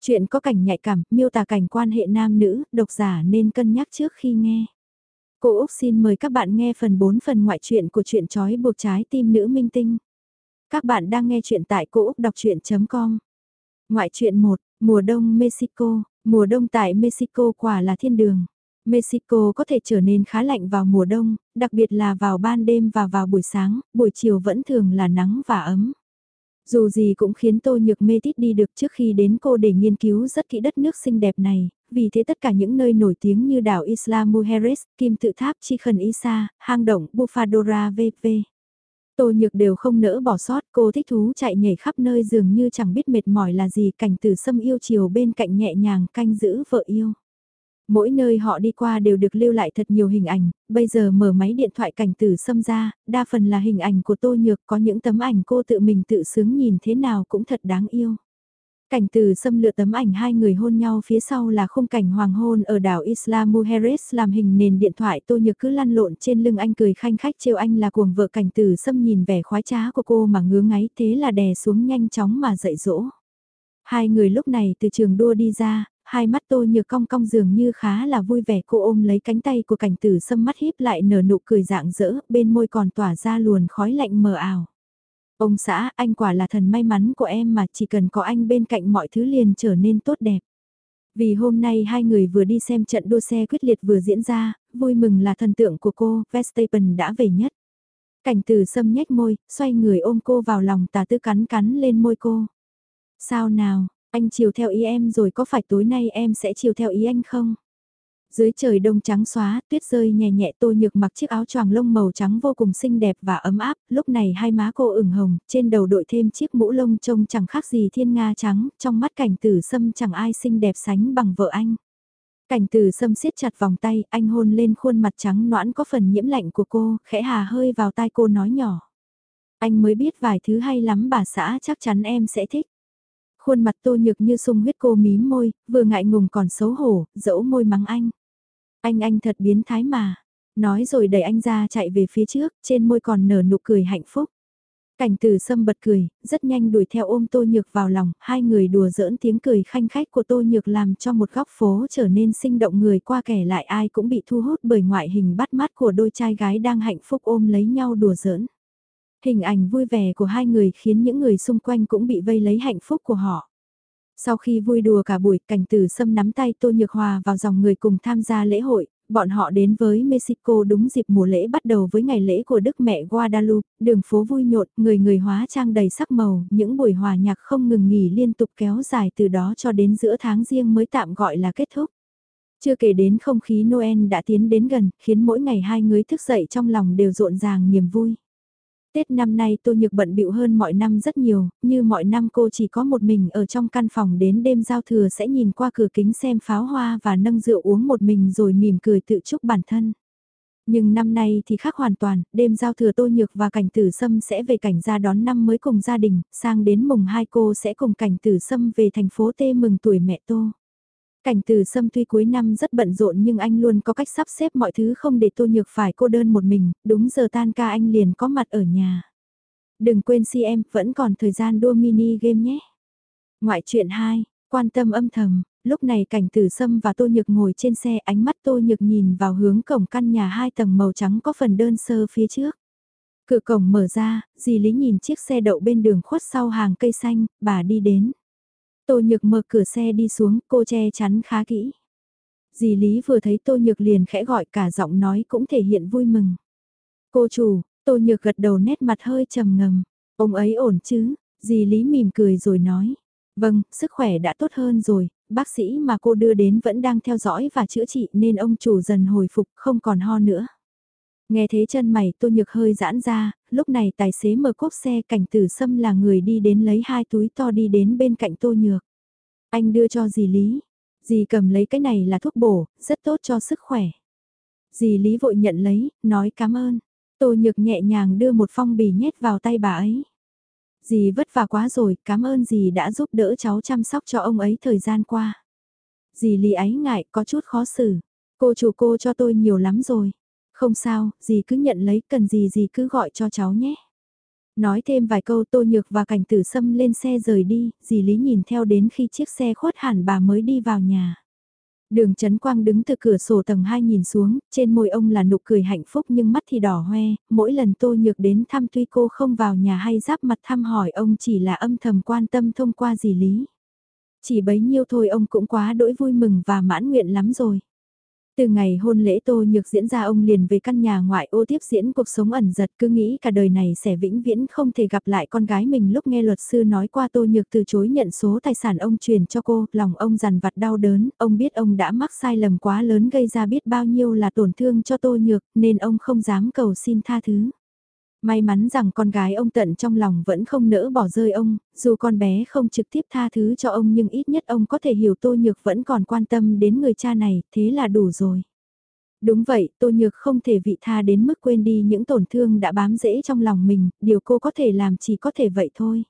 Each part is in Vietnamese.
Chuyện có cảnh nhạy cảm, miêu tả cảnh quan hệ nam nữ, độc giả nên cân nhắc trước khi nghe. Cô Úc xin mời các bạn nghe phần 4 phần ngoại truyện của truyện chói buộc trái tim nữ minh tinh. Các bạn đang nghe truyện tại cô Úc đọc chuyện.com. Ngoại truyện 1, mùa đông Mexico, mùa đông tại Mexico quả là thiên đường. Mexico có thể trở nên khá lạnh vào mùa đông, đặc biệt là vào ban đêm và vào buổi sáng, buổi chiều vẫn thường là nắng và ấm. Dù gì cũng khiến tôi nhược mê tít đi được trước khi đến cô để nghiên cứu rất kỹ đất nước xinh đẹp này, vì thế tất cả những nơi nổi tiếng như đảo Isla Mujeres, Kim Tự Tháp chi khẩn Isa, hang động Bufadora VV. Tô Nhược đều không nỡ bỏ sót, cô thích thú chạy nhảy khắp nơi dường như chẳng biết mệt mỏi là gì cảnh tử sâm yêu chiều bên cạnh nhẹ nhàng canh giữ vợ yêu. Mỗi nơi họ đi qua đều được lưu lại thật nhiều hình ảnh, bây giờ mở máy điện thoại cảnh tử xâm ra, đa phần là hình ảnh của Tô Nhược có những tấm ảnh cô tự mình tự sướng nhìn thế nào cũng thật đáng yêu. Cảnh từ xâm lựa tấm ảnh hai người hôn nhau phía sau là khung cảnh hoàng hôn ở đảo Isla Mujeres làm hình nền điện thoại tô nhược cứ lăn lộn trên lưng anh cười khanh khách trêu anh là cuồng vợ cảnh từ xâm nhìn vẻ khoái trá của cô mà ngứa ngáy thế là đè xuống nhanh chóng mà dậy dỗ. Hai người lúc này từ trường đua đi ra, hai mắt tô nhược cong cong dường như khá là vui vẻ cô ôm lấy cánh tay của cảnh tử sâm mắt híp lại nở nụ cười dạng dỡ, bên môi còn tỏa ra luồn khói lạnh mờ ảo. Ông xã, anh quả là thần may mắn của em mà chỉ cần có anh bên cạnh mọi thứ liền trở nên tốt đẹp. Vì hôm nay hai người vừa đi xem trận đua xe quyết liệt vừa diễn ra, vui mừng là thần tượng của cô, Vestapen đã về nhất. Cảnh tử sâm nhếch môi, xoay người ôm cô vào lòng tà tư cắn cắn lên môi cô. Sao nào, anh chiều theo ý em rồi có phải tối nay em sẽ chiều theo ý anh không? Dưới trời đông trắng xóa, tuyết rơi nhẹ nhẹ tô nhược mặc chiếc áo choàng lông màu trắng vô cùng xinh đẹp và ấm áp, lúc này hai má cô ửng hồng, trên đầu đội thêm chiếc mũ lông trông chẳng khác gì thiên nga trắng, trong mắt cảnh tử sâm chẳng ai xinh đẹp sánh bằng vợ anh. Cảnh tử sâm siết chặt vòng tay, anh hôn lên khuôn mặt trắng noãn có phần nhiễm lạnh của cô, khẽ hà hơi vào tai cô nói nhỏ. Anh mới biết vài thứ hay lắm bà xã chắc chắn em sẽ thích. Khuôn mặt tô nhược như sung huyết cô mím môi, vừa ngại ngùng còn xấu hổ, dẫu môi mắng anh. Anh anh thật biến thái mà. Nói rồi đẩy anh ra chạy về phía trước, trên môi còn nở nụ cười hạnh phúc. Cảnh từ sâm bật cười, rất nhanh đuổi theo ôm Tô Nhược vào lòng, hai người đùa giỡn tiếng cười khanh khách của Tô Nhược làm cho một góc phố trở nên sinh động người qua kẻ lại ai cũng bị thu hút bởi ngoại hình bắt mắt của đôi trai gái đang hạnh phúc ôm lấy nhau đùa giỡn. Hình ảnh vui vẻ của hai người khiến những người xung quanh cũng bị vây lấy hạnh phúc của họ. Sau khi vui đùa cả buổi, cảnh tử sâm nắm tay Tô Nhược Hòa vào dòng người cùng tham gia lễ hội, bọn họ đến với Mexico đúng dịp mùa lễ bắt đầu với ngày lễ của Đức Mẹ Guadalupe, đường phố vui nhộn, người người hóa trang đầy sắc màu, những buổi hòa nhạc không ngừng nghỉ liên tục kéo dài từ đó cho đến giữa tháng riêng mới tạm gọi là kết thúc. Chưa kể đến không khí Noel đã tiến đến gần, khiến mỗi ngày hai người thức dậy trong lòng đều rộn ràng niềm vui. Tết năm nay Tô Nhược bận bịu hơn mọi năm rất nhiều, như mọi năm cô chỉ có một mình ở trong căn phòng đến đêm giao thừa sẽ nhìn qua cửa kính xem pháo hoa và nâng rượu uống một mình rồi mỉm cười tự chúc bản thân. Nhưng năm nay thì khác hoàn toàn, đêm giao thừa Tô Nhược và Cảnh Tử Sâm sẽ về cảnh ra đón năm mới cùng gia đình, sang đến mùng hai cô sẽ cùng Cảnh Tử Sâm về thành phố Tê mừng tuổi mẹ Tô. Cảnh từ sâm tuy cuối năm rất bận rộn nhưng anh luôn có cách sắp xếp mọi thứ không để tô nhược phải cô đơn một mình, đúng giờ tan ca anh liền có mặt ở nhà. Đừng quên si em, vẫn còn thời gian đua mini game nhé. Ngoại chuyện 2, quan tâm âm thầm, lúc này cảnh tử sâm và tô nhược ngồi trên xe ánh mắt tô nhược nhìn vào hướng cổng căn nhà hai tầng màu trắng có phần đơn sơ phía trước. Cửa cổng mở ra, dì Lý nhìn chiếc xe đậu bên đường khuất sau hàng cây xanh, bà đi đến. Tô Nhược mở cửa xe đi xuống, cô che chắn khá kỹ. Dì Lý vừa thấy Tô Nhược liền khẽ gọi cả giọng nói cũng thể hiện vui mừng. Cô chủ, Tô Nhược gật đầu nét mặt hơi trầm ngầm. Ông ấy ổn chứ? Dì Lý mỉm cười rồi nói. Vâng, sức khỏe đã tốt hơn rồi, bác sĩ mà cô đưa đến vẫn đang theo dõi và chữa trị nên ông chủ dần hồi phục không còn ho nữa. Nghe thế chân mày tô nhược hơi giãn ra, lúc này tài xế mở cốp xe cảnh tử sâm là người đi đến lấy hai túi to đi đến bên cạnh tô nhược. Anh đưa cho dì Lý. Dì cầm lấy cái này là thuốc bổ, rất tốt cho sức khỏe. Dì Lý vội nhận lấy, nói cảm ơn. Tô nhược nhẹ nhàng đưa một phong bì nhét vào tay bà ấy. Dì vất vả quá rồi, cảm ơn dì đã giúp đỡ cháu chăm sóc cho ông ấy thời gian qua. Dì Lý ấy ngại, có chút khó xử. Cô chủ cô cho tôi nhiều lắm rồi. Không sao, dì cứ nhận lấy, cần gì dì cứ gọi cho cháu nhé. Nói thêm vài câu tô nhược và cảnh tử sâm lên xe rời đi, dì Lý nhìn theo đến khi chiếc xe khuất hẳn bà mới đi vào nhà. Đường Trấn Quang đứng từ cửa sổ tầng 2 nhìn xuống, trên môi ông là nụ cười hạnh phúc nhưng mắt thì đỏ hoe, mỗi lần Tô Nhược đến thăm tuy cô không vào nhà hay giáp mặt thăm hỏi ông chỉ là âm thầm quan tâm thông qua dì Lý. Chỉ bấy nhiêu thôi ông cũng quá đỗi vui mừng và mãn nguyện lắm rồi. Từ ngày hôn lễ Tô Nhược diễn ra ông liền về căn nhà ngoại ô tiếp diễn cuộc sống ẩn giật cứ nghĩ cả đời này sẽ vĩnh viễn không thể gặp lại con gái mình lúc nghe luật sư nói qua Tô Nhược từ chối nhận số tài sản ông truyền cho cô, lòng ông dằn vặt đau đớn, ông biết ông đã mắc sai lầm quá lớn gây ra biết bao nhiêu là tổn thương cho Tô Nhược nên ông không dám cầu xin tha thứ. May mắn rằng con gái ông tận trong lòng vẫn không nỡ bỏ rơi ông, dù con bé không trực tiếp tha thứ cho ông nhưng ít nhất ông có thể hiểu Tô Nhược vẫn còn quan tâm đến người cha này, thế là đủ rồi. Đúng vậy, Tô Nhược không thể vị tha đến mức quên đi những tổn thương đã bám rễ trong lòng mình, điều cô có thể làm chỉ có thể vậy thôi.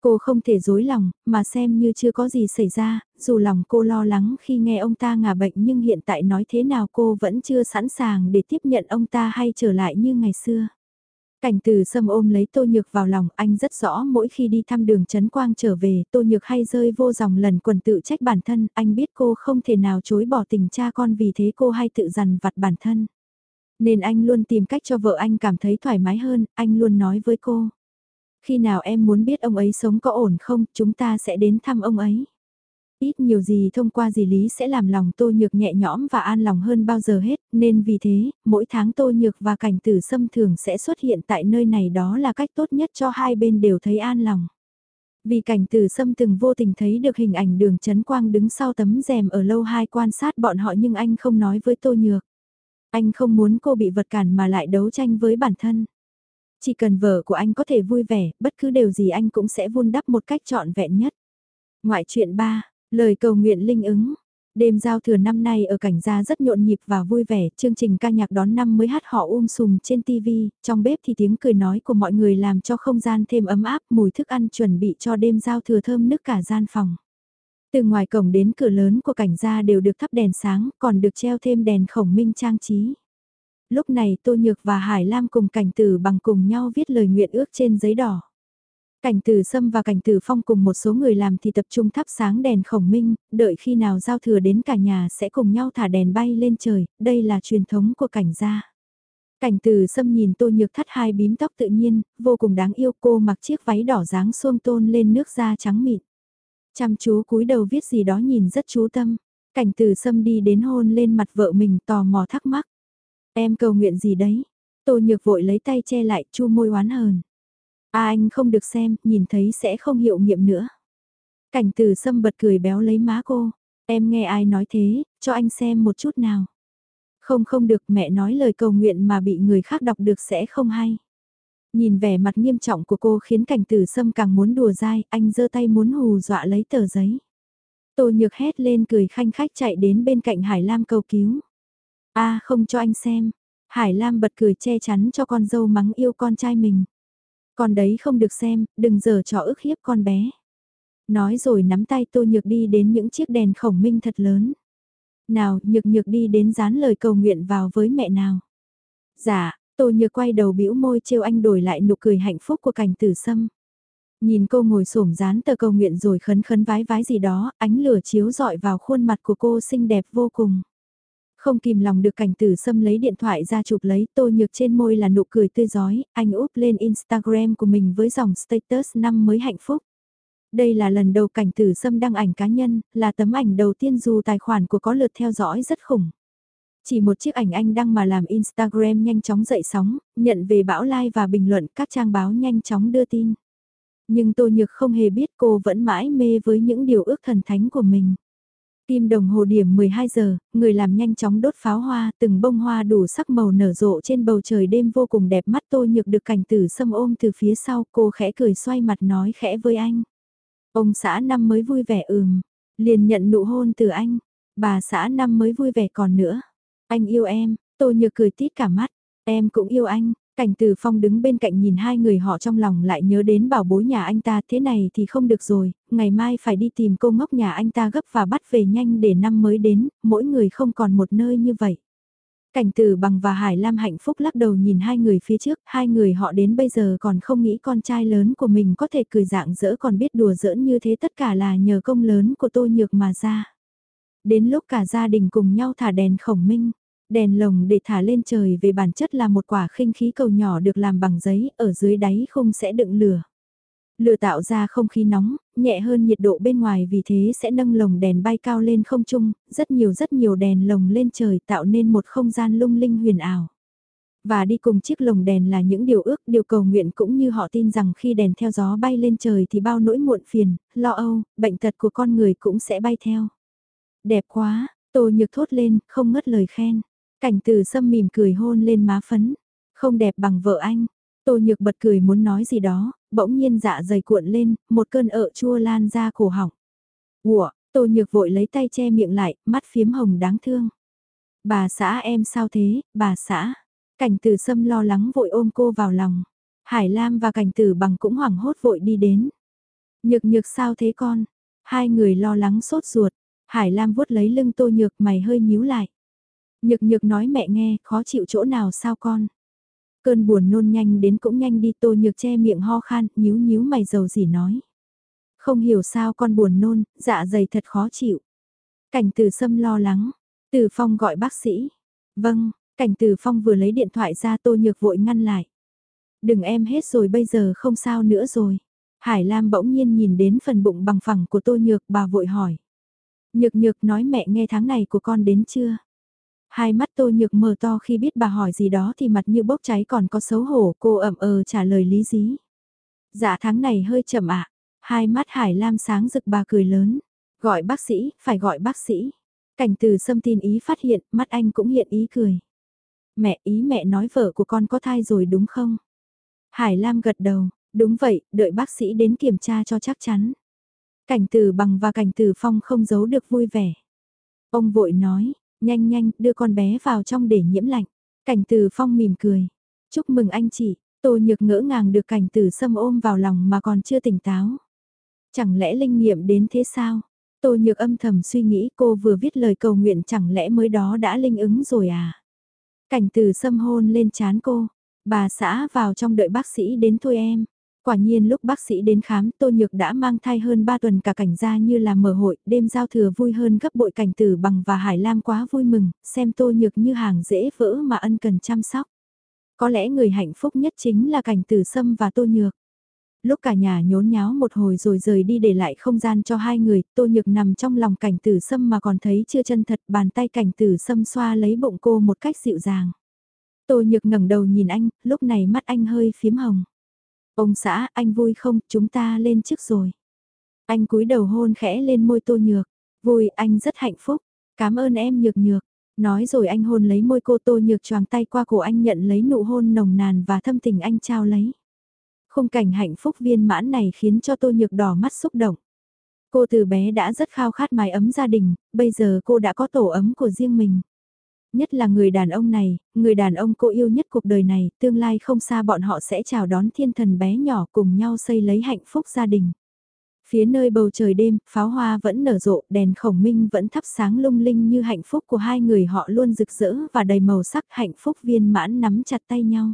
Cô không thể dối lòng, mà xem như chưa có gì xảy ra, dù lòng cô lo lắng khi nghe ông ta ngả bệnh nhưng hiện tại nói thế nào cô vẫn chưa sẵn sàng để tiếp nhận ông ta hay trở lại như ngày xưa. Cảnh từ sâm ôm lấy Tô Nhược vào lòng, anh rất rõ mỗi khi đi thăm đường Trấn Quang trở về, Tô Nhược hay rơi vô dòng lần quần tự trách bản thân, anh biết cô không thể nào chối bỏ tình cha con vì thế cô hay tự dằn vặt bản thân. Nên anh luôn tìm cách cho vợ anh cảm thấy thoải mái hơn, anh luôn nói với cô. Khi nào em muốn biết ông ấy sống có ổn không, chúng ta sẽ đến thăm ông ấy. Ít nhiều gì thông qua dì Lý sẽ làm lòng Tô Nhược nhẹ nhõm và an lòng hơn bao giờ hết, nên vì thế, mỗi tháng Tô Nhược và cảnh tử xâm thường sẽ xuất hiện tại nơi này đó là cách tốt nhất cho hai bên đều thấy an lòng. Vì cảnh tử xâm từng vô tình thấy được hình ảnh đường chấn quang đứng sau tấm rèm ở lâu hai quan sát bọn họ nhưng anh không nói với Tô Nhược. Anh không muốn cô bị vật cản mà lại đấu tranh với bản thân. Chỉ cần vợ của anh có thể vui vẻ, bất cứ điều gì anh cũng sẽ vun đắp một cách trọn vẹn nhất. Ngoại chuyện 3, Lời cầu nguyện linh ứng. Đêm giao thừa năm nay ở cảnh gia rất nhộn nhịp và vui vẻ, chương trình ca nhạc đón năm mới hát họ um sùm trên TV, trong bếp thì tiếng cười nói của mọi người làm cho không gian thêm ấm áp, mùi thức ăn chuẩn bị cho đêm giao thừa thơm nức cả gian phòng. Từ ngoài cổng đến cửa lớn của cảnh gia đều được thắp đèn sáng, còn được treo thêm đèn khổng minh trang trí. Lúc này Tô Nhược và Hải Lam cùng cảnh tử bằng cùng nhau viết lời nguyện ước trên giấy đỏ. Cảnh từ Sâm và cảnh từ Phong cùng một số người làm thì tập trung thắp sáng đèn khổng minh, đợi khi nào giao thừa đến cả nhà sẽ cùng nhau thả đèn bay lên trời, đây là truyền thống của cảnh gia. Cảnh từ Sâm nhìn tô nhược thắt hai bím tóc tự nhiên, vô cùng đáng yêu cô mặc chiếc váy đỏ dáng xuông tôn lên nước da trắng mịn. Chăm chú cúi đầu viết gì đó nhìn rất chú tâm. Cảnh từ Sâm đi đến hôn lên mặt vợ mình tò mò thắc mắc. Em cầu nguyện gì đấy? Tô nhược vội lấy tay che lại chu môi oán hờn. À anh không được xem, nhìn thấy sẽ không hiệu nghiệm nữa. Cảnh từ sâm bật cười béo lấy má cô. Em nghe ai nói thế, cho anh xem một chút nào. Không không được mẹ nói lời cầu nguyện mà bị người khác đọc được sẽ không hay. Nhìn vẻ mặt nghiêm trọng của cô khiến cảnh tử sâm càng muốn đùa dai, anh giơ tay muốn hù dọa lấy tờ giấy. Tô nhược hét lên cười khanh khách chạy đến bên cạnh Hải Lam cầu cứu. a không cho anh xem. Hải Lam bật cười che chắn cho con dâu mắng yêu con trai mình. Con đấy không được xem, đừng giờ trò ức hiếp con bé. Nói rồi nắm tay tô nhược đi đến những chiếc đèn khổng minh thật lớn. Nào, nhược nhược đi đến dán lời cầu nguyện vào với mẹ nào. Dạ, tô nhược quay đầu bĩu môi trêu anh đổi lại nụ cười hạnh phúc của cảnh tử sâm. Nhìn cô ngồi xổm dán tờ cầu nguyện rồi khấn khấn vái vái gì đó, ánh lửa chiếu dọi vào khuôn mặt của cô xinh đẹp vô cùng. Không kìm lòng được cảnh tử xâm lấy điện thoại ra chụp lấy tô nhược trên môi là nụ cười tươi giói, anh úp lên Instagram của mình với dòng status năm mới hạnh phúc. Đây là lần đầu cảnh tử xâm đăng ảnh cá nhân, là tấm ảnh đầu tiên dù tài khoản của có lượt theo dõi rất khủng. Chỉ một chiếc ảnh anh đăng mà làm Instagram nhanh chóng dậy sóng, nhận về bão like và bình luận các trang báo nhanh chóng đưa tin. Nhưng Tô Nhược không hề biết cô vẫn mãi mê với những điều ước thần thánh của mình. Kim đồng hồ điểm 12 giờ, người làm nhanh chóng đốt pháo hoa, từng bông hoa đủ sắc màu nở rộ trên bầu trời đêm vô cùng đẹp mắt tôi nhược được cảnh tử sâm ôm từ phía sau, cô khẽ cười xoay mặt nói khẽ với anh. Ông xã năm mới vui vẻ ừm, liền nhận nụ hôn từ anh, bà xã năm mới vui vẻ còn nữa. Anh yêu em, tôi nhược cười tít cả mắt, em cũng yêu anh, Cảnh Từ Phong đứng bên cạnh nhìn hai người họ trong lòng lại nhớ đến bảo bối nhà anh ta thế này thì không được rồi, ngày mai phải đi tìm cô ngốc nhà anh ta gấp và bắt về nhanh để năm mới đến, mỗi người không còn một nơi như vậy. Cảnh Từ bằng và Hải Lam hạnh phúc lắc đầu nhìn hai người phía trước, hai người họ đến bây giờ còn không nghĩ con trai lớn của mình có thể cười dạng dỡ còn biết đùa giỡn như thế tất cả là nhờ công lớn của tôi nhược mà ra. Đến lúc cả gia đình cùng nhau thả đèn khổng minh, đèn lồng để thả lên trời về bản chất là một quả khinh khí cầu nhỏ được làm bằng giấy, ở dưới đáy không sẽ đựng lửa. Lửa tạo ra không khí nóng, nhẹ hơn nhiệt độ bên ngoài vì thế sẽ nâng lồng đèn bay cao lên không trung, rất nhiều rất nhiều đèn lồng lên trời tạo nên một không gian lung linh huyền ảo. Và đi cùng chiếc lồng đèn là những điều ước, điều cầu nguyện cũng như họ tin rằng khi đèn theo gió bay lên trời thì bao nỗi muộn phiền, lo âu, bệnh tật của con người cũng sẽ bay theo. Đẹp quá, Tô Nhược thốt lên, không ngất lời khen. Cảnh từ sâm mỉm cười hôn lên má phấn. Không đẹp bằng vợ anh. Tô Nhược bật cười muốn nói gì đó, bỗng nhiên dạ dày cuộn lên, một cơn ợ chua lan ra cổ họng. Ủa, Tô Nhược vội lấy tay che miệng lại, mắt phiếm hồng đáng thương. Bà xã em sao thế, bà xã. Cảnh tử sâm lo lắng vội ôm cô vào lòng. Hải Lam và cảnh tử bằng cũng hoảng hốt vội đi đến. Nhược nhược sao thế con? Hai người lo lắng sốt ruột. Hải Lam vuốt lấy lưng tô nhược mày hơi nhíu lại. Nhược nhược nói mẹ nghe, khó chịu chỗ nào sao con? Cơn buồn nôn nhanh đến cũng nhanh đi tô nhược che miệng ho khan, nhíu nhíu mày dầu gì nói. Không hiểu sao con buồn nôn, dạ dày thật khó chịu. Cảnh từ sâm lo lắng, từ phong gọi bác sĩ. Vâng, cảnh từ phong vừa lấy điện thoại ra tô nhược vội ngăn lại. Đừng em hết rồi bây giờ không sao nữa rồi. Hải Lam bỗng nhiên nhìn đến phần bụng bằng phẳng của tô nhược bà vội hỏi. Nhược nhược nói mẹ nghe tháng này của con đến chưa? Hai mắt tô nhược mờ to khi biết bà hỏi gì đó thì mặt như bốc cháy còn có xấu hổ cô ẩm ờ trả lời lý dí. Dạ tháng này hơi chậm ạ. Hai mắt Hải Lam sáng rực bà cười lớn. Gọi bác sĩ, phải gọi bác sĩ. Cảnh từ xâm tin ý phát hiện, mắt anh cũng hiện ý cười. Mẹ ý mẹ nói vợ của con có thai rồi đúng không? Hải Lam gật đầu, đúng vậy, đợi bác sĩ đến kiểm tra cho chắc chắn. Cảnh từ bằng và cảnh từ phong không giấu được vui vẻ. Ông vội nói, nhanh nhanh, đưa con bé vào trong để nhiễm lạnh. Cảnh từ phong mỉm cười. Chúc mừng anh chị, tô nhược ngỡ ngàng được cảnh từ xâm ôm vào lòng mà còn chưa tỉnh táo. Chẳng lẽ linh nghiệm đến thế sao? Tô nhược âm thầm suy nghĩ cô vừa viết lời cầu nguyện chẳng lẽ mới đó đã linh ứng rồi à? Cảnh từ xâm hôn lên chán cô. Bà xã vào trong đợi bác sĩ đến thôi em. Quả nhiên lúc bác sĩ đến khám Tô Nhược đã mang thai hơn 3 tuần cả cảnh gia như là mở hội, đêm giao thừa vui hơn gấp bội cảnh tử bằng và Hải Lam quá vui mừng, xem Tô Nhược như hàng dễ vỡ mà ân cần chăm sóc. Có lẽ người hạnh phúc nhất chính là cảnh tử Sâm và Tô Nhược. Lúc cả nhà nhốn nháo một hồi rồi rời đi để lại không gian cho hai người, Tô Nhược nằm trong lòng cảnh tử Sâm mà còn thấy chưa chân thật, bàn tay cảnh tử Sâm xoa lấy bụng cô một cách dịu dàng. Tô Nhược ngẩng đầu nhìn anh, lúc này mắt anh hơi phím hồng. Ông xã, anh vui không, chúng ta lên trước rồi. Anh cúi đầu hôn khẽ lên môi tô nhược. Vui, anh rất hạnh phúc. Cảm ơn em nhược nhược. Nói rồi anh hôn lấy môi cô tô nhược choàng tay qua cổ anh nhận lấy nụ hôn nồng nàn và thâm tình anh trao lấy. Khung cảnh hạnh phúc viên mãn này khiến cho tô nhược đỏ mắt xúc động. Cô từ bé đã rất khao khát mái ấm gia đình, bây giờ cô đã có tổ ấm của riêng mình nhất là người đàn ông này, người đàn ông cô yêu nhất cuộc đời này, tương lai không xa bọn họ sẽ chào đón thiên thần bé nhỏ cùng nhau xây lấy hạnh phúc gia đình. Phía nơi bầu trời đêm, pháo hoa vẫn nở rộ, đèn khổng minh vẫn thắp sáng lung linh như hạnh phúc của hai người họ luôn rực rỡ và đầy màu sắc hạnh phúc viên mãn nắm chặt tay nhau.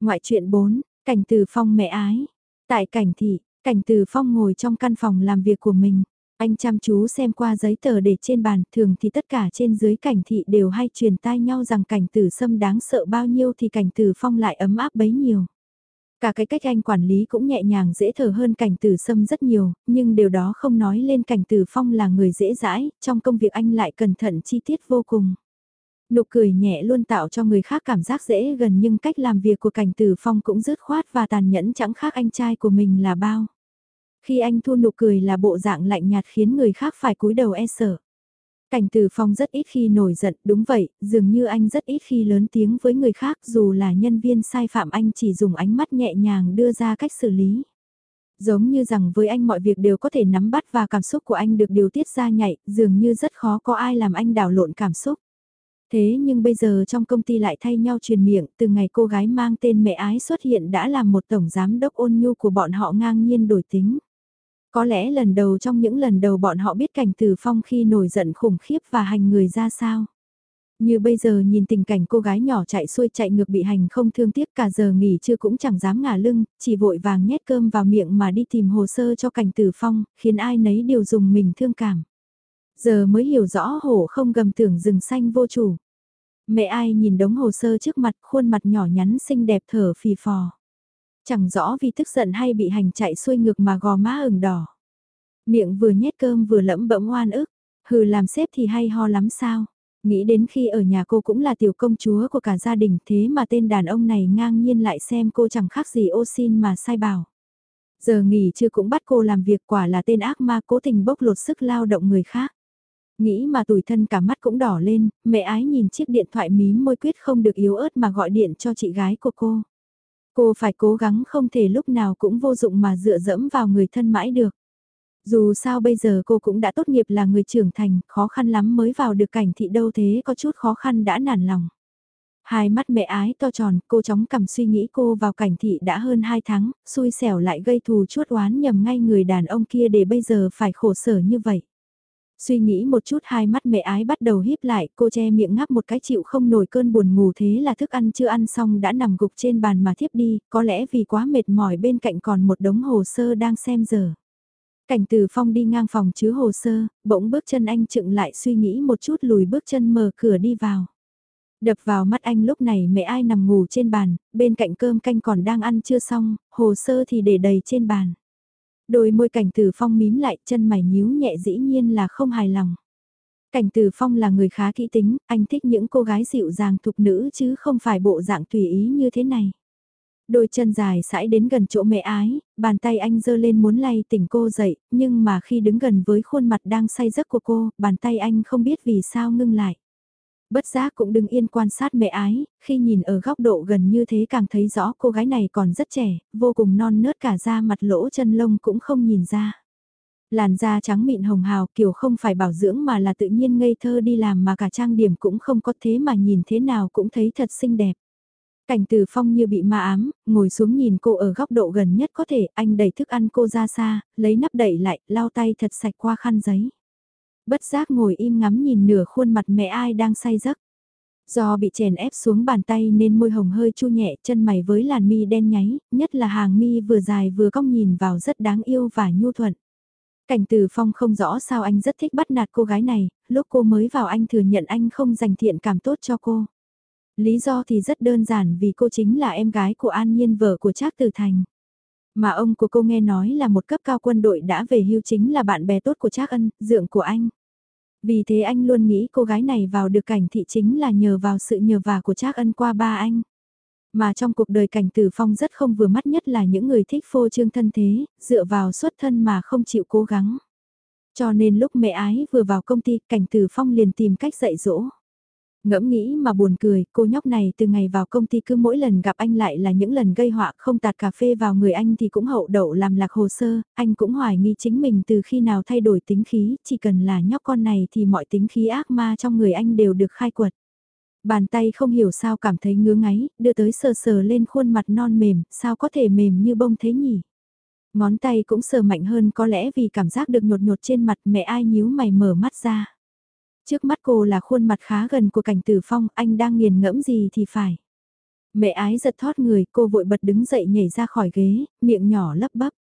Ngoại truyện 4, cảnh từ phong mẹ ái. Tại cảnh thị, cảnh từ phong ngồi trong căn phòng làm việc của mình. Anh chăm chú xem qua giấy tờ để trên bàn, thường thì tất cả trên dưới cảnh thị đều hay truyền tai nhau rằng cảnh tử sâm đáng sợ bao nhiêu thì cảnh tử phong lại ấm áp bấy nhiêu. Cả cái cách anh quản lý cũng nhẹ nhàng dễ thở hơn cảnh tử sâm rất nhiều, nhưng điều đó không nói lên cảnh tử phong là người dễ dãi, trong công việc anh lại cẩn thận chi tiết vô cùng. Nụ cười nhẹ luôn tạo cho người khác cảm giác dễ gần nhưng cách làm việc của cảnh tử phong cũng dứt khoát và tàn nhẫn chẳng khác anh trai của mình là bao. Khi anh thu nụ cười là bộ dạng lạnh nhạt khiến người khác phải cúi đầu e sợ. Cảnh từ phong rất ít khi nổi giận, đúng vậy, dường như anh rất ít khi lớn tiếng với người khác dù là nhân viên sai phạm anh chỉ dùng ánh mắt nhẹ nhàng đưa ra cách xử lý. Giống như rằng với anh mọi việc đều có thể nắm bắt và cảm xúc của anh được điều tiết ra nhạy, dường như rất khó có ai làm anh đảo lộn cảm xúc. Thế nhưng bây giờ trong công ty lại thay nhau truyền miệng, từ ngày cô gái mang tên mẹ ái xuất hiện đã làm một tổng giám đốc ôn nhu của bọn họ ngang nhiên đổi tính. Có lẽ lần đầu trong những lần đầu bọn họ biết cảnh Từ phong khi nổi giận khủng khiếp và hành người ra sao. Như bây giờ nhìn tình cảnh cô gái nhỏ chạy xuôi chạy ngược bị hành không thương tiếc cả giờ nghỉ chưa cũng chẳng dám ngả lưng, chỉ vội vàng nhét cơm vào miệng mà đi tìm hồ sơ cho cảnh tử phong, khiến ai nấy đều dùng mình thương cảm. Giờ mới hiểu rõ hổ không gầm tưởng rừng xanh vô chủ. Mẹ ai nhìn đống hồ sơ trước mặt khuôn mặt nhỏ nhắn xinh đẹp thở phì phò. Chẳng rõ vì tức giận hay bị hành chạy xuôi ngược mà gò má ửng đỏ. Miệng vừa nhét cơm vừa lẫm bẫm oan ức, hừ làm xếp thì hay ho lắm sao. Nghĩ đến khi ở nhà cô cũng là tiểu công chúa của cả gia đình thế mà tên đàn ông này ngang nhiên lại xem cô chẳng khác gì ô xin mà sai bảo. Giờ nghỉ chưa cũng bắt cô làm việc quả là tên ác ma cố tình bốc lột sức lao động người khác. Nghĩ mà tủi thân cả mắt cũng đỏ lên, mẹ ái nhìn chiếc điện thoại mím môi quyết không được yếu ớt mà gọi điện cho chị gái của cô. Cô phải cố gắng không thể lúc nào cũng vô dụng mà dựa dẫm vào người thân mãi được. Dù sao bây giờ cô cũng đã tốt nghiệp là người trưởng thành, khó khăn lắm mới vào được cảnh thị đâu thế có chút khó khăn đã nản lòng. Hai mắt mẹ ái to tròn, cô chóng cầm suy nghĩ cô vào cảnh thị đã hơn hai tháng, xui xẻo lại gây thù chuốt oán nhầm ngay người đàn ông kia để bây giờ phải khổ sở như vậy. Suy nghĩ một chút hai mắt mẹ ái bắt đầu híp lại, cô che miệng ngáp một cái chịu không nổi cơn buồn ngủ thế là thức ăn chưa ăn xong đã nằm gục trên bàn mà thiếp đi, có lẽ vì quá mệt mỏi bên cạnh còn một đống hồ sơ đang xem giờ. Cảnh từ phong đi ngang phòng chứa hồ sơ, bỗng bước chân anh chựng lại suy nghĩ một chút lùi bước chân mở cửa đi vào. Đập vào mắt anh lúc này mẹ ai nằm ngủ trên bàn, bên cạnh cơm canh còn đang ăn chưa xong, hồ sơ thì để đầy trên bàn. Đôi môi cảnh từ phong mím lại chân mày nhíu nhẹ dĩ nhiên là không hài lòng. Cảnh từ phong là người khá kỹ tính, anh thích những cô gái dịu dàng thục nữ chứ không phải bộ dạng tùy ý như thế này. Đôi chân dài sải đến gần chỗ mẹ ái, bàn tay anh giơ lên muốn lay tỉnh cô dậy, nhưng mà khi đứng gần với khuôn mặt đang say giấc của cô, bàn tay anh không biết vì sao ngưng lại. Bất giác cũng đừng yên quan sát mẹ ái, khi nhìn ở góc độ gần như thế càng thấy rõ cô gái này còn rất trẻ, vô cùng non nớt cả da mặt lỗ chân lông cũng không nhìn ra. Làn da trắng mịn hồng hào kiểu không phải bảo dưỡng mà là tự nhiên ngây thơ đi làm mà cả trang điểm cũng không có thế mà nhìn thế nào cũng thấy thật xinh đẹp. Cảnh từ phong như bị ma ám, ngồi xuống nhìn cô ở góc độ gần nhất có thể, anh đẩy thức ăn cô ra xa, lấy nắp đẩy lại, lau tay thật sạch qua khăn giấy. Bất giác ngồi im ngắm nhìn nửa khuôn mặt mẹ ai đang say giấc. Do bị chèn ép xuống bàn tay nên môi hồng hơi chu nhẹ chân mày với làn mi đen nháy, nhất là hàng mi vừa dài vừa cong nhìn vào rất đáng yêu và nhu thuận. Cảnh từ phong không rõ sao anh rất thích bắt nạt cô gái này, lúc cô mới vào anh thừa nhận anh không dành thiện cảm tốt cho cô. Lý do thì rất đơn giản vì cô chính là em gái của An Nhiên vợ của Trác Tử Thành. Mà ông của cô nghe nói là một cấp cao quân đội đã về hưu chính là bạn bè tốt của Trác Ân, dượng của anh. Vì thế anh luôn nghĩ cô gái này vào được cảnh thị chính là nhờ vào sự nhờ vả của Trác Ân qua ba anh. Mà trong cuộc đời cảnh tử phong rất không vừa mắt nhất là những người thích phô trương thân thế, dựa vào xuất thân mà không chịu cố gắng. Cho nên lúc mẹ ái vừa vào công ty cảnh tử phong liền tìm cách dạy dỗ. Ngẫm nghĩ mà buồn cười, cô nhóc này từ ngày vào công ty cứ mỗi lần gặp anh lại là những lần gây họa không tạt cà phê vào người anh thì cũng hậu đậu làm lạc hồ sơ, anh cũng hoài nghi chính mình từ khi nào thay đổi tính khí, chỉ cần là nhóc con này thì mọi tính khí ác ma trong người anh đều được khai quật. Bàn tay không hiểu sao cảm thấy ngứa ngáy, đưa tới sờ sờ lên khuôn mặt non mềm, sao có thể mềm như bông thế nhỉ? Ngón tay cũng sờ mạnh hơn có lẽ vì cảm giác được nhột nhột trên mặt mẹ ai nhíu mày mở mắt ra. Trước mắt cô là khuôn mặt khá gần của cảnh tử phong, anh đang nghiền ngẫm gì thì phải. Mẹ ái giật thoát người, cô vội bật đứng dậy nhảy ra khỏi ghế, miệng nhỏ lấp bắp.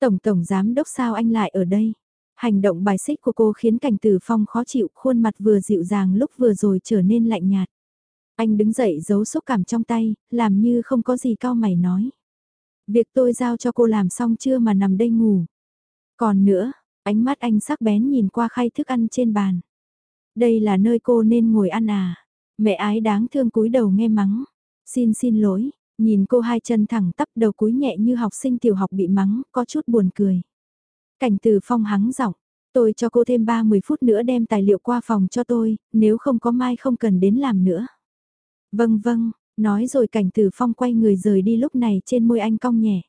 Tổng tổng giám đốc sao anh lại ở đây? Hành động bài xích của cô khiến cảnh tử phong khó chịu, khuôn mặt vừa dịu dàng lúc vừa rồi trở nên lạnh nhạt. Anh đứng dậy giấu xúc cảm trong tay, làm như không có gì cao mày nói. Việc tôi giao cho cô làm xong chưa mà nằm đây ngủ. Còn nữa, ánh mắt anh sắc bén nhìn qua khay thức ăn trên bàn. Đây là nơi cô nên ngồi ăn à. Mẹ ái đáng thương cúi đầu nghe mắng. Xin xin lỗi, nhìn cô hai chân thẳng tắp đầu cúi nhẹ như học sinh tiểu học bị mắng, có chút buồn cười. Cảnh từ phong hắng giọng, tôi cho cô thêm 30 phút nữa đem tài liệu qua phòng cho tôi, nếu không có mai không cần đến làm nữa. Vâng vâng, nói rồi cảnh từ phong quay người rời đi lúc này trên môi anh cong nhẹ.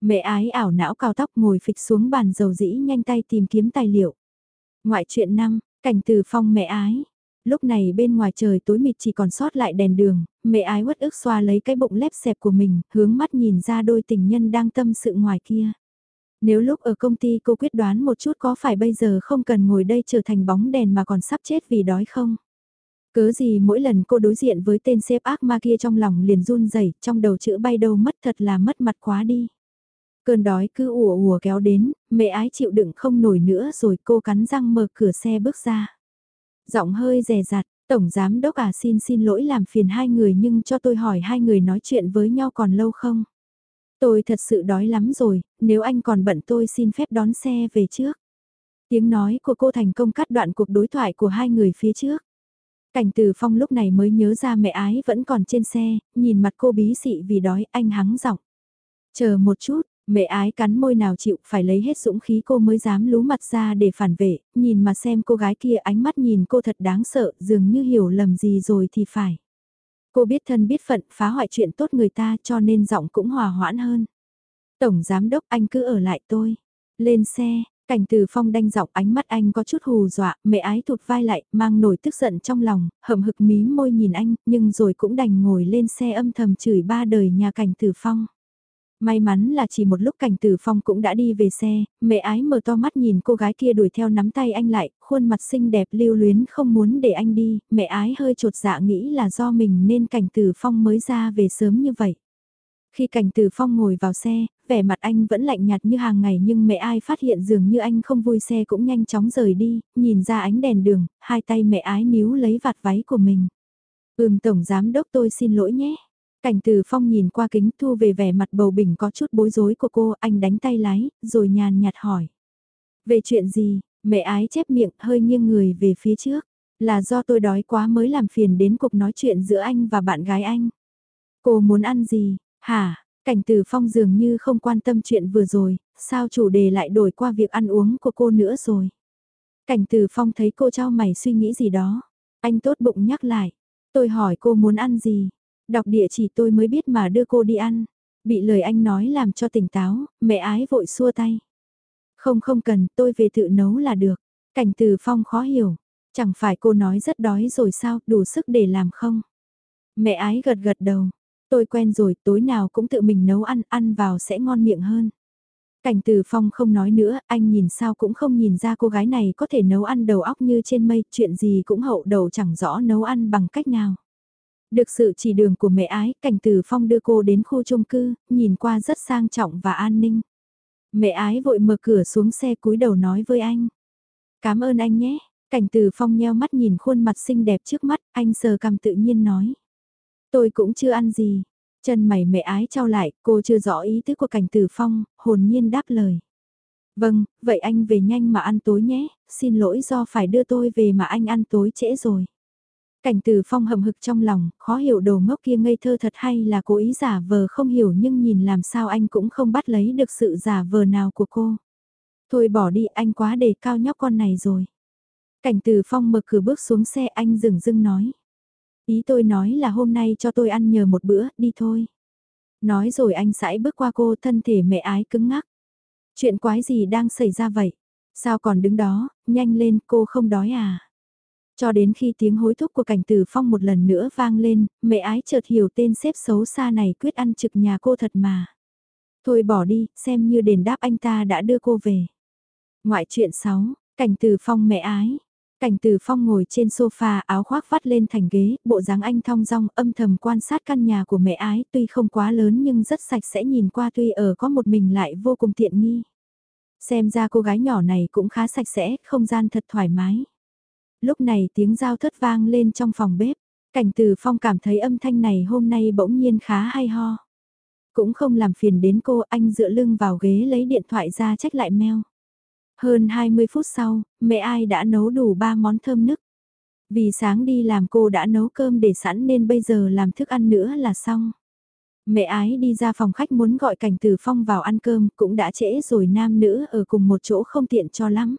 Mẹ ái ảo não cao tóc ngồi phịch xuống bàn dầu dĩ nhanh tay tìm kiếm tài liệu. Ngoại chuyện năm, Cảnh từ phong mẹ ái. Lúc này bên ngoài trời tối mịt chỉ còn sót lại đèn đường, mẹ ái uất ức xoa lấy cái bụng lép xẹp của mình, hướng mắt nhìn ra đôi tình nhân đang tâm sự ngoài kia. Nếu lúc ở công ty cô quyết đoán một chút có phải bây giờ không cần ngồi đây trở thành bóng đèn mà còn sắp chết vì đói không? Cớ gì mỗi lần cô đối diện với tên xếp ác ma kia trong lòng liền run rẩy trong đầu chữ bay đâu mất thật là mất mặt quá đi. Cơn đói cứ ùa ùa kéo đến, mẹ ái chịu đựng không nổi nữa rồi cô cắn răng mở cửa xe bước ra. Giọng hơi rè rặt, Tổng Giám Đốc à xin xin lỗi làm phiền hai người nhưng cho tôi hỏi hai người nói chuyện với nhau còn lâu không? Tôi thật sự đói lắm rồi, nếu anh còn bận tôi xin phép đón xe về trước. Tiếng nói của cô thành công cắt đoạn cuộc đối thoại của hai người phía trước. Cảnh từ phong lúc này mới nhớ ra mẹ ái vẫn còn trên xe, nhìn mặt cô bí xị vì đói anh hắng giọng. Chờ một chút, mẹ ái cắn môi nào chịu phải lấy hết dũng khí cô mới dám lú mặt ra để phản vệ, nhìn mà xem cô gái kia ánh mắt nhìn cô thật đáng sợ, dường như hiểu lầm gì rồi thì phải. Cô biết thân biết phận phá hoại chuyện tốt người ta cho nên giọng cũng hòa hoãn hơn. Tổng giám đốc anh cứ ở lại tôi. Lên xe, cảnh từ phong đanh giọng ánh mắt anh có chút hù dọa, mẹ ái thụt vai lại, mang nổi tức giận trong lòng, hậm hực mí môi nhìn anh, nhưng rồi cũng đành ngồi lên xe âm thầm chửi ba đời nhà cảnh từ phong. May mắn là chỉ một lúc cảnh tử phong cũng đã đi về xe, mẹ ái mở to mắt nhìn cô gái kia đuổi theo nắm tay anh lại, khuôn mặt xinh đẹp lưu luyến không muốn để anh đi, mẹ ái hơi trột dạ nghĩ là do mình nên cảnh tử phong mới ra về sớm như vậy. Khi cảnh tử phong ngồi vào xe, vẻ mặt anh vẫn lạnh nhạt như hàng ngày nhưng mẹ ai phát hiện dường như anh không vui xe cũng nhanh chóng rời đi, nhìn ra ánh đèn đường, hai tay mẹ ái níu lấy vạt váy của mình. Ừm tổng giám đốc tôi xin lỗi nhé. Cảnh từ phong nhìn qua kính thu về vẻ mặt bầu bình có chút bối rối của cô, anh đánh tay lái, rồi nhàn nhạt hỏi. Về chuyện gì, mẹ ái chép miệng hơi nghiêng người về phía trước, là do tôi đói quá mới làm phiền đến cuộc nói chuyện giữa anh và bạn gái anh. Cô muốn ăn gì, hả, cảnh từ phong dường như không quan tâm chuyện vừa rồi, sao chủ đề lại đổi qua việc ăn uống của cô nữa rồi. Cảnh từ phong thấy cô trao mày suy nghĩ gì đó, anh tốt bụng nhắc lại, tôi hỏi cô muốn ăn gì, Đọc địa chỉ tôi mới biết mà đưa cô đi ăn. Bị lời anh nói làm cho tỉnh táo, mẹ ái vội xua tay. Không không cần, tôi về tự nấu là được. Cảnh từ phong khó hiểu. Chẳng phải cô nói rất đói rồi sao, đủ sức để làm không? Mẹ ái gật gật đầu. Tôi quen rồi, tối nào cũng tự mình nấu ăn, ăn vào sẽ ngon miệng hơn. Cảnh từ phong không nói nữa, anh nhìn sao cũng không nhìn ra cô gái này có thể nấu ăn đầu óc như trên mây, chuyện gì cũng hậu đầu chẳng rõ nấu ăn bằng cách nào. Được sự chỉ đường của mẹ ái, cảnh từ phong đưa cô đến khu chung cư, nhìn qua rất sang trọng và an ninh. Mẹ ái vội mở cửa xuống xe cúi đầu nói với anh. Cảm ơn anh nhé, cảnh từ phong nheo mắt nhìn khuôn mặt xinh đẹp trước mắt, anh sờ cằm tự nhiên nói. Tôi cũng chưa ăn gì. Chân mày mẹ ái trao lại, cô chưa rõ ý tứ của cảnh từ phong, hồn nhiên đáp lời. Vâng, vậy anh về nhanh mà ăn tối nhé, xin lỗi do phải đưa tôi về mà anh ăn tối trễ rồi. Cảnh từ phong hầm hực trong lòng, khó hiểu đồ ngốc kia ngây thơ thật hay là cố ý giả vờ không hiểu nhưng nhìn làm sao anh cũng không bắt lấy được sự giả vờ nào của cô. Thôi bỏ đi anh quá đề cao nhóc con này rồi. Cảnh từ phong mở cửa bước xuống xe anh dừng dưng nói. Ý tôi nói là hôm nay cho tôi ăn nhờ một bữa, đi thôi. Nói rồi anh sải bước qua cô thân thể mẹ ái cứng ngắc. Chuyện quái gì đang xảy ra vậy? Sao còn đứng đó, nhanh lên cô không đói à? Cho đến khi tiếng hối thúc của cảnh tử phong một lần nữa vang lên, mẹ ái chợt hiểu tên xếp xấu xa này quyết ăn trực nhà cô thật mà. Thôi bỏ đi, xem như đền đáp anh ta đã đưa cô về. Ngoại chuyện 6, cảnh tử phong mẹ ái. Cảnh tử phong ngồi trên sofa áo khoác vắt lên thành ghế, bộ dáng anh thong dong âm thầm quan sát căn nhà của mẹ ái tuy không quá lớn nhưng rất sạch sẽ nhìn qua tuy ở có một mình lại vô cùng tiện nghi. Xem ra cô gái nhỏ này cũng khá sạch sẽ, không gian thật thoải mái. Lúc này tiếng giao thất vang lên trong phòng bếp. Cảnh từ phong cảm thấy âm thanh này hôm nay bỗng nhiên khá hay ho. Cũng không làm phiền đến cô anh dựa lưng vào ghế lấy điện thoại ra trách lại meo. Hơn 20 phút sau, mẹ ai đã nấu đủ 3 món thơm nức. Vì sáng đi làm cô đã nấu cơm để sẵn nên bây giờ làm thức ăn nữa là xong. Mẹ ái đi ra phòng khách muốn gọi cảnh từ phong vào ăn cơm cũng đã trễ rồi nam nữ ở cùng một chỗ không tiện cho lắm.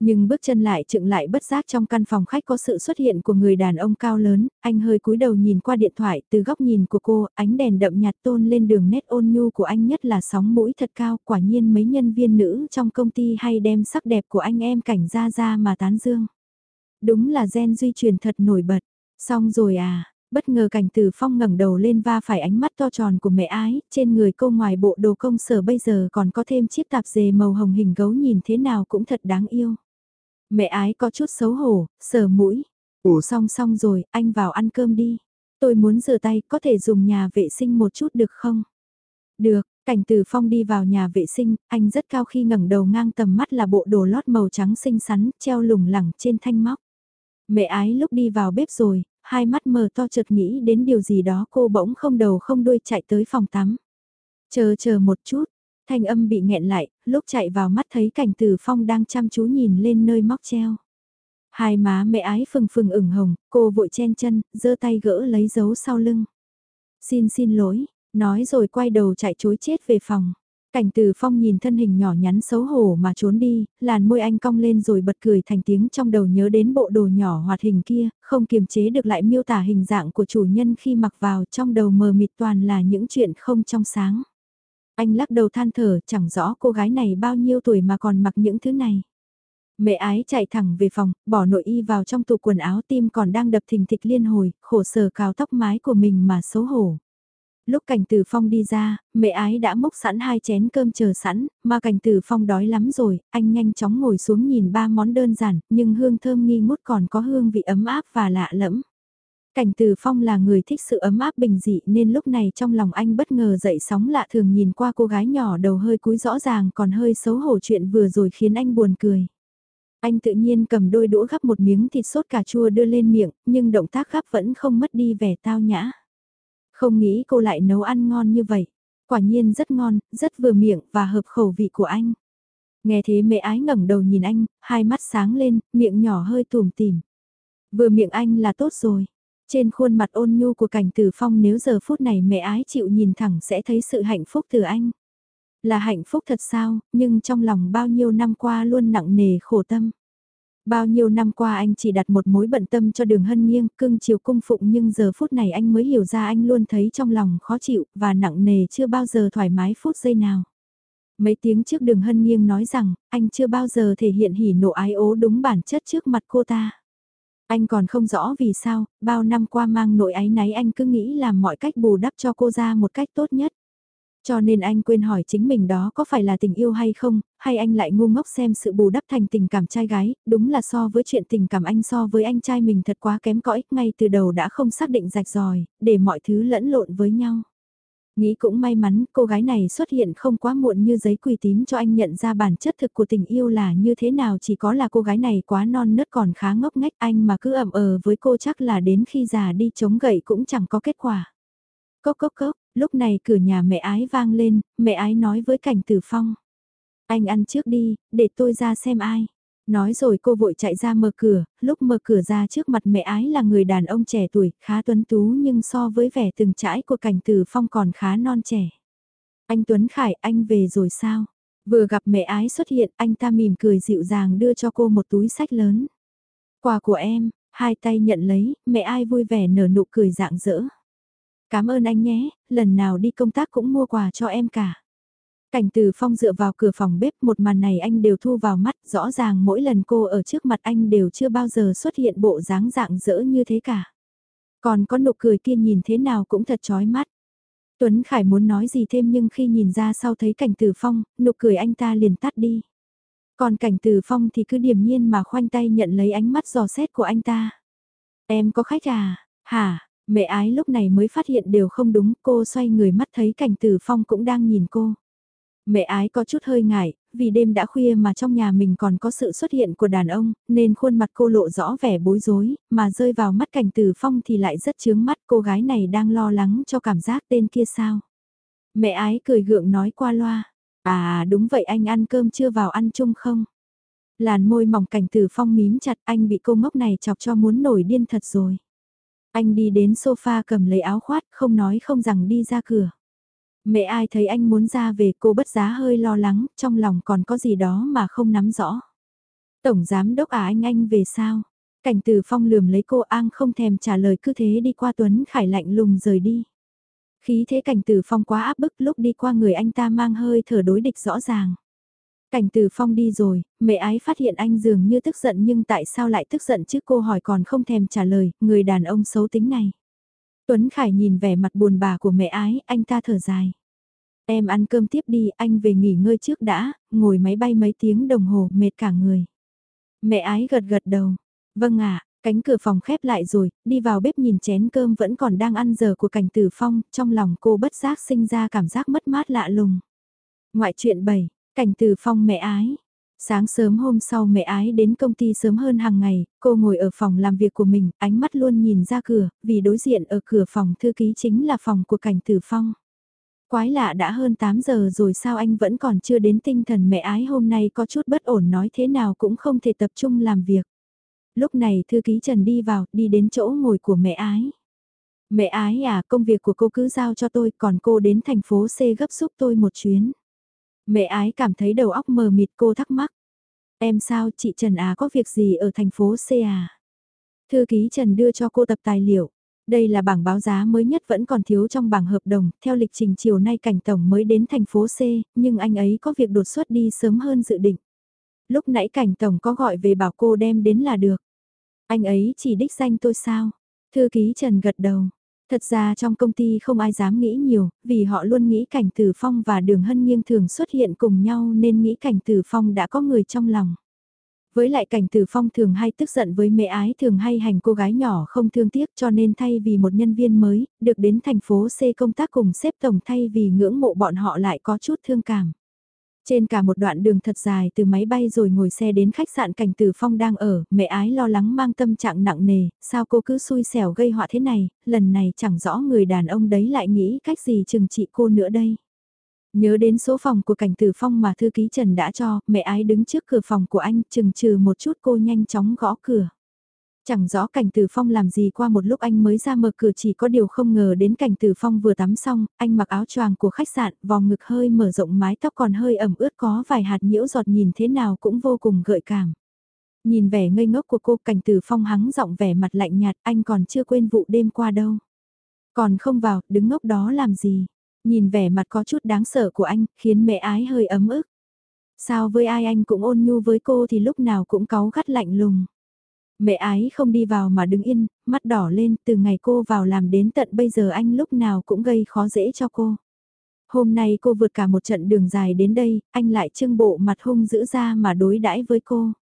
Nhưng bước chân lại chựng lại bất giác trong căn phòng khách có sự xuất hiện của người đàn ông cao lớn, anh hơi cúi đầu nhìn qua điện thoại từ góc nhìn của cô, ánh đèn đậm nhạt tôn lên đường nét ôn nhu của anh nhất là sóng mũi thật cao, quả nhiên mấy nhân viên nữ trong công ty hay đem sắc đẹp của anh em cảnh ra ra mà tán dương. Đúng là gen duy truyền thật nổi bật, xong rồi à, bất ngờ cảnh từ phong ngẩng đầu lên va phải ánh mắt to tròn của mẹ ái, trên người cô ngoài bộ đồ công sở bây giờ còn có thêm chiếc tạp dề màu hồng hình gấu nhìn thế nào cũng thật đáng yêu. Mẹ ái có chút xấu hổ, sờ mũi. Ủ xong xong rồi, anh vào ăn cơm đi. Tôi muốn rửa tay, có thể dùng nhà vệ sinh một chút được không? Được, cảnh từ phong đi vào nhà vệ sinh, anh rất cao khi ngẩng đầu ngang tầm mắt là bộ đồ lót màu trắng xinh xắn, treo lủng lẳng trên thanh móc. Mẹ ái lúc đi vào bếp rồi, hai mắt mờ to chợt nghĩ đến điều gì đó cô bỗng không đầu không đuôi chạy tới phòng tắm. Chờ chờ một chút, thanh âm bị nghẹn lại, lúc chạy vào mắt thấy cảnh từ phong đang chăm chú nhìn lên nơi móc treo. Hai má mẹ ái phừng phừng ửng hồng, cô vội chen chân, giơ tay gỡ lấy dấu sau lưng. Xin xin lỗi, nói rồi quay đầu chạy chối chết về phòng. Cảnh từ phong nhìn thân hình nhỏ nhắn xấu hổ mà trốn đi, làn môi anh cong lên rồi bật cười thành tiếng trong đầu nhớ đến bộ đồ nhỏ hoạt hình kia, không kiềm chế được lại miêu tả hình dạng của chủ nhân khi mặc vào trong đầu mờ mịt toàn là những chuyện không trong sáng. Anh lắc đầu than thở chẳng rõ cô gái này bao nhiêu tuổi mà còn mặc những thứ này. Mẹ ái chạy thẳng về phòng, bỏ nội y vào trong tủ quần áo tim còn đang đập thình thịch liên hồi, khổ sở cào tóc mái của mình mà xấu hổ. Lúc cảnh tử phong đi ra, mẹ ái đã múc sẵn hai chén cơm chờ sẵn, mà cảnh tử phong đói lắm rồi, anh nhanh chóng ngồi xuống nhìn ba món đơn giản, nhưng hương thơm nghi ngút còn có hương vị ấm áp và lạ lẫm. Cảnh Từ Phong là người thích sự ấm áp bình dị nên lúc này trong lòng anh bất ngờ dậy sóng lạ thường nhìn qua cô gái nhỏ đầu hơi cúi rõ ràng còn hơi xấu hổ chuyện vừa rồi khiến anh buồn cười. Anh tự nhiên cầm đôi đũa gắp một miếng thịt sốt cà chua đưa lên miệng, nhưng động tác gắp vẫn không mất đi vẻ tao nhã. Không nghĩ cô lại nấu ăn ngon như vậy. Quả nhiên rất ngon, rất vừa miệng và hợp khẩu vị của anh. Nghe thế mẹ ái ngẩng đầu nhìn anh, hai mắt sáng lên, miệng nhỏ hơi tùm tìm. Vừa miệng anh là tốt rồi. Trên khuôn mặt ôn nhu của cảnh tử phong nếu giờ phút này mẹ ái chịu nhìn thẳng sẽ thấy sự hạnh phúc từ anh. Là hạnh phúc thật sao, nhưng trong lòng bao nhiêu năm qua luôn nặng nề khổ tâm. Bao nhiêu năm qua anh chỉ đặt một mối bận tâm cho đường hân nghiêng, cưng chiều cung phụng nhưng giờ phút này anh mới hiểu ra anh luôn thấy trong lòng khó chịu và nặng nề chưa bao giờ thoải mái phút giây nào. Mấy tiếng trước đường hân nghiêng nói rằng, anh chưa bao giờ thể hiện hỉ nộ ái ố đúng bản chất trước mặt cô ta. Anh còn không rõ vì sao, bao năm qua mang nội ái náy anh cứ nghĩ làm mọi cách bù đắp cho cô ra một cách tốt nhất. Cho nên anh quên hỏi chính mình đó có phải là tình yêu hay không, hay anh lại ngu ngốc xem sự bù đắp thành tình cảm trai gái, đúng là so với chuyện tình cảm anh so với anh trai mình thật quá kém cõi, ngay từ đầu đã không xác định rạch ròi, để mọi thứ lẫn lộn với nhau. Nghĩ cũng may mắn cô gái này xuất hiện không quá muộn như giấy quỳ tím cho anh nhận ra bản chất thực của tình yêu là như thế nào chỉ có là cô gái này quá non nớt còn khá ngốc nghếch anh mà cứ ẩm ờ với cô chắc là đến khi già đi chống gậy cũng chẳng có kết quả. Cốc cốc cốc, lúc này cửa nhà mẹ ái vang lên, mẹ ái nói với cảnh tử phong. Anh ăn trước đi, để tôi ra xem ai. Nói rồi cô vội chạy ra mở cửa, lúc mở cửa ra trước mặt mẹ ái là người đàn ông trẻ tuổi, khá tuấn tú nhưng so với vẻ từng trãi của cảnh tử phong còn khá non trẻ. Anh Tuấn Khải, anh về rồi sao? Vừa gặp mẹ ái xuất hiện, anh ta mỉm cười dịu dàng đưa cho cô một túi sách lớn. Quà của em, hai tay nhận lấy, mẹ ai vui vẻ nở nụ cười dạng dỡ. Cảm ơn anh nhé, lần nào đi công tác cũng mua quà cho em cả. Cảnh từ phong dựa vào cửa phòng bếp một màn này anh đều thu vào mắt, rõ ràng mỗi lần cô ở trước mặt anh đều chưa bao giờ xuất hiện bộ dáng dạng dỡ như thế cả. Còn có nụ cười kia nhìn thế nào cũng thật chói mắt. Tuấn Khải muốn nói gì thêm nhưng khi nhìn ra sau thấy cảnh từ phong, nụ cười anh ta liền tắt đi. Còn cảnh từ phong thì cứ điềm nhiên mà khoanh tay nhận lấy ánh mắt giò xét của anh ta. Em có khách à? Hả? Mẹ ái lúc này mới phát hiện đều không đúng, cô xoay người mắt thấy cảnh từ phong cũng đang nhìn cô. Mẹ ái có chút hơi ngại, vì đêm đã khuya mà trong nhà mình còn có sự xuất hiện của đàn ông, nên khuôn mặt cô lộ rõ vẻ bối rối, mà rơi vào mắt cảnh từ phong thì lại rất chướng mắt cô gái này đang lo lắng cho cảm giác tên kia sao. Mẹ ái cười gượng nói qua loa, à đúng vậy anh ăn cơm chưa vào ăn chung không? Làn môi mỏng cảnh từ phong mím chặt anh bị cô ngốc này chọc cho muốn nổi điên thật rồi. Anh đi đến sofa cầm lấy áo khoát không nói không rằng đi ra cửa. Mẹ ai thấy anh muốn ra về cô bất giá hơi lo lắng, trong lòng còn có gì đó mà không nắm rõ. Tổng giám đốc à anh anh về sao? Cảnh từ phong lườm lấy cô An không thèm trả lời cứ thế đi qua Tuấn Khải lạnh lùng rời đi. Khí thế cảnh từ phong quá áp bức lúc đi qua người anh ta mang hơi thở đối địch rõ ràng. Cảnh từ phong đi rồi, mẹ ái phát hiện anh dường như tức giận nhưng tại sao lại tức giận chứ cô hỏi còn không thèm trả lời, người đàn ông xấu tính này. Tuấn Khải nhìn vẻ mặt buồn bà của mẹ ái, anh ta thở dài. Em ăn cơm tiếp đi, anh về nghỉ ngơi trước đã, ngồi máy bay mấy tiếng đồng hồ, mệt cả người. Mẹ ái gật gật đầu. Vâng ạ, Cánh cửa phòng khép lại rồi, đi vào bếp nhìn chén cơm vẫn còn đang ăn giờ của cảnh tử phong, trong lòng cô bất giác sinh ra cảm giác mất mát lạ lùng. Ngoại truyện 7, cảnh tử phong mẹ ái. Sáng sớm hôm sau mẹ ái đến công ty sớm hơn hàng ngày, cô ngồi ở phòng làm việc của mình, ánh mắt luôn nhìn ra cửa, vì đối diện ở cửa phòng thư ký chính là phòng của cảnh tử phong. Quái lạ đã hơn 8 giờ rồi sao anh vẫn còn chưa đến tinh thần mẹ ái hôm nay có chút bất ổn nói thế nào cũng không thể tập trung làm việc. Lúc này thư ký Trần đi vào, đi đến chỗ ngồi của mẹ ái. Mẹ ái à, công việc của cô cứ giao cho tôi, còn cô đến thành phố C gấp giúp tôi một chuyến. Mẹ ái cảm thấy đầu óc mờ mịt cô thắc mắc. Em sao chị Trần Á có việc gì ở thành phố C à? Thư ký Trần đưa cho cô tập tài liệu. Đây là bảng báo giá mới nhất vẫn còn thiếu trong bảng hợp đồng, theo lịch trình chiều nay cảnh tổng mới đến thành phố C, nhưng anh ấy có việc đột xuất đi sớm hơn dự định. Lúc nãy cảnh tổng có gọi về bảo cô đem đến là được. Anh ấy chỉ đích danh tôi sao? Thư ký Trần gật đầu. Thật ra trong công ty không ai dám nghĩ nhiều, vì họ luôn nghĩ cảnh tử phong và đường hân nghiêng thường xuất hiện cùng nhau nên nghĩ cảnh tử phong đã có người trong lòng. Với lại cảnh tử phong thường hay tức giận với mẹ ái thường hay hành cô gái nhỏ không thương tiếc cho nên thay vì một nhân viên mới, được đến thành phố C công tác cùng xếp tổng thay vì ngưỡng mộ bọn họ lại có chút thương cảm. Trên cả một đoạn đường thật dài từ máy bay rồi ngồi xe đến khách sạn cảnh tử phong đang ở, mẹ ái lo lắng mang tâm trạng nặng nề, sao cô cứ xui xẻo gây họa thế này, lần này chẳng rõ người đàn ông đấy lại nghĩ cách gì chừng trị cô nữa đây. Nhớ đến số phòng của cảnh tử phong mà thư ký Trần đã cho, mẹ ái đứng trước cửa phòng của anh chừng trừ một chút cô nhanh chóng gõ cửa. Chẳng rõ cảnh tử phong làm gì qua một lúc anh mới ra mở cửa chỉ có điều không ngờ đến cảnh tử phong vừa tắm xong, anh mặc áo choàng của khách sạn, vòng ngực hơi mở rộng mái tóc còn hơi ẩm ướt có vài hạt nhiễu giọt nhìn thế nào cũng vô cùng gợi cảm. Nhìn vẻ ngây ngốc của cô cảnh tử phong hắng giọng vẻ mặt lạnh nhạt anh còn chưa quên vụ đêm qua đâu. Còn không vào, đứng ngốc đó làm gì? Nhìn vẻ mặt có chút đáng sợ của anh, khiến mẹ ái hơi ấm ức. Sao với ai anh cũng ôn nhu với cô thì lúc nào cũng cáu gắt lạnh lùng. Mẹ ái không đi vào mà đứng yên, mắt đỏ lên từ ngày cô vào làm đến tận bây giờ anh lúc nào cũng gây khó dễ cho cô. Hôm nay cô vượt cả một trận đường dài đến đây, anh lại trưng bộ mặt hung dữ ra mà đối đãi với cô.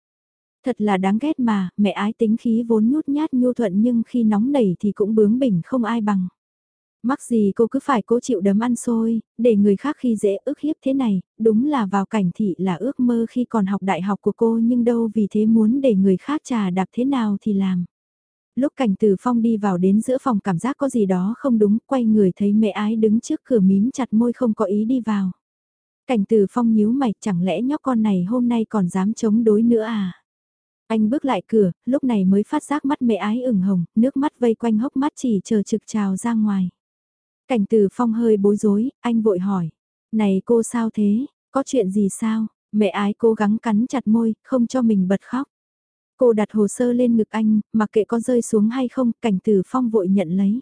Thật là đáng ghét mà, mẹ ái tính khí vốn nhút nhát nhu thuận nhưng khi nóng nảy thì cũng bướng bỉnh không ai bằng. Mắc gì cô cứ phải cố chịu đấm ăn xôi, để người khác khi dễ ức hiếp thế này, đúng là vào cảnh thị là ước mơ khi còn học đại học của cô nhưng đâu vì thế muốn để người khác trà đạp thế nào thì làm. Lúc cảnh từ phong đi vào đến giữa phòng cảm giác có gì đó không đúng, quay người thấy mẹ ái đứng trước cửa mím chặt môi không có ý đi vào. Cảnh từ phong nhíu mày chẳng lẽ nhóc con này hôm nay còn dám chống đối nữa à? Anh bước lại cửa, lúc này mới phát giác mắt mẹ ái ửng hồng, nước mắt vây quanh hốc mắt chỉ chờ trực trào ra ngoài. Cảnh từ phong hơi bối rối, anh vội hỏi. Này cô sao thế, có chuyện gì sao? Mẹ ái cố gắng cắn chặt môi, không cho mình bật khóc. Cô đặt hồ sơ lên ngực anh, mặc kệ có rơi xuống hay không, cảnh từ phong vội nhận lấy.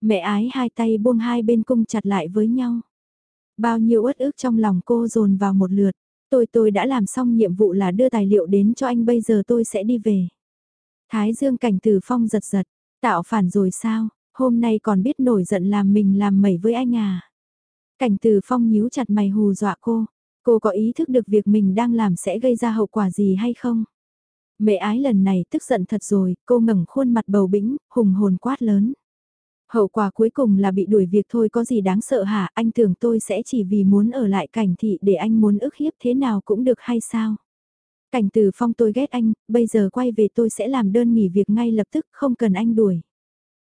Mẹ ái hai tay buông hai bên cung chặt lại với nhau. Bao nhiêu uất ức trong lòng cô dồn vào một lượt. Tôi tôi đã làm xong nhiệm vụ là đưa tài liệu đến cho anh bây giờ tôi sẽ đi về. Thái dương cảnh từ phong giật giật, tạo phản rồi sao, hôm nay còn biết nổi giận làm mình làm mẩy với anh à. Cảnh từ phong nhíu chặt mày hù dọa cô, cô có ý thức được việc mình đang làm sẽ gây ra hậu quả gì hay không? Mẹ ái lần này tức giận thật rồi, cô ngẩng khuôn mặt bầu bĩnh, hùng hồn quát lớn. Hậu quả cuối cùng là bị đuổi việc thôi có gì đáng sợ hả, anh tưởng tôi sẽ chỉ vì muốn ở lại cảnh thị để anh muốn ức hiếp thế nào cũng được hay sao? Cảnh từ phong tôi ghét anh, bây giờ quay về tôi sẽ làm đơn nghỉ việc ngay lập tức, không cần anh đuổi.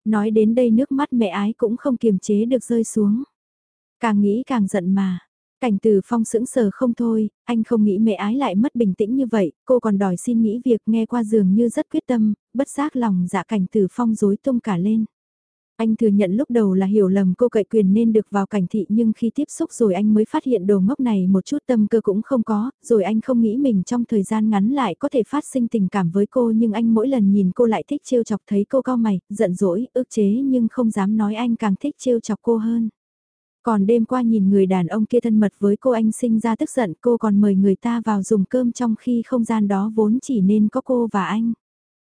Nói đến đây nước mắt mẹ ái cũng không kiềm chế được rơi xuống. Càng nghĩ càng giận mà. Cảnh từ phong sững sờ không thôi, anh không nghĩ mẹ ái lại mất bình tĩnh như vậy, cô còn đòi xin nghĩ việc nghe qua giường như rất quyết tâm, bất giác lòng dạ cảnh từ phong rối tung cả lên. Anh thừa nhận lúc đầu là hiểu lầm cô cậy quyền nên được vào cảnh thị nhưng khi tiếp xúc rồi anh mới phát hiện đồ ngốc này một chút tâm cơ cũng không có, rồi anh không nghĩ mình trong thời gian ngắn lại có thể phát sinh tình cảm với cô nhưng anh mỗi lần nhìn cô lại thích trêu chọc thấy cô cao mày, giận dỗi, ức chế nhưng không dám nói anh càng thích trêu chọc cô hơn. Còn đêm qua nhìn người đàn ông kia thân mật với cô anh sinh ra tức giận cô còn mời người ta vào dùng cơm trong khi không gian đó vốn chỉ nên có cô và anh.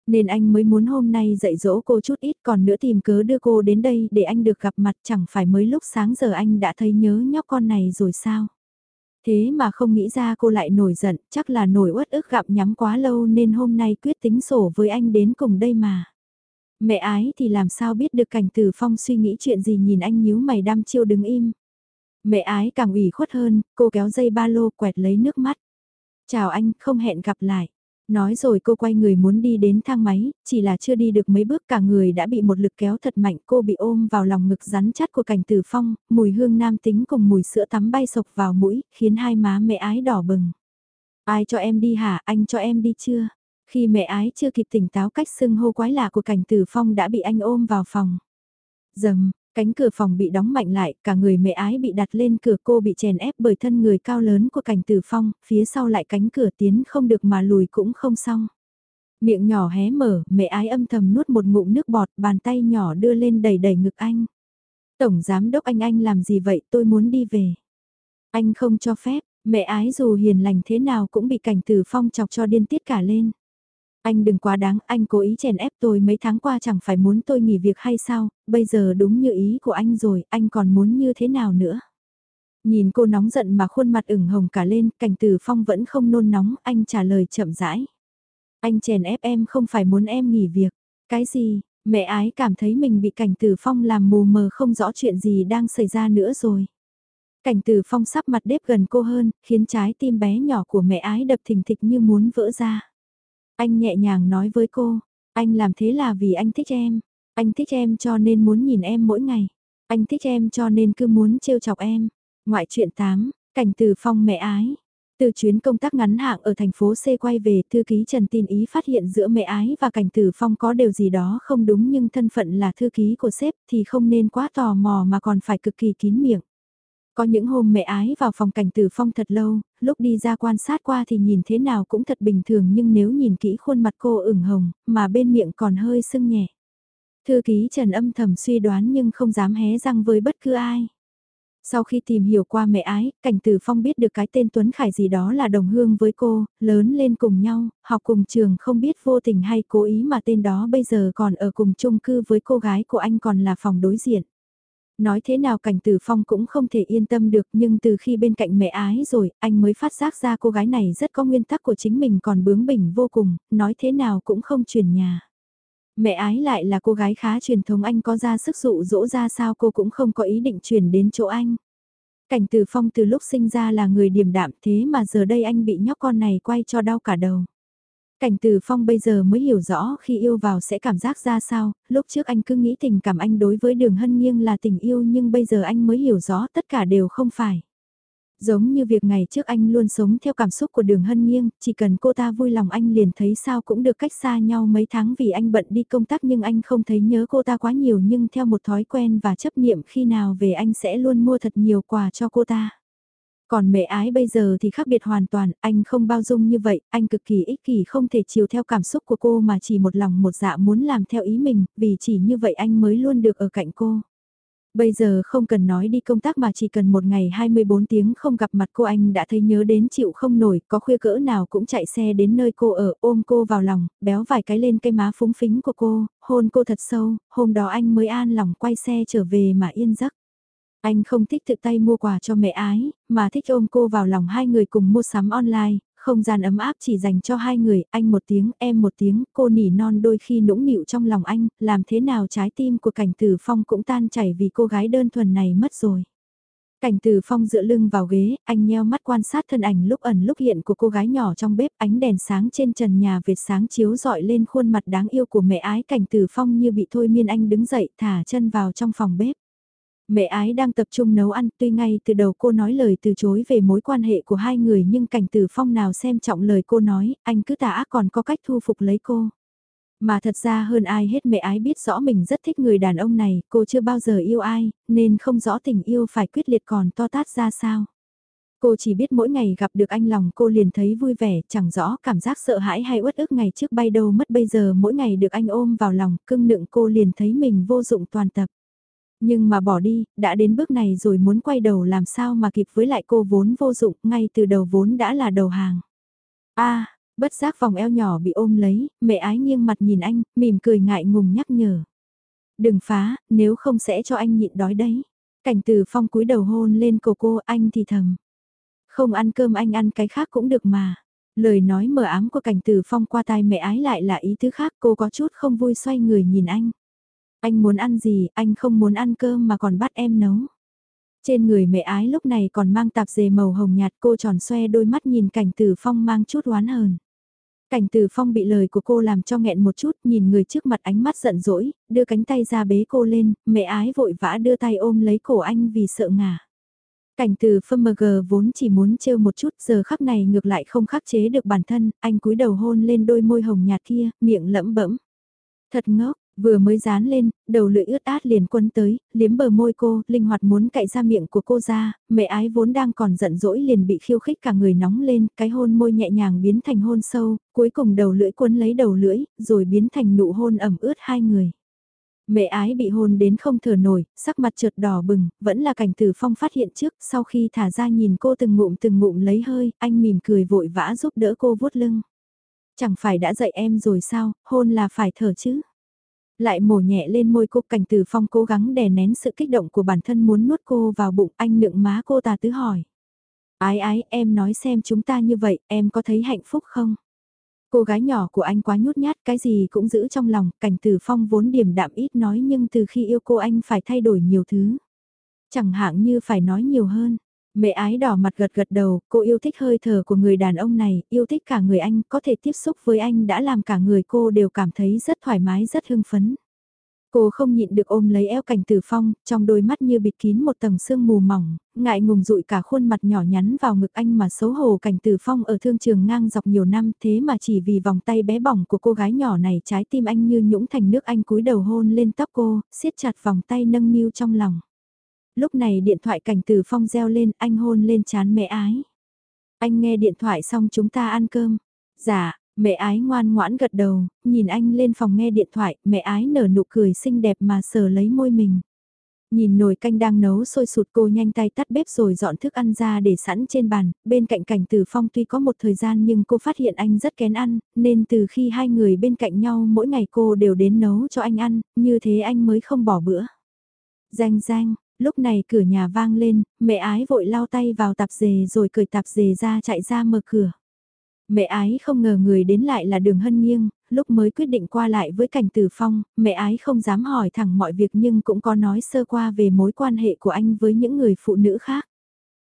Nên anh mới muốn hôm nay dạy dỗ cô chút ít còn nữa tìm cớ đưa cô đến đây để anh được gặp mặt chẳng phải mới lúc sáng giờ anh đã thấy nhớ nhóc con này rồi sao. Thế mà không nghĩ ra cô lại nổi giận, chắc là nổi uất ức gặp nhắm quá lâu nên hôm nay quyết tính sổ với anh đến cùng đây mà. Mẹ ái thì làm sao biết được cảnh tử phong suy nghĩ chuyện gì nhìn anh nhíu mày đăm chiêu đứng im. Mẹ ái càng ủy khuất hơn, cô kéo dây ba lô quẹt lấy nước mắt. Chào anh, không hẹn gặp lại. Nói rồi cô quay người muốn đi đến thang máy, chỉ là chưa đi được mấy bước cả người đã bị một lực kéo thật mạnh cô bị ôm vào lòng ngực rắn chắc của cảnh tử phong, mùi hương nam tính cùng mùi sữa tắm bay sộc vào mũi, khiến hai má mẹ ái đỏ bừng. Ai cho em đi hả, anh cho em đi chưa? Khi mẹ ái chưa kịp tỉnh táo cách xưng hô quái lạ của cảnh tử phong đã bị anh ôm vào phòng. Dầm, Cánh cửa phòng bị đóng mạnh lại, cả người mẹ ái bị đặt lên cửa cô bị chèn ép bởi thân người cao lớn của cảnh tử phong, phía sau lại cánh cửa tiến không được mà lùi cũng không xong. Miệng nhỏ hé mở, mẹ ái âm thầm nuốt một ngụm nước bọt, bàn tay nhỏ đưa lên đầy đầy ngực anh. Tổng giám đốc anh anh làm gì vậy, tôi muốn đi về. Anh không cho phép, mẹ ái dù hiền lành thế nào cũng bị cảnh tử phong chọc cho điên tiết cả lên. Anh đừng quá đáng, anh cố ý chèn ép tôi mấy tháng qua chẳng phải muốn tôi nghỉ việc hay sao, bây giờ đúng như ý của anh rồi, anh còn muốn như thế nào nữa. Nhìn cô nóng giận mà khuôn mặt ửng hồng cả lên, cảnh từ phong vẫn không nôn nóng, anh trả lời chậm rãi. Anh chèn ép em không phải muốn em nghỉ việc. Cái gì, mẹ ái cảm thấy mình bị cảnh từ phong làm mù mờ không rõ chuyện gì đang xảy ra nữa rồi. Cảnh từ phong sắp mặt đếp gần cô hơn, khiến trái tim bé nhỏ của mẹ ái đập thình thịch như muốn vỡ ra. Anh nhẹ nhàng nói với cô, anh làm thế là vì anh thích em. Anh thích em cho nên muốn nhìn em mỗi ngày. Anh thích em cho nên cứ muốn trêu chọc em. Ngoại truyện 8, cảnh từ phong mẹ ái. Từ chuyến công tác ngắn hạn ở thành phố C quay về, thư ký Trần tin ý phát hiện giữa mẹ ái và cảnh tử phong có điều gì đó không đúng nhưng thân phận là thư ký của sếp thì không nên quá tò mò mà còn phải cực kỳ kín miệng. Có những hôm mẹ ái vào phòng cảnh tử phong thật lâu, lúc đi ra quan sát qua thì nhìn thế nào cũng thật bình thường nhưng nếu nhìn kỹ khuôn mặt cô ửng hồng, mà bên miệng còn hơi sưng nhẹ. Thư ký Trần âm thầm suy đoán nhưng không dám hé răng với bất cứ ai. Sau khi tìm hiểu qua mẹ ái, Cảnh Tử Phong biết được cái tên Tuấn Khải gì đó là đồng hương với cô, lớn lên cùng nhau, học cùng trường không biết vô tình hay cố ý mà tên đó bây giờ còn ở cùng chung cư với cô gái của anh còn là phòng đối diện. Nói thế nào cảnh tử phong cũng không thể yên tâm được nhưng từ khi bên cạnh mẹ ái rồi, anh mới phát giác ra cô gái này rất có nguyên tắc của chính mình còn bướng bỉnh vô cùng, nói thế nào cũng không chuyển nhà. Mẹ ái lại là cô gái khá truyền thống anh có ra sức dụ dỗ ra sao cô cũng không có ý định chuyển đến chỗ anh. Cảnh tử phong từ lúc sinh ra là người điềm đạm thế mà giờ đây anh bị nhóc con này quay cho đau cả đầu. Cảnh từ phong bây giờ mới hiểu rõ khi yêu vào sẽ cảm giác ra sao, lúc trước anh cứ nghĩ tình cảm anh đối với đường hân nghiêng là tình yêu nhưng bây giờ anh mới hiểu rõ tất cả đều không phải. Giống như việc ngày trước anh luôn sống theo cảm xúc của đường hân nghiêng, chỉ cần cô ta vui lòng anh liền thấy sao cũng được cách xa nhau mấy tháng vì anh bận đi công tác nhưng anh không thấy nhớ cô ta quá nhiều nhưng theo một thói quen và chấp niệm khi nào về anh sẽ luôn mua thật nhiều quà cho cô ta. Còn mẹ ái bây giờ thì khác biệt hoàn toàn, anh không bao dung như vậy, anh cực kỳ ích kỷ không thể chiều theo cảm xúc của cô mà chỉ một lòng một dạ muốn làm theo ý mình, vì chỉ như vậy anh mới luôn được ở cạnh cô. Bây giờ không cần nói đi công tác mà chỉ cần một ngày 24 tiếng không gặp mặt cô anh đã thấy nhớ đến chịu không nổi, có khuya cỡ nào cũng chạy xe đến nơi cô ở, ôm cô vào lòng, béo vài cái lên cây má phúng phính của cô, hôn cô thật sâu, hôm đó anh mới an lòng quay xe trở về mà yên giấc. Anh không thích tự tay mua quà cho mẹ ái, mà thích ôm cô vào lòng hai người cùng mua sắm online, không gian ấm áp chỉ dành cho hai người, anh một tiếng, em một tiếng, cô nỉ non đôi khi nũng nịu trong lòng anh, làm thế nào trái tim của cảnh tử phong cũng tan chảy vì cô gái đơn thuần này mất rồi. Cảnh tử phong dựa lưng vào ghế, anh nheo mắt quan sát thân ảnh lúc ẩn lúc hiện của cô gái nhỏ trong bếp ánh đèn sáng trên trần nhà việt sáng chiếu dọi lên khuôn mặt đáng yêu của mẹ ái cảnh tử phong như bị thôi miên anh đứng dậy thả chân vào trong phòng bếp. Mẹ ái đang tập trung nấu ăn tuy ngay từ đầu cô nói lời từ chối về mối quan hệ của hai người nhưng cảnh tử phong nào xem trọng lời cô nói, anh cứ tà ác còn có cách thu phục lấy cô. Mà thật ra hơn ai hết mẹ ái biết rõ mình rất thích người đàn ông này, cô chưa bao giờ yêu ai, nên không rõ tình yêu phải quyết liệt còn to tát ra sao. Cô chỉ biết mỗi ngày gặp được anh lòng cô liền thấy vui vẻ, chẳng rõ cảm giác sợ hãi hay uất ức ngày trước bay đâu mất bây giờ mỗi ngày được anh ôm vào lòng, cưng nựng cô liền thấy mình vô dụng toàn tập. Nhưng mà bỏ đi, đã đến bước này rồi muốn quay đầu làm sao mà kịp với lại cô vốn vô dụng, ngay từ đầu vốn đã là đầu hàng. a bất giác vòng eo nhỏ bị ôm lấy, mẹ ái nghiêng mặt nhìn anh, mỉm cười ngại ngùng nhắc nhở. Đừng phá, nếu không sẽ cho anh nhịn đói đấy. Cảnh từ phong cúi đầu hôn lên cổ cô anh thì thầm. Không ăn cơm anh ăn cái khác cũng được mà. Lời nói mờ ám của cảnh từ phong qua tai mẹ ái lại là ý thứ khác cô có chút không vui xoay người nhìn anh. Anh muốn ăn gì, anh không muốn ăn cơm mà còn bắt em nấu. Trên người mẹ ái lúc này còn mang tạp dề màu hồng nhạt cô tròn xoe đôi mắt nhìn cảnh tử phong mang chút oán hờn. Cảnh tử phong bị lời của cô làm cho nghẹn một chút nhìn người trước mặt ánh mắt giận dỗi, đưa cánh tay ra bế cô lên, mẹ ái vội vã đưa tay ôm lấy cổ anh vì sợ ngả. Cảnh từ FMG vốn chỉ muốn trêu một chút giờ khắc này ngược lại không khắc chế được bản thân, anh cúi đầu hôn lên đôi môi hồng nhạt kia, miệng lẫm bẫm. Thật ngốc, vừa mới dán lên, đầu lưỡi ướt át liền quấn tới, liếm bờ môi cô, linh hoạt muốn cạy ra miệng của cô ra, mẹ ái vốn đang còn giận dỗi liền bị khiêu khích cả người nóng lên, cái hôn môi nhẹ nhàng biến thành hôn sâu, cuối cùng đầu lưỡi quấn lấy đầu lưỡi, rồi biến thành nụ hôn ẩm ướt hai người. Mẹ ái bị hôn đến không thở nổi, sắc mặt trượt đỏ bừng, vẫn là cảnh tử phong phát hiện trước, sau khi thả ra nhìn cô từng ngụm từng ngụm lấy hơi, anh mỉm cười vội vã giúp đỡ cô vuốt lưng. Chẳng phải đã dạy em rồi sao, hôn là phải thở chứ. Lại mổ nhẹ lên môi cô cảnh tử phong cố gắng đè nén sự kích động của bản thân muốn nuốt cô vào bụng anh nựng má cô ta tứ hỏi. Ái ái em nói xem chúng ta như vậy em có thấy hạnh phúc không? Cô gái nhỏ của anh quá nhút nhát cái gì cũng giữ trong lòng, cảnh tử phong vốn điềm đạm ít nói nhưng từ khi yêu cô anh phải thay đổi nhiều thứ. Chẳng hạn như phải nói nhiều hơn. Mẹ ái đỏ mặt gật gật đầu, cô yêu thích hơi thở của người đàn ông này, yêu thích cả người anh, có thể tiếp xúc với anh đã làm cả người cô đều cảm thấy rất thoải mái rất hưng phấn. Cô không nhịn được ôm lấy eo cảnh tử phong, trong đôi mắt như bịt kín một tầng sương mù mỏng, ngại ngùng dụi cả khuôn mặt nhỏ nhắn vào ngực anh mà xấu hổ cảnh tử phong ở thương trường ngang dọc nhiều năm thế mà chỉ vì vòng tay bé bỏng của cô gái nhỏ này trái tim anh như nhũng thành nước anh cúi đầu hôn lên tóc cô, siết chặt vòng tay nâng niu trong lòng. Lúc này điện thoại cảnh tử phong reo lên anh hôn lên chán mẹ ái. Anh nghe điện thoại xong chúng ta ăn cơm. Dạ, Mẹ ái ngoan ngoãn gật đầu, nhìn anh lên phòng nghe điện thoại, mẹ ái nở nụ cười xinh đẹp mà sờ lấy môi mình. Nhìn nồi canh đang nấu sôi sụt cô nhanh tay tắt bếp rồi dọn thức ăn ra để sẵn trên bàn, bên cạnh cảnh tử phong tuy có một thời gian nhưng cô phát hiện anh rất kén ăn, nên từ khi hai người bên cạnh nhau mỗi ngày cô đều đến nấu cho anh ăn, như thế anh mới không bỏ bữa. Danh danh, lúc này cửa nhà vang lên, mẹ ái vội lao tay vào tạp dề rồi cười tạp dề ra chạy ra mở cửa. Mẹ ái không ngờ người đến lại là đường hân nghiêng, lúc mới quyết định qua lại với cảnh tử phong, mẹ ái không dám hỏi thẳng mọi việc nhưng cũng có nói sơ qua về mối quan hệ của anh với những người phụ nữ khác.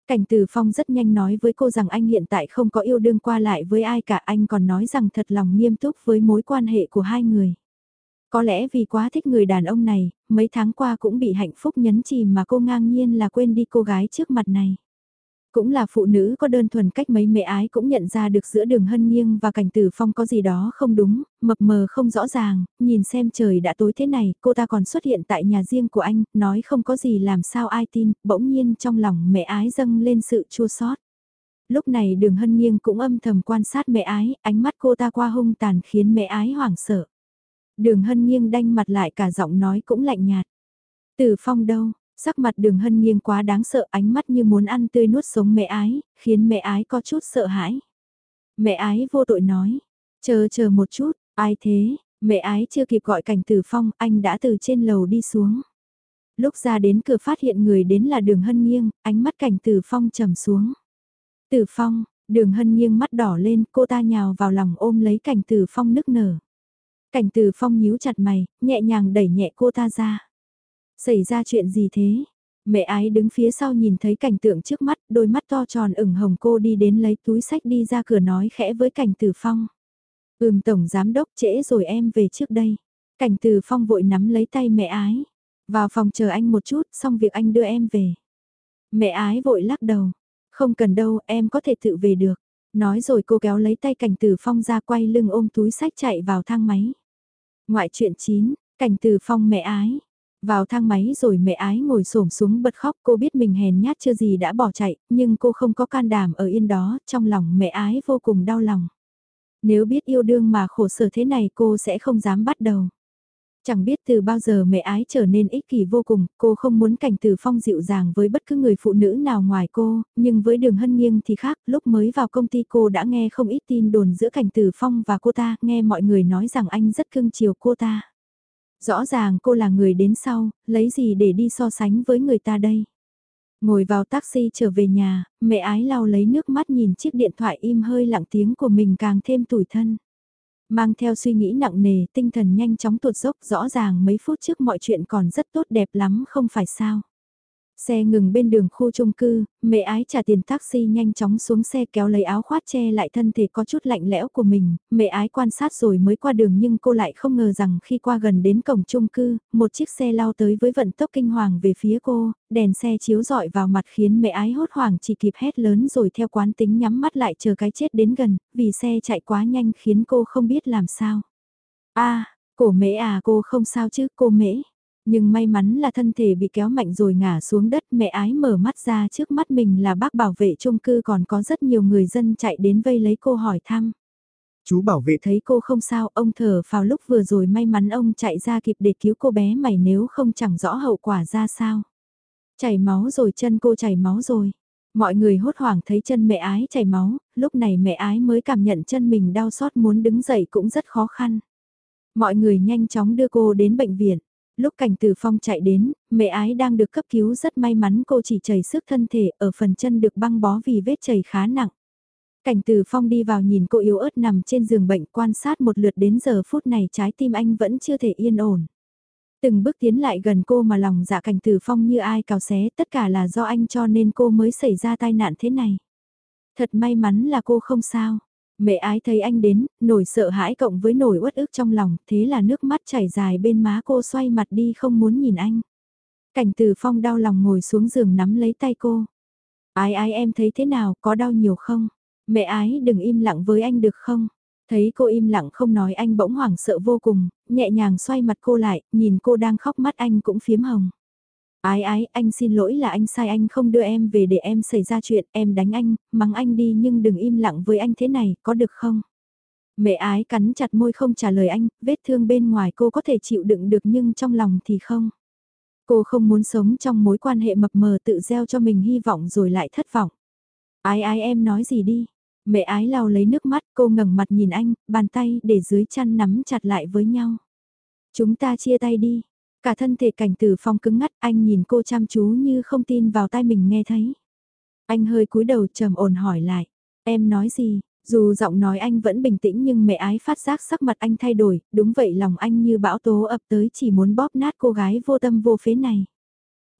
Cảnh Tử Phong rất nhanh nói với cô rằng anh hiện tại không có yêu đương qua lại với ai cả anh còn nói rằng thật lòng nghiêm túc với mối quan hệ của hai người. Có lẽ vì quá thích người đàn ông này, mấy tháng qua cũng bị hạnh phúc nhấn chìm mà cô ngang nhiên là quên đi cô gái trước mặt này. Cũng là phụ nữ có đơn thuần cách mấy mẹ ái cũng nhận ra được giữa đường hân nghiêng và cảnh tử phong có gì đó không đúng, mập mờ không rõ ràng, nhìn xem trời đã tối thế này, cô ta còn xuất hiện tại nhà riêng của anh, nói không có gì làm sao ai tin, bỗng nhiên trong lòng mẹ ái dâng lên sự chua xót. Lúc này đường hân nghiêng cũng âm thầm quan sát mẹ ái, ánh mắt cô ta qua hung tàn khiến mẹ ái hoảng sợ. Đường hân nghiêng đanh mặt lại cả giọng nói cũng lạnh nhạt. Tử phong đâu, Sắc mặt đường hân nghiêng quá đáng sợ ánh mắt như muốn ăn tươi nuốt sống mẹ ái, khiến mẹ ái có chút sợ hãi. Mẹ ái vô tội nói, chờ chờ một chút, ai thế, mẹ ái chưa kịp gọi cảnh tử phong, anh đã từ trên lầu đi xuống. Lúc ra đến cửa phát hiện người đến là đường hân nghiêng, ánh mắt cảnh tử phong trầm xuống. Tử phong, đường hân nghiêng mắt đỏ lên, cô ta nhào vào lòng ôm lấy cảnh tử phong nức nở. Cảnh từ phong nhíu chặt mày, nhẹ nhàng đẩy nhẹ cô ta ra. Xảy ra chuyện gì thế? Mẹ ái đứng phía sau nhìn thấy cảnh tượng trước mắt, đôi mắt to tròn ửng hồng cô đi đến lấy túi sách đi ra cửa nói khẽ với cảnh tử phong. Ừm tổng giám đốc trễ rồi em về trước đây. Cảnh tử phong vội nắm lấy tay mẹ ái. Vào phòng chờ anh một chút, xong việc anh đưa em về. Mẹ ái vội lắc đầu. Không cần đâu, em có thể tự về được. Nói rồi cô kéo lấy tay cảnh tử phong ra quay lưng ôm túi sách chạy vào thang máy. Ngoại chuyện 9, cảnh từ phong mẹ ái. Vào thang máy rồi mẹ ái ngồi xổm xuống bật khóc cô biết mình hèn nhát chưa gì đã bỏ chạy, nhưng cô không có can đảm ở yên đó, trong lòng mẹ ái vô cùng đau lòng. Nếu biết yêu đương mà khổ sở thế này cô sẽ không dám bắt đầu. Chẳng biết từ bao giờ mẹ ái trở nên ích kỷ vô cùng, cô không muốn cảnh từ phong dịu dàng với bất cứ người phụ nữ nào ngoài cô, nhưng với đường hân nghiêng thì khác, lúc mới vào công ty cô đã nghe không ít tin đồn giữa cảnh từ phong và cô ta, nghe mọi người nói rằng anh rất cưng chiều cô ta. Rõ ràng cô là người đến sau, lấy gì để đi so sánh với người ta đây? Ngồi vào taxi trở về nhà, mẹ ái lau lấy nước mắt nhìn chiếc điện thoại im hơi lặng tiếng của mình càng thêm tủi thân. Mang theo suy nghĩ nặng nề, tinh thần nhanh chóng tuột dốc rõ ràng mấy phút trước mọi chuyện còn rất tốt đẹp lắm không phải sao. Xe ngừng bên đường khu trung cư, mẹ ái trả tiền taxi nhanh chóng xuống xe kéo lấy áo khoác che lại thân thể có chút lạnh lẽo của mình, mẹ ái quan sát rồi mới qua đường nhưng cô lại không ngờ rằng khi qua gần đến cổng trung cư, một chiếc xe lao tới với vận tốc kinh hoàng về phía cô, đèn xe chiếu rọi vào mặt khiến mẹ ái hốt hoảng chỉ kịp hét lớn rồi theo quán tính nhắm mắt lại chờ cái chết đến gần, vì xe chạy quá nhanh khiến cô không biết làm sao. a cổ mễ à cô không sao chứ cô mễ. Nhưng may mắn là thân thể bị kéo mạnh rồi ngả xuống đất mẹ ái mở mắt ra trước mắt mình là bác bảo vệ chung cư còn có rất nhiều người dân chạy đến vây lấy cô hỏi thăm. Chú bảo vệ thấy cô không sao ông thở vào lúc vừa rồi may mắn ông chạy ra kịp để cứu cô bé mày nếu không chẳng rõ hậu quả ra sao. Chảy máu rồi chân cô chảy máu rồi. Mọi người hốt hoảng thấy chân mẹ ái chảy máu, lúc này mẹ ái mới cảm nhận chân mình đau xót muốn đứng dậy cũng rất khó khăn. Mọi người nhanh chóng đưa cô đến bệnh viện lúc cảnh từ phong chạy đến, mẹ ái đang được cấp cứu rất may mắn cô chỉ chảy sức thân thể ở phần chân được băng bó vì vết chảy khá nặng. Cảnh từ phong đi vào nhìn cô yếu ớt nằm trên giường bệnh quan sát một lượt đến giờ phút này trái tim anh vẫn chưa thể yên ổn. Từng bước tiến lại gần cô mà lòng dạ cảnh từ phong như ai cào xé tất cả là do anh cho nên cô mới xảy ra tai nạn thế này. Thật may mắn là cô không sao. Mẹ ái thấy anh đến, nổi sợ hãi cộng với nổi uất ức trong lòng, thế là nước mắt chảy dài bên má cô xoay mặt đi không muốn nhìn anh. Cảnh từ phong đau lòng ngồi xuống giường nắm lấy tay cô. Ái ái em thấy thế nào, có đau nhiều không? Mẹ ái đừng im lặng với anh được không? Thấy cô im lặng không nói anh bỗng hoảng sợ vô cùng, nhẹ nhàng xoay mặt cô lại, nhìn cô đang khóc mắt anh cũng phiếm hồng. Ái ái, anh xin lỗi là anh sai anh không đưa em về để em xảy ra chuyện, em đánh anh, mắng anh đi nhưng đừng im lặng với anh thế này, có được không? Mẹ ái cắn chặt môi không trả lời anh, vết thương bên ngoài cô có thể chịu đựng được nhưng trong lòng thì không. Cô không muốn sống trong mối quan hệ mập mờ tự gieo cho mình hy vọng rồi lại thất vọng. Ái ái em nói gì đi? Mẹ ái lau lấy nước mắt, cô ngẩng mặt nhìn anh, bàn tay để dưới chăn nắm chặt lại với nhau. Chúng ta chia tay đi, Cả thân thể cảnh tử phong cứng ngắt anh nhìn cô chăm chú như không tin vào tai mình nghe thấy. Anh hơi cúi đầu trầm ổn hỏi lại. Em nói gì? Dù giọng nói anh vẫn bình tĩnh nhưng mẹ ái phát giác sắc mặt anh thay đổi, đúng vậy lòng anh như bão tố ập tới chỉ muốn bóp nát cô gái vô tâm vô phế này.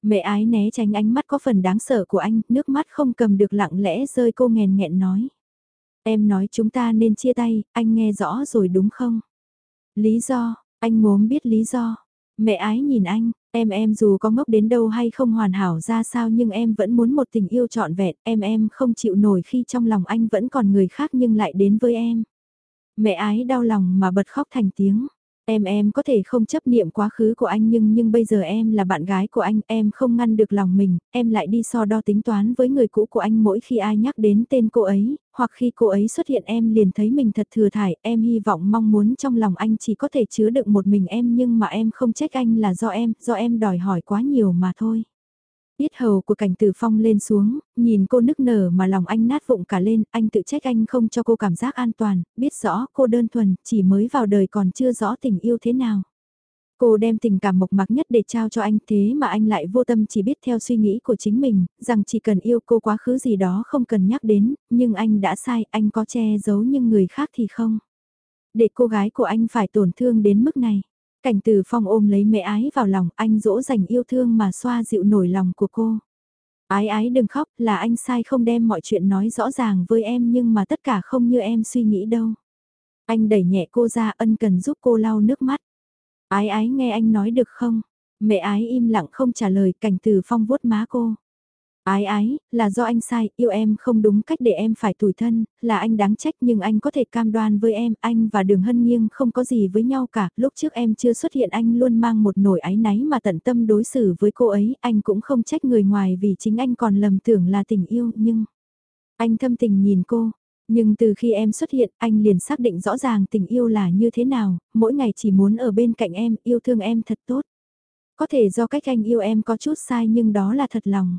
Mẹ ái né tránh ánh mắt có phần đáng sợ của anh, nước mắt không cầm được lặng lẽ rơi cô nghèn nghẹn nói. Em nói chúng ta nên chia tay, anh nghe rõ rồi đúng không? Lý do, anh muốn biết lý do. Mẹ ái nhìn anh, em em dù có ngốc đến đâu hay không hoàn hảo ra sao nhưng em vẫn muốn một tình yêu trọn vẹn, em em không chịu nổi khi trong lòng anh vẫn còn người khác nhưng lại đến với em. Mẹ ái đau lòng mà bật khóc thành tiếng. Em em có thể không chấp niệm quá khứ của anh nhưng nhưng bây giờ em là bạn gái của anh, em không ngăn được lòng mình, em lại đi so đo tính toán với người cũ của anh mỗi khi ai nhắc đến tên cô ấy, hoặc khi cô ấy xuất hiện em liền thấy mình thật thừa thải, em hy vọng mong muốn trong lòng anh chỉ có thể chứa đựng một mình em nhưng mà em không trách anh là do em, do em đòi hỏi quá nhiều mà thôi. Biết hầu của cảnh tử phong lên xuống, nhìn cô nức nở mà lòng anh nát vụng cả lên, anh tự trách anh không cho cô cảm giác an toàn, biết rõ cô đơn thuần, chỉ mới vào đời còn chưa rõ tình yêu thế nào. Cô đem tình cảm mộc mạc nhất để trao cho anh thế mà anh lại vô tâm chỉ biết theo suy nghĩ của chính mình, rằng chỉ cần yêu cô quá khứ gì đó không cần nhắc đến, nhưng anh đã sai, anh có che giấu nhưng người khác thì không. Để cô gái của anh phải tổn thương đến mức này. Cảnh từ phong ôm lấy mẹ ái vào lòng, anh dỗ dành yêu thương mà xoa dịu nổi lòng của cô. Ái ái đừng khóc, là anh sai không đem mọi chuyện nói rõ ràng với em nhưng mà tất cả không như em suy nghĩ đâu. Anh đẩy nhẹ cô ra ân cần giúp cô lau nước mắt. Ái ái nghe anh nói được không? Mẹ ái im lặng không trả lời cảnh từ phong vuốt má cô. Ái ái, là do anh sai, yêu em không đúng cách để em phải tủi thân, là anh đáng trách nhưng anh có thể cam đoan với em, anh và đường hân nghiêng không có gì với nhau cả, lúc trước em chưa xuất hiện anh luôn mang một nỗi ái náy mà tận tâm đối xử với cô ấy, anh cũng không trách người ngoài vì chính anh còn lầm tưởng là tình yêu, nhưng... Anh thâm tình nhìn cô, nhưng từ khi em xuất hiện, anh liền xác định rõ ràng tình yêu là như thế nào, mỗi ngày chỉ muốn ở bên cạnh em, yêu thương em thật tốt. Có thể do cách anh yêu em có chút sai nhưng đó là thật lòng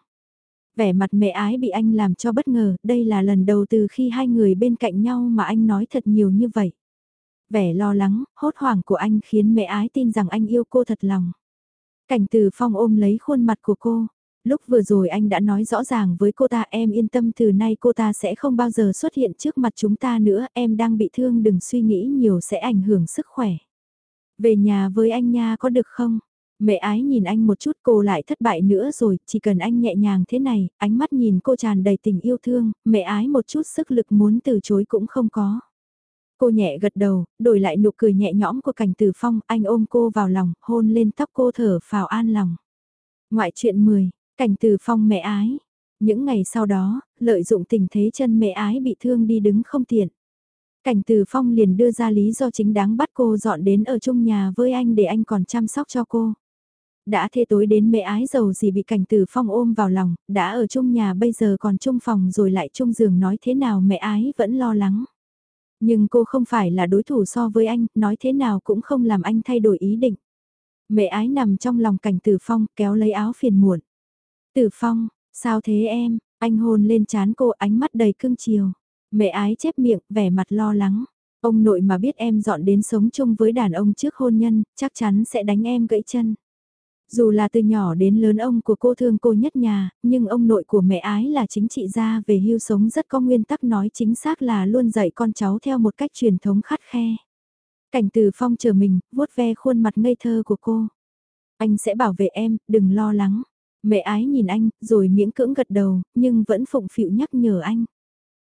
vẻ mặt mẹ ái bị anh làm cho bất ngờ, đây là lần đầu từ khi hai người bên cạnh nhau mà anh nói thật nhiều như vậy. Vẻ lo lắng, hốt hoảng của anh khiến mẹ ái tin rằng anh yêu cô thật lòng. Cảnh từ phong ôm lấy khuôn mặt của cô, Lúc vừa rồi anh đã nói rõ ràng với cô ta em yên tâm từ nay cô ta sẽ không bao giờ xuất hiện trước mặt chúng ta nữa, em đang bị thương đừng suy nghĩ nhiều sẽ ảnh hưởng sức khỏe. Về nhà với anh nha có được không? Mẹ ái nhìn anh một chút cô lại thất bại nữa rồi, chỉ cần anh nhẹ nhàng thế này, ánh mắt nhìn cô tràn đầy tình yêu thương, mẹ ái một chút sức lực muốn từ chối cũng không có. Cô nhẹ gật đầu, đổi lại nụ cười nhẹ nhõm của cảnh tử phong, anh ôm cô vào lòng, hôn lên tóc cô thở phào an lòng. Ngoại chuyện 10, cảnh tử phong mẹ ái. Những ngày sau đó, lợi dụng tình thế chân mẹ ái bị thương đi đứng không tiện. Cảnh Từ Phong liền đưa ra lý do chính đáng bắt cô dọn đến ở chung nhà với anh để anh còn chăm sóc cho cô. Đã thế tối đến mẹ ái giàu gì bị Cảnh tử Phong ôm vào lòng, đã ở chung nhà bây giờ còn chung phòng rồi lại chung giường nói thế nào mẹ ái vẫn lo lắng. Nhưng cô không phải là đối thủ so với anh, nói thế nào cũng không làm anh thay đổi ý định. Mẹ ái nằm trong lòng Cảnh tử Phong kéo lấy áo phiền muộn. tử Phong, sao thế em? Anh hôn lên chán cô ánh mắt đầy cưng chiều. Mẹ ái chép miệng, vẻ mặt lo lắng. Ông nội mà biết em dọn đến sống chung với đàn ông trước hôn nhân, chắc chắn sẽ đánh em gãy chân. Dù là từ nhỏ đến lớn ông của cô thương cô nhất nhà, nhưng ông nội của mẹ ái là chính trị gia về hưu sống rất có nguyên tắc nói chính xác là luôn dạy con cháu theo một cách truyền thống khắt khe. Cảnh từ phong chờ mình, vuốt ve khuôn mặt ngây thơ của cô. Anh sẽ bảo vệ em, đừng lo lắng. Mẹ ái nhìn anh, rồi miễn cưỡng gật đầu, nhưng vẫn phụng phịu nhắc nhở anh.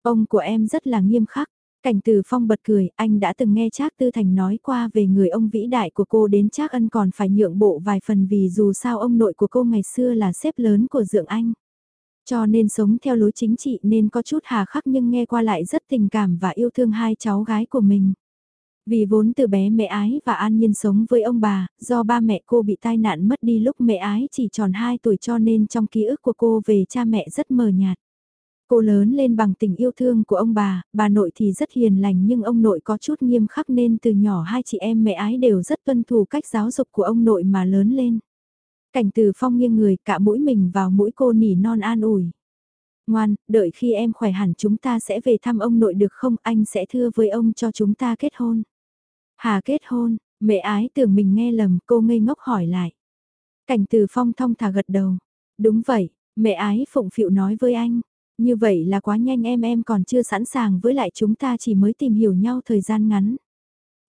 Ông của em rất là nghiêm khắc. Cảnh từ phong bật cười, anh đã từng nghe Trác Tư Thành nói qua về người ông vĩ đại của cô đến Trác Ân còn phải nhượng bộ vài phần vì dù sao ông nội của cô ngày xưa là xếp lớn của dượng anh. Cho nên sống theo lối chính trị nên có chút hà khắc nhưng nghe qua lại rất tình cảm và yêu thương hai cháu gái của mình. Vì vốn từ bé mẹ ái và an nhiên sống với ông bà, do ba mẹ cô bị tai nạn mất đi lúc mẹ ái chỉ tròn 2 tuổi cho nên trong ký ức của cô về cha mẹ rất mờ nhạt. Cô lớn lên bằng tình yêu thương của ông bà, bà nội thì rất hiền lành nhưng ông nội có chút nghiêm khắc nên từ nhỏ hai chị em mẹ ái đều rất tuân thủ cách giáo dục của ông nội mà lớn lên. Cảnh từ phong nghiêng người cả mũi mình vào mũi cô nỉ non an ủi. Ngoan, đợi khi em khỏe hẳn chúng ta sẽ về thăm ông nội được không anh sẽ thưa với ông cho chúng ta kết hôn. Hà kết hôn, mẹ ái tưởng mình nghe lầm cô ngây ngốc hỏi lại. Cảnh từ phong thong thả gật đầu. Đúng vậy, mẹ ái phụng phịu nói với anh. Như vậy là quá nhanh em em còn chưa sẵn sàng với lại chúng ta chỉ mới tìm hiểu nhau thời gian ngắn.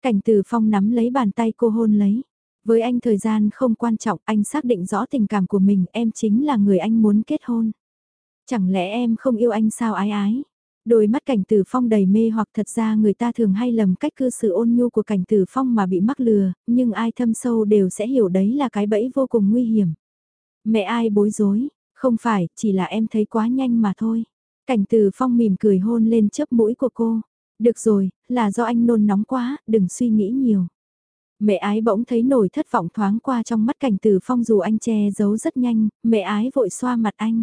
Cảnh từ phong nắm lấy bàn tay cô hôn lấy. Với anh thời gian không quan trọng anh xác định rõ tình cảm của mình em chính là người anh muốn kết hôn. Chẳng lẽ em không yêu anh sao ái ái? Đôi mắt cảnh tử phong đầy mê hoặc thật ra người ta thường hay lầm cách cư xử ôn nhu của cảnh tử phong mà bị mắc lừa, nhưng ai thâm sâu đều sẽ hiểu đấy là cái bẫy vô cùng nguy hiểm. Mẹ ai bối rối, không phải, chỉ là em thấy quá nhanh mà thôi. Cảnh từ phong mỉm cười hôn lên chớp mũi của cô. Được rồi, là do anh nôn nóng quá, đừng suy nghĩ nhiều. Mẹ ái bỗng thấy nổi thất vọng thoáng qua trong mắt cảnh từ phong dù anh che giấu rất nhanh, mẹ ái vội xoa mặt anh.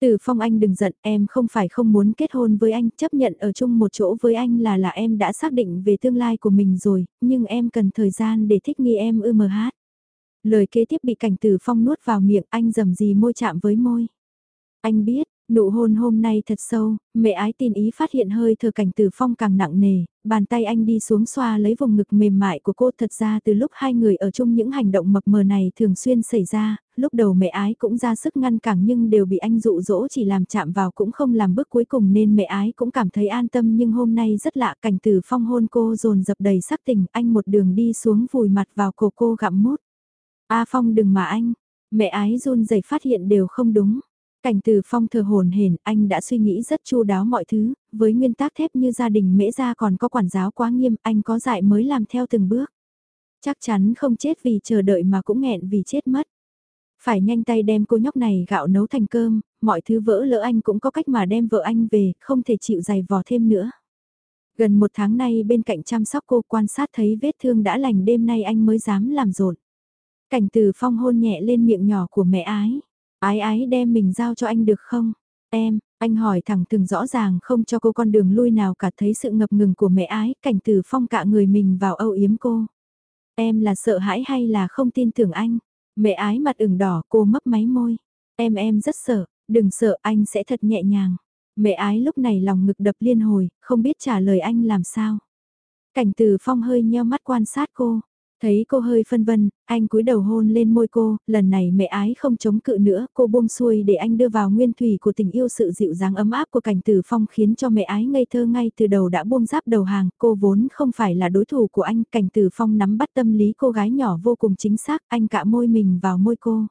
Từ phong anh đừng giận, em không phải không muốn kết hôn với anh, chấp nhận ở chung một chỗ với anh là là em đã xác định về tương lai của mình rồi, nhưng em cần thời gian để thích nghi em ư mờ hát. Lời kế tiếp bị cảnh tử phong nuốt vào miệng anh dầm gì môi chạm với môi. Anh biết, nụ hôn hôm nay thật sâu, mẹ ái tin ý phát hiện hơi thở cảnh tử phong càng nặng nề, bàn tay anh đi xuống xoa lấy vùng ngực mềm mại của cô thật ra từ lúc hai người ở chung những hành động mập mờ này thường xuyên xảy ra, lúc đầu mẹ ái cũng ra sức ngăn cản nhưng đều bị anh dụ dỗ chỉ làm chạm vào cũng không làm bước cuối cùng nên mẹ ái cũng cảm thấy an tâm nhưng hôm nay rất lạ cảnh tử phong hôn cô dồn dập đầy sắc tình anh một đường đi xuống vùi mặt vào cổ cô gặm mút. A Phong đừng mà anh, mẹ ái run rẩy phát hiện đều không đúng. Cảnh từ Phong thờ hồn hển, anh đã suy nghĩ rất chu đáo mọi thứ, với nguyên tắc thép như gia đình mễ gia còn có quản giáo quá nghiêm, anh có dại mới làm theo từng bước. Chắc chắn không chết vì chờ đợi mà cũng nghẹn vì chết mất. Phải nhanh tay đem cô nhóc này gạo nấu thành cơm, mọi thứ vỡ lỡ anh cũng có cách mà đem vợ anh về, không thể chịu dày vò thêm nữa. Gần một tháng nay bên cạnh chăm sóc cô quan sát thấy vết thương đã lành đêm nay anh mới dám làm rộn. Cảnh từ phong hôn nhẹ lên miệng nhỏ của mẹ ái. Ái ái đem mình giao cho anh được không? Em, anh hỏi thẳng từng rõ ràng không cho cô con đường lui nào cả thấy sự ngập ngừng của mẹ ái, cảnh từ phong cả người mình vào âu yếm cô. Em là sợ hãi hay là không tin tưởng anh? Mẹ ái mặt ửng đỏ cô mấp máy môi. Em em rất sợ, đừng sợ anh sẽ thật nhẹ nhàng. Mẹ ái lúc này lòng ngực đập liên hồi, không biết trả lời anh làm sao. Cảnh từ phong hơi nheo mắt quan sát cô. Thấy cô hơi phân vân, anh cúi đầu hôn lên môi cô, lần này mẹ ái không chống cự nữa, cô buông xuôi để anh đưa vào nguyên thủy của tình yêu sự dịu dàng ấm áp của cảnh tử phong khiến cho mẹ ái ngây thơ ngay từ đầu đã buông giáp đầu hàng, cô vốn không phải là đối thủ của anh, cảnh tử phong nắm bắt tâm lý cô gái nhỏ vô cùng chính xác, anh cạ môi mình vào môi cô.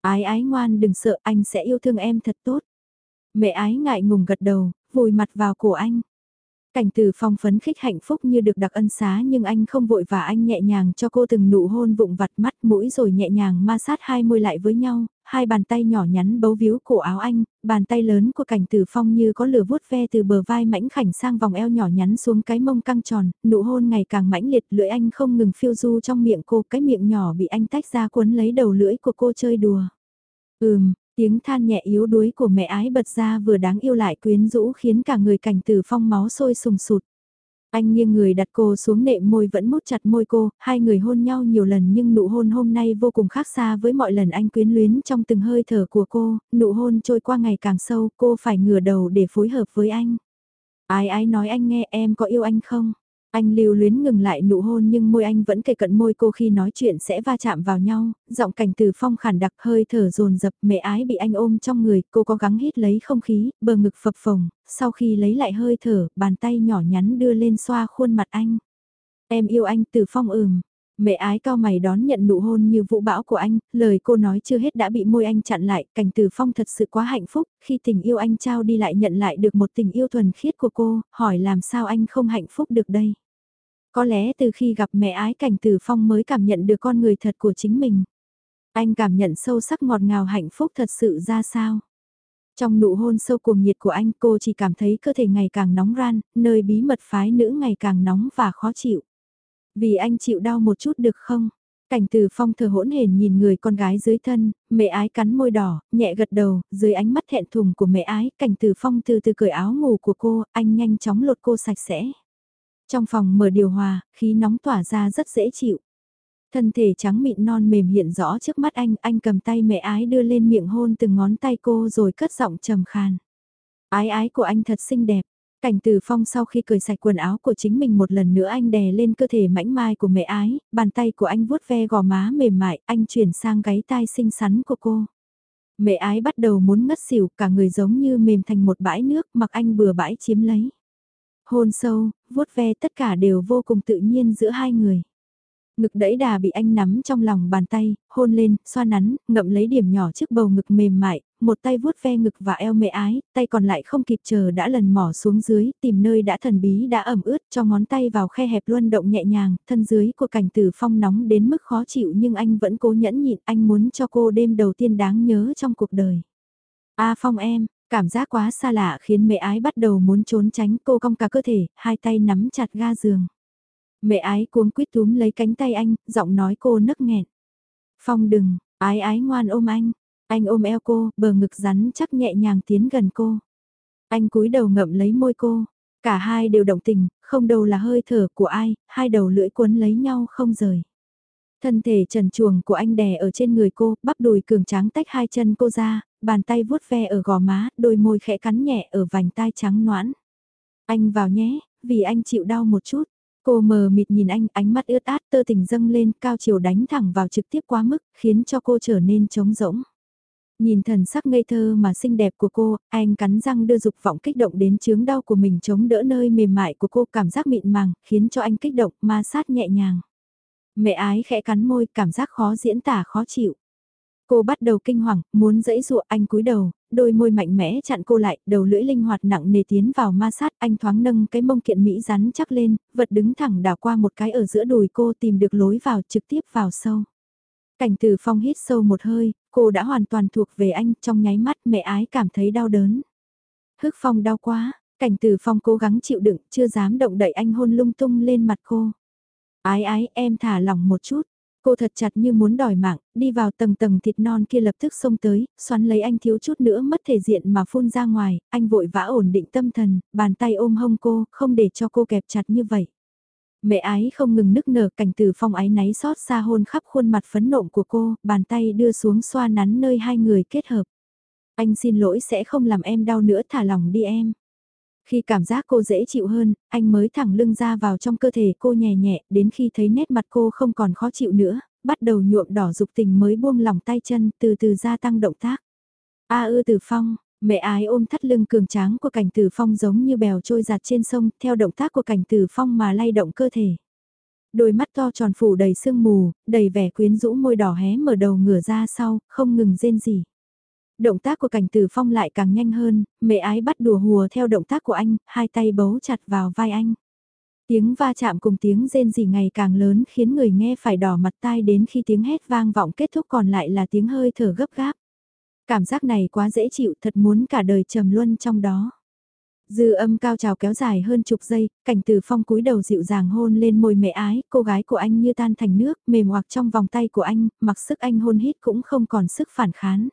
Ái ái ngoan đừng sợ, anh sẽ yêu thương em thật tốt. Mẹ ái ngại ngùng gật đầu, vùi mặt vào cổ anh. Cảnh từ phong phấn khích hạnh phúc như được đặc ân xá nhưng anh không vội và anh nhẹ nhàng cho cô từng nụ hôn vụng vặt mắt mũi rồi nhẹ nhàng ma sát hai môi lại với nhau, hai bàn tay nhỏ nhắn bấu víu cổ áo anh, bàn tay lớn của cảnh từ phong như có lửa vuốt ve từ bờ vai mảnh khảnh sang vòng eo nhỏ nhắn xuống cái mông căng tròn, nụ hôn ngày càng mãnh liệt lưỡi anh không ngừng phiêu du trong miệng cô, cái miệng nhỏ bị anh tách ra cuốn lấy đầu lưỡi của cô chơi đùa. Ừm, Tiếng than nhẹ yếu đuối của mẹ ái bật ra vừa đáng yêu lại quyến rũ khiến cả người cảnh tử phong máu sôi sùng sụt. Anh nghiêng người đặt cô xuống nệm môi vẫn mút chặt môi cô, hai người hôn nhau nhiều lần nhưng nụ hôn hôm nay vô cùng khác xa với mọi lần anh quyến luyến trong từng hơi thở của cô, nụ hôn trôi qua ngày càng sâu, cô phải ngửa đầu để phối hợp với anh. Ai ái nói anh nghe em có yêu anh không? Anh lưu luyến ngừng lại nụ hôn nhưng môi anh vẫn kề cận môi cô khi nói chuyện sẽ va chạm vào nhau, giọng cảnh từ phong khản đặc hơi thở dồn dập mẹ ái bị anh ôm trong người, cô có gắng hít lấy không khí, bờ ngực phập phồng, sau khi lấy lại hơi thở, bàn tay nhỏ nhắn đưa lên xoa khuôn mặt anh. Em yêu anh từ phong ừm, Mẹ ái cao mày đón nhận nụ hôn như vũ bão của anh, lời cô nói chưa hết đã bị môi anh chặn lại, cảnh từ phong thật sự quá hạnh phúc, khi tình yêu anh trao đi lại nhận lại được một tình yêu thuần khiết của cô, hỏi làm sao anh không hạnh phúc được đây. Có lẽ từ khi gặp mẹ ái cảnh từ phong mới cảm nhận được con người thật của chính mình. Anh cảm nhận sâu sắc ngọt ngào hạnh phúc thật sự ra sao. Trong nụ hôn sâu cuồng nhiệt của anh cô chỉ cảm thấy cơ thể ngày càng nóng ran, nơi bí mật phái nữ ngày càng nóng và khó chịu. Vì anh chịu đau một chút được không? Cảnh từ phong thờ hỗn hển nhìn người con gái dưới thân, mẹ ái cắn môi đỏ, nhẹ gật đầu, dưới ánh mắt thẹn thùng của mẹ ái, cảnh từ phong từ từ cởi áo ngủ của cô, anh nhanh chóng lột cô sạch sẽ. Trong phòng mở điều hòa, khí nóng tỏa ra rất dễ chịu. Thân thể trắng mịn non mềm hiện rõ trước mắt anh, anh cầm tay mẹ ái đưa lên miệng hôn từng ngón tay cô rồi cất giọng trầm khàn. Ái ái của anh thật xinh đẹp. Cảnh từ phong sau khi cởi sạch quần áo của chính mình một lần nữa anh đè lên cơ thể mảnh mai của mẹ ái, bàn tay của anh vuốt ve gò má mềm mại, anh chuyển sang gáy tai xinh xắn của cô. Mẹ ái bắt đầu muốn ngất xỉu, cả người giống như mềm thành một bãi nước mặc anh bừa bãi chiếm lấy. Hôn sâu, vuốt ve tất cả đều vô cùng tự nhiên giữa hai người. Ngực đẫy đà bị anh nắm trong lòng bàn tay, hôn lên, xoa nắn, ngậm lấy điểm nhỏ trước bầu ngực mềm mại, một tay vuốt ve ngực và eo mẹ ái, tay còn lại không kịp chờ đã lần mỏ xuống dưới, tìm nơi đã thần bí đã ẩm ướt cho ngón tay vào khe hẹp luân động nhẹ nhàng, thân dưới của cảnh tử phong nóng đến mức khó chịu nhưng anh vẫn cố nhẫn nhịn, anh muốn cho cô đêm đầu tiên đáng nhớ trong cuộc đời. A Phong em, cảm giác quá xa lạ khiến mẹ ái bắt đầu muốn trốn tránh cô cong cả cơ thể, hai tay nắm chặt ga giường. Mẹ ái cuống quýt túm lấy cánh tay anh, giọng nói cô nấc nghẹn. Phong đừng, ái ái ngoan ôm anh. Anh ôm eo cô, bờ ngực rắn chắc nhẹ nhàng tiến gần cô. Anh cúi đầu ngậm lấy môi cô. Cả hai đều động tình, không đầu là hơi thở của ai, hai đầu lưỡi cuốn lấy nhau không rời. Thân thể trần chuồng của anh đè ở trên người cô, bắp đùi cường tráng tách hai chân cô ra, bàn tay vuốt ve ở gò má, đôi môi khẽ cắn nhẹ ở vành tai trắng noãn. Anh vào nhé, vì anh chịu đau một chút. Cô mờ mịt nhìn anh, ánh mắt ướt át tơ tình dâng lên, cao chiều đánh thẳng vào trực tiếp quá mức, khiến cho cô trở nên trống rỗng. Nhìn thần sắc ngây thơ mà xinh đẹp của cô, anh cắn răng đưa dục vọng kích động đến chướng đau của mình chống đỡ nơi mềm mại của cô cảm giác mịn màng, khiến cho anh kích động, ma sát nhẹ nhàng. Mẹ ái khẽ cắn môi, cảm giác khó diễn tả khó chịu. Cô bắt đầu kinh hoàng, muốn dẫy dụa anh cúi đầu, đôi môi mạnh mẽ chặn cô lại, đầu lưỡi linh hoạt nặng nề tiến vào ma sát, anh thoáng nâng cái mông kiện Mỹ rắn chắc lên, vật đứng thẳng đảo qua một cái ở giữa đùi cô tìm được lối vào trực tiếp vào sâu. Cảnh từ phong hít sâu một hơi, cô đã hoàn toàn thuộc về anh, trong nháy mắt mẹ ái cảm thấy đau đớn. Hức phong đau quá, cảnh từ phong cố gắng chịu đựng, chưa dám động đậy anh hôn lung tung lên mặt cô. Ái ái em thả lỏng một chút, Cô thật chặt như muốn đòi mạng, đi vào tầng tầng thịt non kia lập tức xông tới, xoắn lấy anh thiếu chút nữa mất thể diện mà phun ra ngoài, anh vội vã ổn định tâm thần, bàn tay ôm hông cô, không để cho cô kẹp chặt như vậy. Mẹ ái không ngừng nức nở cảnh từ phong ái náy xót xa hôn khắp khuôn mặt phấn nộm của cô, bàn tay đưa xuống xoa nắn nơi hai người kết hợp. Anh xin lỗi sẽ không làm em đau nữa thả lòng đi em. Khi cảm giác cô dễ chịu hơn, anh mới thẳng lưng ra vào trong cơ thể cô nhẹ nhẹ, đến khi thấy nét mặt cô không còn khó chịu nữa, bắt đầu nhuộm đỏ dục tình mới buông lỏng tay chân, từ từ gia tăng động tác. A ư từ phong, mẹ ái ôm thắt lưng cường tráng của cảnh tử phong giống như bèo trôi giặt trên sông, theo động tác của cảnh tử phong mà lay động cơ thể. Đôi mắt to tròn phủ đầy sương mù, đầy vẻ quyến rũ môi đỏ hé mở đầu ngửa ra sau, không ngừng rên rỉ. Động tác của cảnh tử phong lại càng nhanh hơn, mẹ ái bắt đùa hùa theo động tác của anh, hai tay bấu chặt vào vai anh. Tiếng va chạm cùng tiếng rên rỉ ngày càng lớn khiến người nghe phải đỏ mặt tai đến khi tiếng hét vang vọng kết thúc còn lại là tiếng hơi thở gấp gáp. Cảm giác này quá dễ chịu thật muốn cả đời trầm luân trong đó. Dư âm cao trào kéo dài hơn chục giây, cảnh từ phong cúi đầu dịu dàng hôn lên môi mẹ ái, cô gái của anh như tan thành nước, mềm hoặc trong vòng tay của anh, mặc sức anh hôn hít cũng không còn sức phản kháng.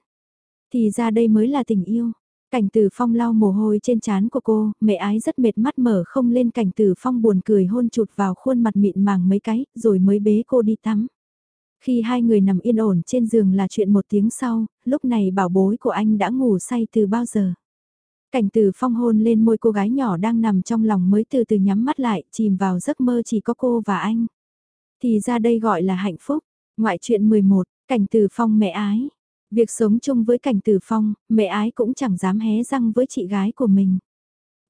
Thì ra đây mới là tình yêu. Cảnh tử phong lau mồ hôi trên trán của cô, mẹ ái rất mệt mắt mở không lên cảnh tử phong buồn cười hôn chụt vào khuôn mặt mịn màng mấy cái, rồi mới bế cô đi tắm. Khi hai người nằm yên ổn trên giường là chuyện một tiếng sau, lúc này bảo bối của anh đã ngủ say từ bao giờ. Cảnh tử phong hôn lên môi cô gái nhỏ đang nằm trong lòng mới từ từ nhắm mắt lại, chìm vào giấc mơ chỉ có cô và anh. Thì ra đây gọi là hạnh phúc. Ngoại chuyện 11, cảnh tử phong mẹ ái. Việc sống chung với cảnh tử phong, mẹ ái cũng chẳng dám hé răng với chị gái của mình.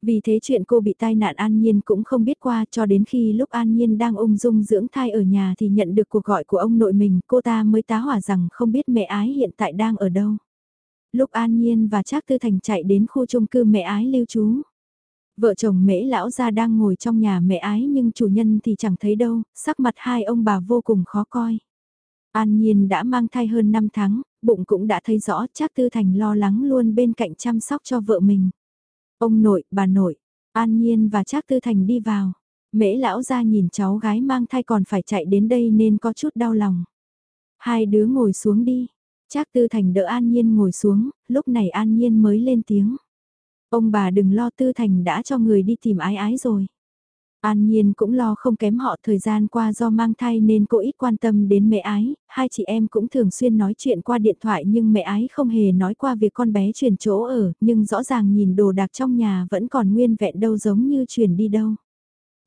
Vì thế chuyện cô bị tai nạn An Nhiên cũng không biết qua cho đến khi lúc An Nhiên đang ung dung dưỡng thai ở nhà thì nhận được cuộc gọi của ông nội mình, cô ta mới tá hỏa rằng không biết mẹ ái hiện tại đang ở đâu. Lúc An Nhiên và Trác Tư Thành chạy đến khu chung cư mẹ ái lưu trú. Vợ chồng mễ lão gia đang ngồi trong nhà mẹ ái nhưng chủ nhân thì chẳng thấy đâu, sắc mặt hai ông bà vô cùng khó coi. An Nhiên đã mang thai hơn 5 tháng, bụng cũng đã thấy rõ Trác Tư Thành lo lắng luôn bên cạnh chăm sóc cho vợ mình. Ông nội, bà nội, An Nhiên và Trác Tư Thành đi vào. Mễ lão ra nhìn cháu gái mang thai còn phải chạy đến đây nên có chút đau lòng. Hai đứa ngồi xuống đi. Trác Tư Thành đỡ An Nhiên ngồi xuống, lúc này An Nhiên mới lên tiếng. Ông bà đừng lo Tư Thành đã cho người đi tìm ái ái rồi. An Nhiên cũng lo không kém họ thời gian qua do mang thai nên cô ít quan tâm đến mẹ ái, hai chị em cũng thường xuyên nói chuyện qua điện thoại nhưng mẹ ái không hề nói qua việc con bé chuyển chỗ ở, nhưng rõ ràng nhìn đồ đạc trong nhà vẫn còn nguyên vẹn đâu giống như chuyển đi đâu.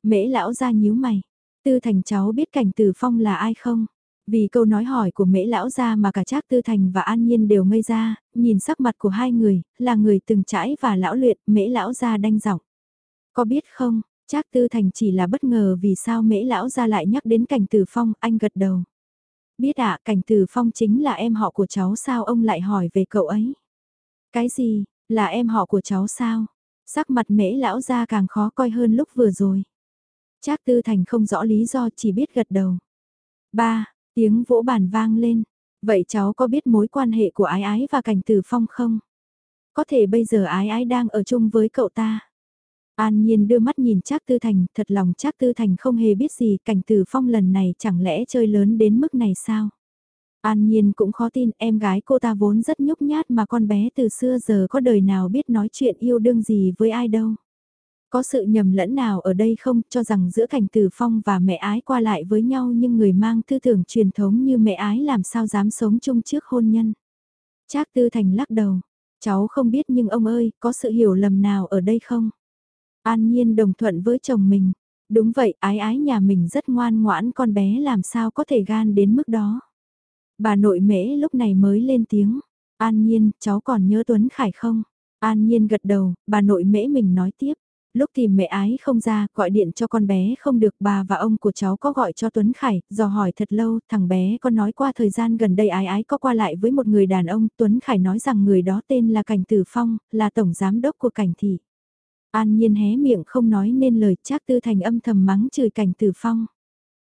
Mễ lão ra nhíu mày, tư thành cháu biết cảnh tử phong là ai không? Vì câu nói hỏi của mễ lão ra mà cả Trác Tư Thành và An Nhiên đều ngây ra, nhìn sắc mặt của hai người, là người từng trải và lão luyện, mễ lão ra đanh giọng. Có biết không, Trác Tư Thành chỉ là bất ngờ vì sao mễ lão ra lại nhắc đến cảnh tử phong, anh gật đầu. Biết ạ, cảnh tử phong chính là em họ của cháu sao ông lại hỏi về cậu ấy? Cái gì, là em họ của cháu sao? Sắc mặt mễ lão ra càng khó coi hơn lúc vừa rồi. Trác Tư Thành không rõ lý do chỉ biết gật đầu. Ba, tiếng vỗ bàn vang lên. Vậy cháu có biết mối quan hệ của ái ái và cảnh tử phong không? Có thể bây giờ ái ái đang ở chung với cậu ta. An Nhiên đưa mắt nhìn Trác Tư Thành, thật lòng Trác Tư Thành không hề biết gì cảnh tử phong lần này chẳng lẽ chơi lớn đến mức này sao? An Nhiên cũng khó tin em gái cô ta vốn rất nhút nhát mà con bé từ xưa giờ có đời nào biết nói chuyện yêu đương gì với ai đâu. Có sự nhầm lẫn nào ở đây không cho rằng giữa cảnh tử phong và mẹ ái qua lại với nhau nhưng người mang tư tưởng truyền thống như mẹ ái làm sao dám sống chung trước hôn nhân. Trác Tư Thành lắc đầu, cháu không biết nhưng ông ơi, có sự hiểu lầm nào ở đây không? An Nhiên đồng thuận với chồng mình. Đúng vậy, ái ái nhà mình rất ngoan ngoãn con bé làm sao có thể gan đến mức đó. Bà nội mễ lúc này mới lên tiếng. An Nhiên, cháu còn nhớ Tuấn Khải không? An Nhiên gật đầu, bà nội mễ mình nói tiếp. Lúc tìm mẹ ái không ra, gọi điện cho con bé không được bà và ông của cháu có gọi cho Tuấn Khải, dò hỏi thật lâu, thằng bé có nói qua thời gian gần đây ái ái có qua lại với một người đàn ông, Tuấn Khải nói rằng người đó tên là Cảnh Tử Phong, là tổng giám đốc của Cảnh Thị. An nhiên hé miệng không nói nên lời Trác tư thành âm thầm mắng chửi cảnh tử phong.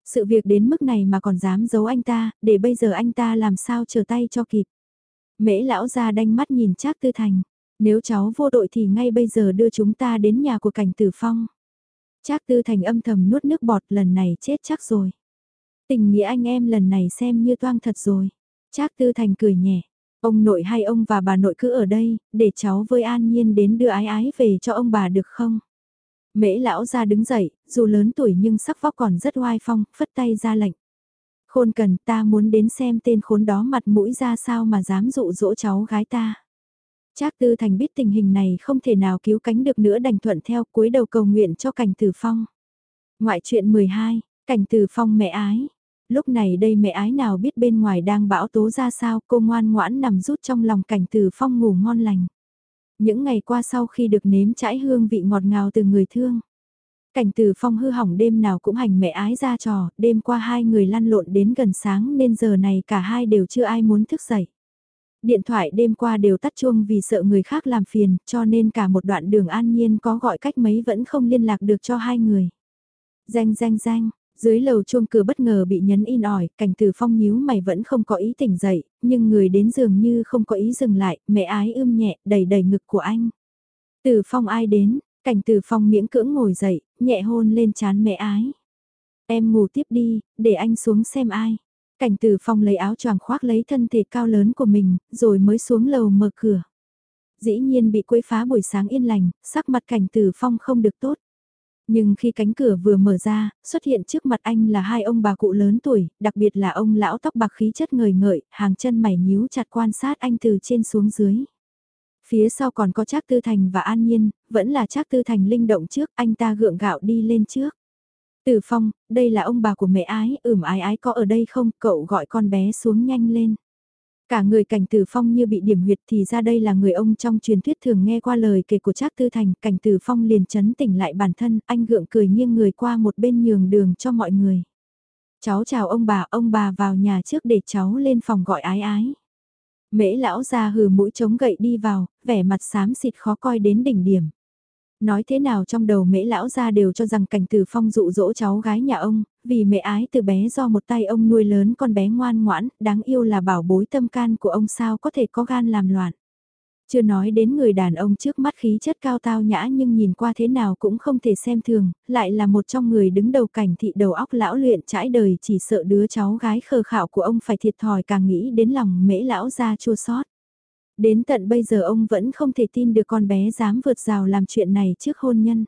Sự việc đến mức này mà còn dám giấu anh ta, để bây giờ anh ta làm sao chờ tay cho kịp. Mễ lão ra đanh mắt nhìn Trác tư thành. Nếu cháu vô đội thì ngay bây giờ đưa chúng ta đến nhà của cảnh tử phong. Trác tư thành âm thầm nuốt nước bọt lần này chết chắc rồi. Tình nghĩa anh em lần này xem như toang thật rồi. Trác tư thành cười nhẹ. Ông nội hay ông và bà nội cứ ở đây, để cháu với An Nhiên đến đưa ái ái về cho ông bà được không? Mễ lão ra đứng dậy, dù lớn tuổi nhưng sắc vóc còn rất oai phong, phất tay ra lệnh. Khôn cần ta muốn đến xem tên khốn đó mặt mũi ra sao mà dám dụ dỗ cháu gái ta. Trác Tư Thành biết tình hình này không thể nào cứu cánh được nữa đành thuận theo cúi đầu cầu nguyện cho Cảnh Tử Phong. Ngoại truyện 12, Cảnh Tử Phong mẹ ái. Lúc này đây mẹ ái nào biết bên ngoài đang bão tố ra sao cô ngoan ngoãn nằm rút trong lòng Cảnh từ Phong ngủ ngon lành. Những ngày qua sau khi được nếm trải hương vị ngọt ngào từ người thương. Cảnh từ Phong hư hỏng đêm nào cũng hành mẹ ái ra trò, đêm qua hai người lăn lộn đến gần sáng nên giờ này cả hai đều chưa ai muốn thức dậy. Điện thoại đêm qua đều tắt chuông vì sợ người khác làm phiền, cho nên cả một đoạn đường an nhiên có gọi cách mấy vẫn không liên lạc được cho hai người. Danh danh danh, dưới lầu chuông cửa bất ngờ bị nhấn in ỏi, cảnh từ phong nhíu mày vẫn không có ý tỉnh dậy, nhưng người đến giường như không có ý dừng lại, mẹ ái ưm nhẹ, đầy đầy ngực của anh. Từ phong ai đến, cảnh từ phong miễn cưỡng ngồi dậy, nhẹ hôn lên chán mẹ ái. Em ngủ tiếp đi, để anh xuống xem ai. Cảnh Tử Phong lấy áo choàng khoác lấy thân thể cao lớn của mình, rồi mới xuống lầu mở cửa. Dĩ nhiên bị quấy phá buổi sáng yên lành, sắc mặt Cảnh Tử Phong không được tốt. Nhưng khi cánh cửa vừa mở ra, xuất hiện trước mặt anh là hai ông bà cụ lớn tuổi, đặc biệt là ông lão tóc bạc khí chất ngời ngợi, hàng chân mày nhíu chặt quan sát anh từ trên xuống dưới. Phía sau còn có Trác Tư Thành và An Nhiên, vẫn là Trác Tư Thành linh động trước, anh ta gượng gạo đi lên trước. Tử Phong, đây là ông bà của mẹ ái, ửm ái ái có ở đây không, cậu gọi con bé xuống nhanh lên. Cả người cảnh Tử Phong như bị điểm huyệt thì ra đây là người ông trong truyền thuyết thường nghe qua lời kể của Trác Tư Thành, cảnh Tử Phong liền chấn tỉnh lại bản thân, anh gượng cười nghiêng người qua một bên nhường đường cho mọi người. Cháu chào ông bà, ông bà vào nhà trước để cháu lên phòng gọi ái ái. Mễ lão ra hừ mũi chống gậy đi vào, vẻ mặt xám xịt khó coi đến đỉnh điểm. Nói thế nào trong đầu mễ lão ra đều cho rằng cảnh tử phong dụ dỗ cháu gái nhà ông, vì mẹ ái từ bé do một tay ông nuôi lớn con bé ngoan ngoãn, đáng yêu là bảo bối tâm can của ông sao có thể có gan làm loạn. Chưa nói đến người đàn ông trước mắt khí chất cao tao nhã nhưng nhìn qua thế nào cũng không thể xem thường, lại là một trong người đứng đầu cảnh thị đầu óc lão luyện trãi đời chỉ sợ đứa cháu gái khờ khảo của ông phải thiệt thòi càng nghĩ đến lòng mễ lão ra chua sót. Đến tận bây giờ ông vẫn không thể tin được con bé dám vượt rào làm chuyện này trước hôn nhân.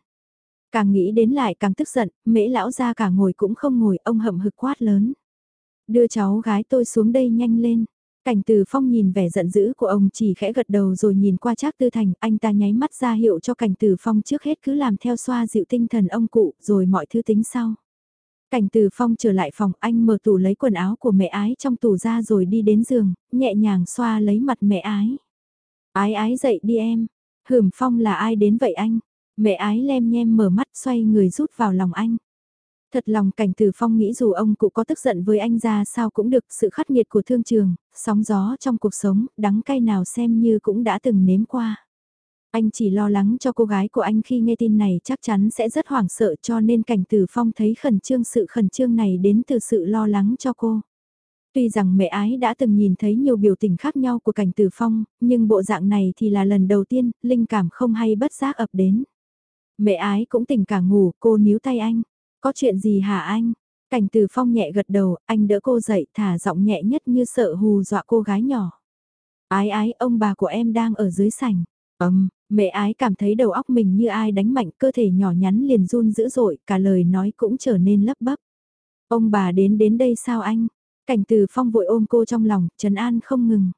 Càng nghĩ đến lại càng tức giận, mễ lão ra cả ngồi cũng không ngồi, ông hậm hực quát lớn. Đưa cháu gái tôi xuống đây nhanh lên. Cảnh từ phong nhìn vẻ giận dữ của ông chỉ khẽ gật đầu rồi nhìn qua Trác Tư Thành, anh ta nháy mắt ra hiệu cho cảnh từ phong trước hết cứ làm theo xoa dịu tinh thần ông cụ, rồi mọi thứ tính sau. Cảnh từ phong trở lại phòng anh mở tủ lấy quần áo của mẹ ái trong tủ ra rồi đi đến giường, nhẹ nhàng xoa lấy mặt mẹ ái. Ái ái dậy đi em. Hửm phong là ai đến vậy anh? Mẹ ái lem nhem mở mắt xoay người rút vào lòng anh. Thật lòng cảnh từ phong nghĩ dù ông cụ có tức giận với anh ra sao cũng được sự khắc nghiệt của thương trường, sóng gió trong cuộc sống, đắng cay nào xem như cũng đã từng nếm qua. Anh chỉ lo lắng cho cô gái của anh khi nghe tin này chắc chắn sẽ rất hoảng sợ cho nên cảnh tử phong thấy khẩn trương sự khẩn trương này đến từ sự lo lắng cho cô. Tuy rằng mẹ ái đã từng nhìn thấy nhiều biểu tình khác nhau của cảnh tử phong, nhưng bộ dạng này thì là lần đầu tiên, linh cảm không hay bất giác ập đến. Mẹ ái cũng tỉnh cả ngủ, cô níu tay anh. Có chuyện gì hả anh? Cảnh tử phong nhẹ gật đầu, anh đỡ cô dậy thả giọng nhẹ nhất như sợ hù dọa cô gái nhỏ. Ái ái, ông bà của em đang ở dưới sảnh. Ấm, mẹ ái cảm thấy đầu óc mình như ai đánh mạnh cơ thể nhỏ nhắn liền run dữ dội, cả lời nói cũng trở nên lấp bấp. Ông bà đến đến đây sao anh? Cảnh từ phong vội ôm cô trong lòng, trấn an không ngừng.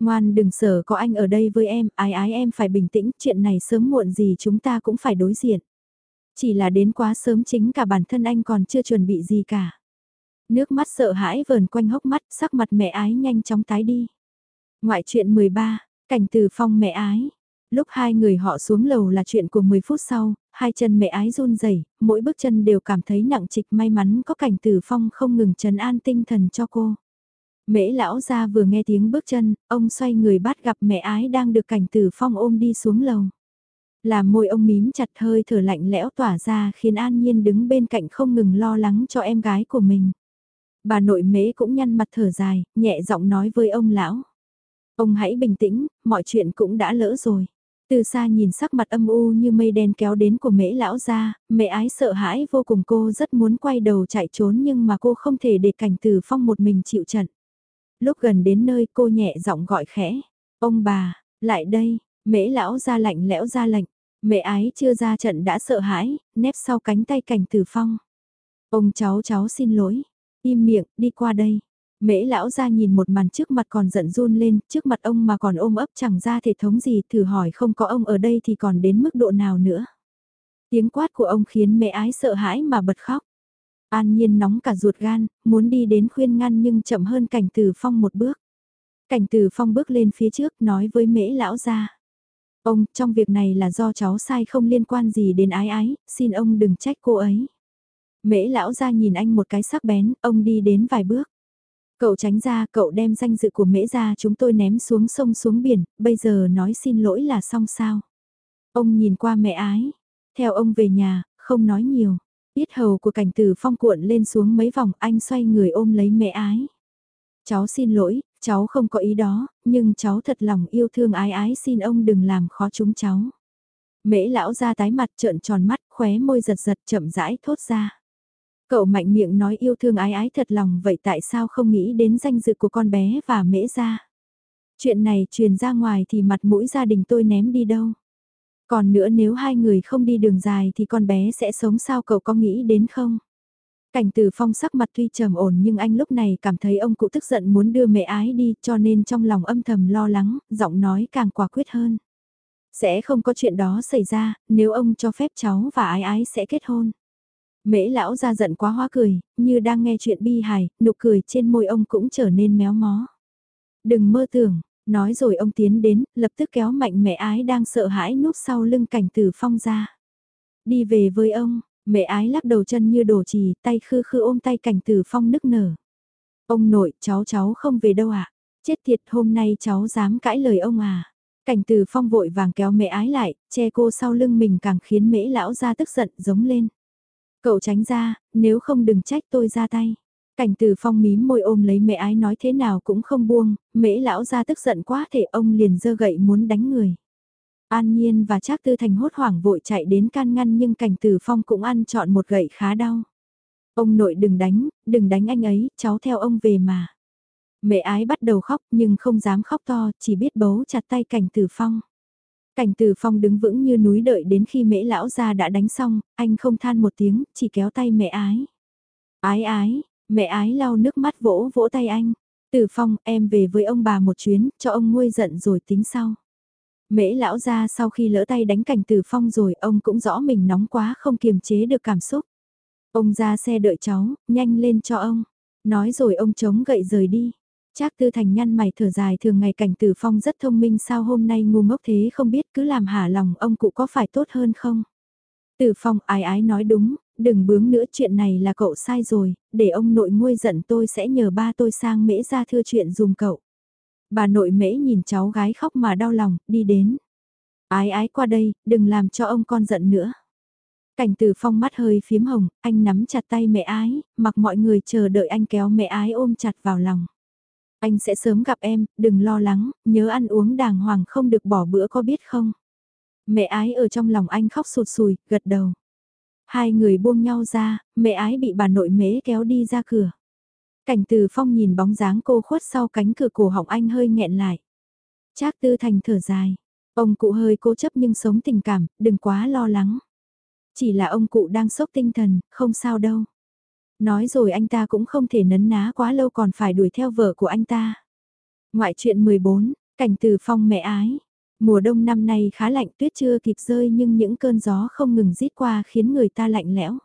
Ngoan đừng sợ có anh ở đây với em, ái ái em phải bình tĩnh, chuyện này sớm muộn gì chúng ta cũng phải đối diện. Chỉ là đến quá sớm chính cả bản thân anh còn chưa chuẩn bị gì cả. Nước mắt sợ hãi vờn quanh hốc mắt, sắc mặt mẹ ái nhanh chóng tái đi. Ngoại chuyện 13, cảnh từ phong mẹ ái. Lúc hai người họ xuống lầu là chuyện của 10 phút sau, hai chân mẹ ái run rẩy, mỗi bước chân đều cảm thấy nặng trịch may mắn có cảnh tử phong không ngừng trấn an tinh thần cho cô. Mễ lão ra vừa nghe tiếng bước chân, ông xoay người bắt gặp mẹ ái đang được cảnh tử phong ôm đi xuống lầu. Làm môi ông mím chặt hơi thở lạnh lẽo tỏa ra khiến an nhiên đứng bên cạnh không ngừng lo lắng cho em gái của mình. Bà nội mễ cũng nhăn mặt thở dài, nhẹ giọng nói với ông lão. Ông hãy bình tĩnh, mọi chuyện cũng đã lỡ rồi. Từ xa nhìn sắc mặt âm u như mây đen kéo đến của mễ lão ra, mẹ ái sợ hãi vô cùng cô rất muốn quay đầu chạy trốn nhưng mà cô không thể để cảnh từ phong một mình chịu trận. Lúc gần đến nơi cô nhẹ giọng gọi khẽ, ông bà, lại đây, mễ lão ra lạnh lẽo ra lệnh, mẹ ái chưa ra trận đã sợ hãi, nép sau cánh tay cảnh từ phong. Ông cháu cháu xin lỗi, im miệng, đi qua đây. Mễ lão ra nhìn một màn trước mặt còn giận run lên, trước mặt ông mà còn ôm ấp chẳng ra thể thống gì, thử hỏi không có ông ở đây thì còn đến mức độ nào nữa. Tiếng quát của ông khiến mẹ ái sợ hãi mà bật khóc. An nhiên nóng cả ruột gan, muốn đi đến khuyên ngăn nhưng chậm hơn cảnh từ phong một bước. Cảnh từ phong bước lên phía trước nói với mễ lão ra. Ông, trong việc này là do cháu sai không liên quan gì đến ái ái, xin ông đừng trách cô ấy. Mễ lão ra nhìn anh một cái sắc bén, ông đi đến vài bước. Cậu tránh ra, cậu đem danh dự của mễ ra chúng tôi ném xuống sông xuống biển, bây giờ nói xin lỗi là xong sao. Ông nhìn qua mẹ ái, theo ông về nhà, không nói nhiều. Biết hầu của cảnh tử phong cuộn lên xuống mấy vòng anh xoay người ôm lấy mẹ ái. Cháu xin lỗi, cháu không có ý đó, nhưng cháu thật lòng yêu thương ái ái xin ông đừng làm khó chúng cháu. Mễ lão ra tái mặt trợn tròn mắt, khóe môi giật giật chậm rãi thốt ra. Cậu mạnh miệng nói yêu thương ái ái thật lòng vậy tại sao không nghĩ đến danh dự của con bé và mễ ra. Chuyện này truyền ra ngoài thì mặt mũi gia đình tôi ném đi đâu. Còn nữa nếu hai người không đi đường dài thì con bé sẽ sống sao cậu có nghĩ đến không? Cảnh từ phong sắc mặt tuy trầm ổn nhưng anh lúc này cảm thấy ông cụ tức giận muốn đưa mẹ ái đi cho nên trong lòng âm thầm lo lắng, giọng nói càng quả quyết hơn. Sẽ không có chuyện đó xảy ra, nếu ông cho phép cháu và ái ái sẽ kết hôn. Mễ lão ra giận quá hoa cười, như đang nghe chuyện bi hài, nụ cười trên môi ông cũng trở nên méo mó. Đừng mơ tưởng, nói rồi ông tiến đến, lập tức kéo mạnh mẹ ái đang sợ hãi núp sau lưng cảnh tử phong ra. Đi về với ông, mẹ ái lắc đầu chân như đổ trì, tay khư khư ôm tay cảnh tử phong nức nở. Ông nội, cháu cháu không về đâu ạ. À? Chết tiệt hôm nay cháu dám cãi lời ông à. Cảnh tử phong vội vàng kéo mẹ ái lại, che cô sau lưng mình càng khiến mễ lão ra tức giận giống lên. Cậu tránh ra, nếu không đừng trách tôi ra tay. Cảnh từ phong mím môi ôm lấy mẹ ái nói thế nào cũng không buông, mễ lão ra tức giận quá thể ông liền dơ gậy muốn đánh người. An Nhiên và Trác Tư Thành hốt hoảng vội chạy đến can ngăn nhưng cảnh từ phong cũng ăn chọn một gậy khá đau. Ông nội đừng đánh, đừng đánh anh ấy, cháu theo ông về mà. Mẹ ái bắt đầu khóc nhưng không dám khóc to, chỉ biết bấu chặt tay cảnh từ phong. Cảnh từ phong đứng vững như núi đợi đến khi mễ lão gia đã đánh xong, anh không than một tiếng, chỉ kéo tay mẹ ái. Ái ái, mẹ ái lau nước mắt vỗ vỗ tay anh. Từ phong, em về với ông bà một chuyến, cho ông nguôi giận rồi tính sau. Mễ lão gia sau khi lỡ tay đánh cảnh từ phong rồi, ông cũng rõ mình nóng quá không kiềm chế được cảm xúc. Ông ra xe đợi cháu, nhanh lên cho ông. Nói rồi ông chống gậy rời đi. Trác Tư Thành nhăn mày thở dài thường ngày cảnh tử phong rất thông minh sao hôm nay ngu ngốc thế không biết cứ làm hả lòng ông cụ có phải tốt hơn không? Tử phong ái ái nói đúng, đừng bướng nữa chuyện này là cậu sai rồi, để ông nội nguôi giận tôi sẽ nhờ ba tôi sang mễ ra thưa chuyện dùm cậu. Bà nội mễ nhìn cháu gái khóc mà đau lòng, đi đến. Ái ái qua đây, đừng làm cho ông con giận nữa. Cảnh từ phong mắt hơi phím hồng, anh nắm chặt tay mẹ ái, mặc mọi người chờ đợi anh kéo mẹ ái ôm chặt vào lòng. Anh sẽ sớm gặp em, đừng lo lắng, nhớ ăn uống đàng hoàng không được bỏ bữa có biết không? Mẹ ái ở trong lòng anh khóc sụt sùi, gật đầu. Hai người buông nhau ra, mẹ ái bị bà nội mế kéo đi ra cửa. Cảnh từ phong nhìn bóng dáng cô khuất sau cánh cửa cổ họng anh hơi nghẹn lại. Trác tư thành thở dài. Ông cụ hơi cố chấp nhưng sống tình cảm, đừng quá lo lắng. Chỉ là ông cụ đang sốc tinh thần, không sao đâu. Nói rồi anh ta cũng không thể nấn ná quá lâu còn phải đuổi theo vợ của anh ta. Ngoại truyện 14, cảnh từ phong mẹ ái. Mùa đông năm nay khá lạnh tuyết chưa kịp rơi nhưng những cơn gió không ngừng rít qua khiến người ta lạnh lẽo.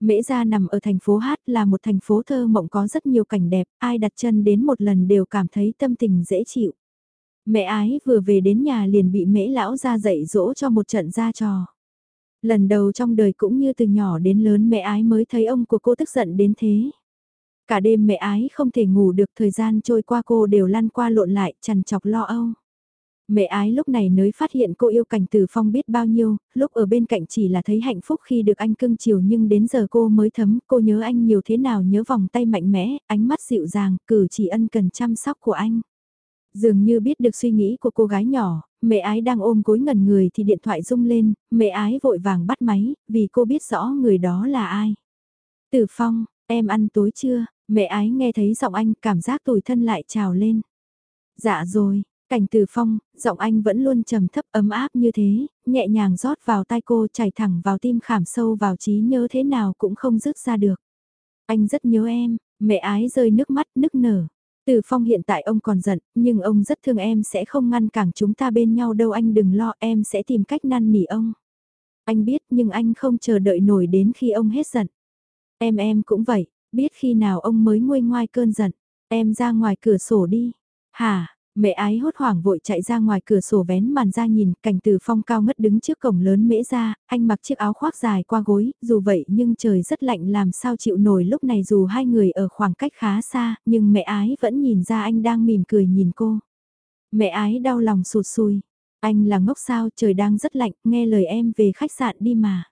Mễ Gia nằm ở thành phố Hát là một thành phố thơ mộng có rất nhiều cảnh đẹp, ai đặt chân đến một lần đều cảm thấy tâm tình dễ chịu. Mẹ ái vừa về đến nhà liền bị mễ lão ra dạy dỗ cho một trận ra trò. Lần đầu trong đời cũng như từ nhỏ đến lớn mẹ ái mới thấy ông của cô tức giận đến thế. Cả đêm mẹ ái không thể ngủ được thời gian trôi qua cô đều lăn qua lộn lại chằn chọc lo âu. Mẹ ái lúc này mới phát hiện cô yêu cảnh tử phong biết bao nhiêu, lúc ở bên cạnh chỉ là thấy hạnh phúc khi được anh cưng chiều nhưng đến giờ cô mới thấm, cô nhớ anh nhiều thế nào nhớ vòng tay mạnh mẽ, ánh mắt dịu dàng, cử chỉ ân cần chăm sóc của anh. Dường như biết được suy nghĩ của cô gái nhỏ, mẹ ái đang ôm gối ngẩn người thì điện thoại rung lên, mẹ ái vội vàng bắt máy, vì cô biết rõ người đó là ai. Tử Phong, em ăn tối chưa? Mẹ ái nghe thấy giọng anh cảm giác tủi thân lại trào lên. Dạ rồi, cảnh Tử Phong, giọng anh vẫn luôn trầm thấp ấm áp như thế, nhẹ nhàng rót vào tai cô chảy thẳng vào tim khảm sâu vào trí nhớ thế nào cũng không dứt ra được. Anh rất nhớ em, Mẹ ái rơi nước mắt nức nở. Từ phong hiện tại ông còn giận, nhưng ông rất thương em sẽ không ngăn cản chúng ta bên nhau đâu anh đừng lo em sẽ tìm cách năn nỉ ông. Anh biết nhưng anh không chờ đợi nổi đến khi ông hết giận. Em em cũng vậy, biết khi nào ông mới nguôi ngoai cơn giận. Em ra ngoài cửa sổ đi. Hả, Mẹ ái hốt hoảng vội chạy ra ngoài cửa sổ vén màn ra nhìn, cảnh từ phong cao ngất đứng trước cổng lớn mễ ra, anh mặc chiếc áo khoác dài qua gối, dù vậy nhưng trời rất lạnh làm sao chịu nổi lúc này dù hai người ở khoảng cách khá xa, nhưng mẹ ái vẫn nhìn ra anh đang mỉm cười nhìn cô. Mẹ ái đau lòng sụt sùi, anh là ngốc sao trời đang rất lạnh, nghe lời em về khách sạn đi mà.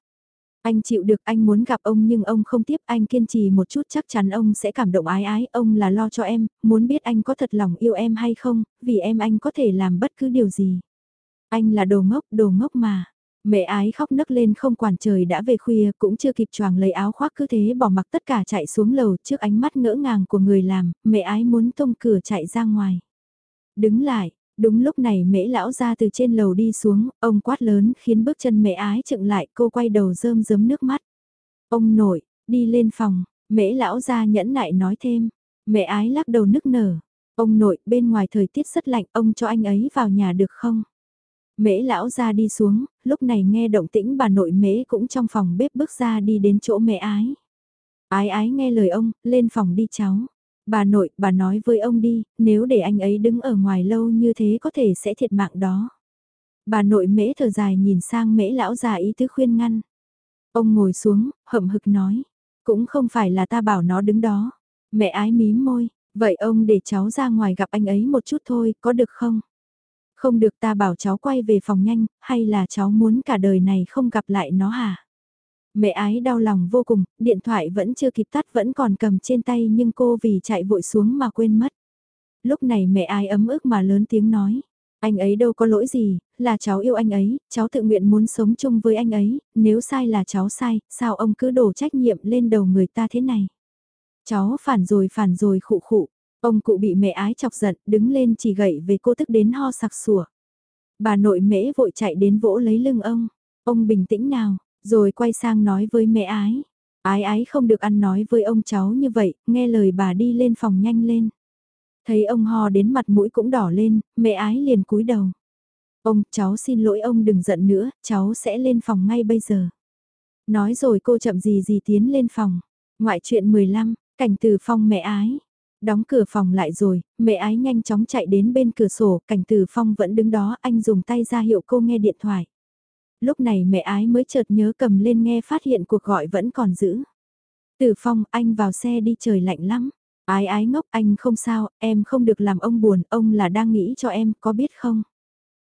Anh chịu được anh muốn gặp ông nhưng ông không tiếp anh kiên trì một chút chắc chắn ông sẽ cảm động ái ái ông là lo cho em, muốn biết anh có thật lòng yêu em hay không, vì em anh có thể làm bất cứ điều gì. Anh là đồ ngốc, đồ ngốc mà. Mẹ ái khóc nấc lên không quản trời đã về khuya cũng chưa kịp choàng lấy áo khoác cứ thế bỏ mặc tất cả chạy xuống lầu trước ánh mắt ngỡ ngàng của người làm, mẹ ái muốn tung cửa chạy ra ngoài. Đứng lại, Đúng lúc này mễ lão ra từ trên lầu đi xuống, ông quát lớn khiến bước chân mẹ ái chựng lại cô quay đầu rơm rớm nước mắt. Ông nội, đi lên phòng, mễ lão ra nhẫn nại nói thêm, mẹ ái lắc đầu nức nở. Ông nội, bên ngoài thời tiết rất lạnh, ông cho anh ấy vào nhà được không? Mễ lão ra đi xuống, lúc này nghe động tĩnh bà nội mễ cũng trong phòng bếp bước ra đi đến chỗ mẹ ái. Ái ái nghe lời ông, lên phòng đi cháu. Bà nội, bà nói với ông đi, nếu để anh ấy đứng ở ngoài lâu như thế có thể sẽ thiệt mạng đó. Bà nội mễ thở dài nhìn sang mễ lão già ý tứ khuyên ngăn. Ông ngồi xuống, hậm hực nói. Cũng không phải là ta bảo nó đứng đó. Mẹ ái mím môi, vậy ông để cháu ra ngoài gặp anh ấy một chút thôi, có được không? Không được ta bảo cháu quay về phòng nhanh, hay là cháu muốn cả đời này không gặp lại nó hả? Mẹ ái đau lòng vô cùng, điện thoại vẫn chưa kịp tắt vẫn còn cầm trên tay nhưng cô vì chạy vội xuống mà quên mất. Lúc này mẹ ái ấm ức mà lớn tiếng nói. Anh ấy đâu có lỗi gì, là cháu yêu anh ấy, cháu tự nguyện muốn sống chung với anh ấy, nếu sai là cháu sai, sao ông cứ đổ trách nhiệm lên đầu người ta thế này. Cháu phản rồi phản rồi khụ khụ, ông cụ bị mẹ ái chọc giận, đứng lên chỉ gậy về cô tức đến ho sặc sủa. Bà nội mễ vội chạy đến vỗ lấy lưng ông, ông bình tĩnh nào, rồi quay sang nói với mẹ ái. Ái ái không được ăn nói với ông cháu như vậy, nghe lời bà đi lên phòng nhanh lên. Thấy ông ho đến mặt mũi cũng đỏ lên, mẹ ái liền cúi đầu. Ông, cháu xin lỗi ông đừng giận nữa, cháu sẽ lên phòng ngay bây giờ. Nói rồi cô chậm gì gì tiến lên phòng. Ngoại chuyện 15, cảnh từ phong mẹ ái. Đóng cửa phòng lại rồi, mẹ ái nhanh chóng chạy đến bên cửa sổ, cảnh từ phong vẫn đứng đó, anh dùng tay ra hiệu cô nghe điện thoại lúc này mẹ ái mới chợt nhớ cầm lên nghe phát hiện cuộc gọi vẫn còn giữ. Tử Phong, anh vào xe đi trời lạnh lắm. Ái ái ngốc anh không sao, em không được làm ông buồn, ông là đang nghĩ cho em, có biết không?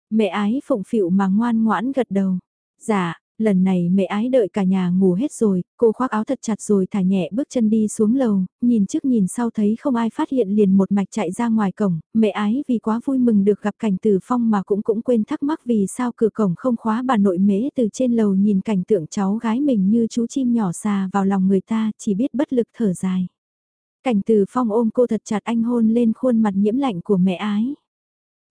Mẹ ái phụng phịu mà ngoan ngoãn gật đầu. Dạ, Lần này mẹ ái đợi cả nhà ngủ hết rồi, cô khoác áo thật chặt rồi thả nhẹ bước chân đi xuống lầu, nhìn trước nhìn sau thấy không ai phát hiện liền một mạch chạy ra ngoài cổng, mẹ ái vì quá vui mừng được gặp cảnh tử phong mà cũng cũng quên thắc mắc vì sao cửa cổng không khóa bà nội mễ từ trên lầu nhìn cảnh tượng cháu gái mình như chú chim nhỏ xà vào lòng người ta chỉ biết bất lực thở dài. Cảnh tử phong ôm cô thật chặt anh hôn lên khuôn mặt nhiễm lạnh của mẹ ái.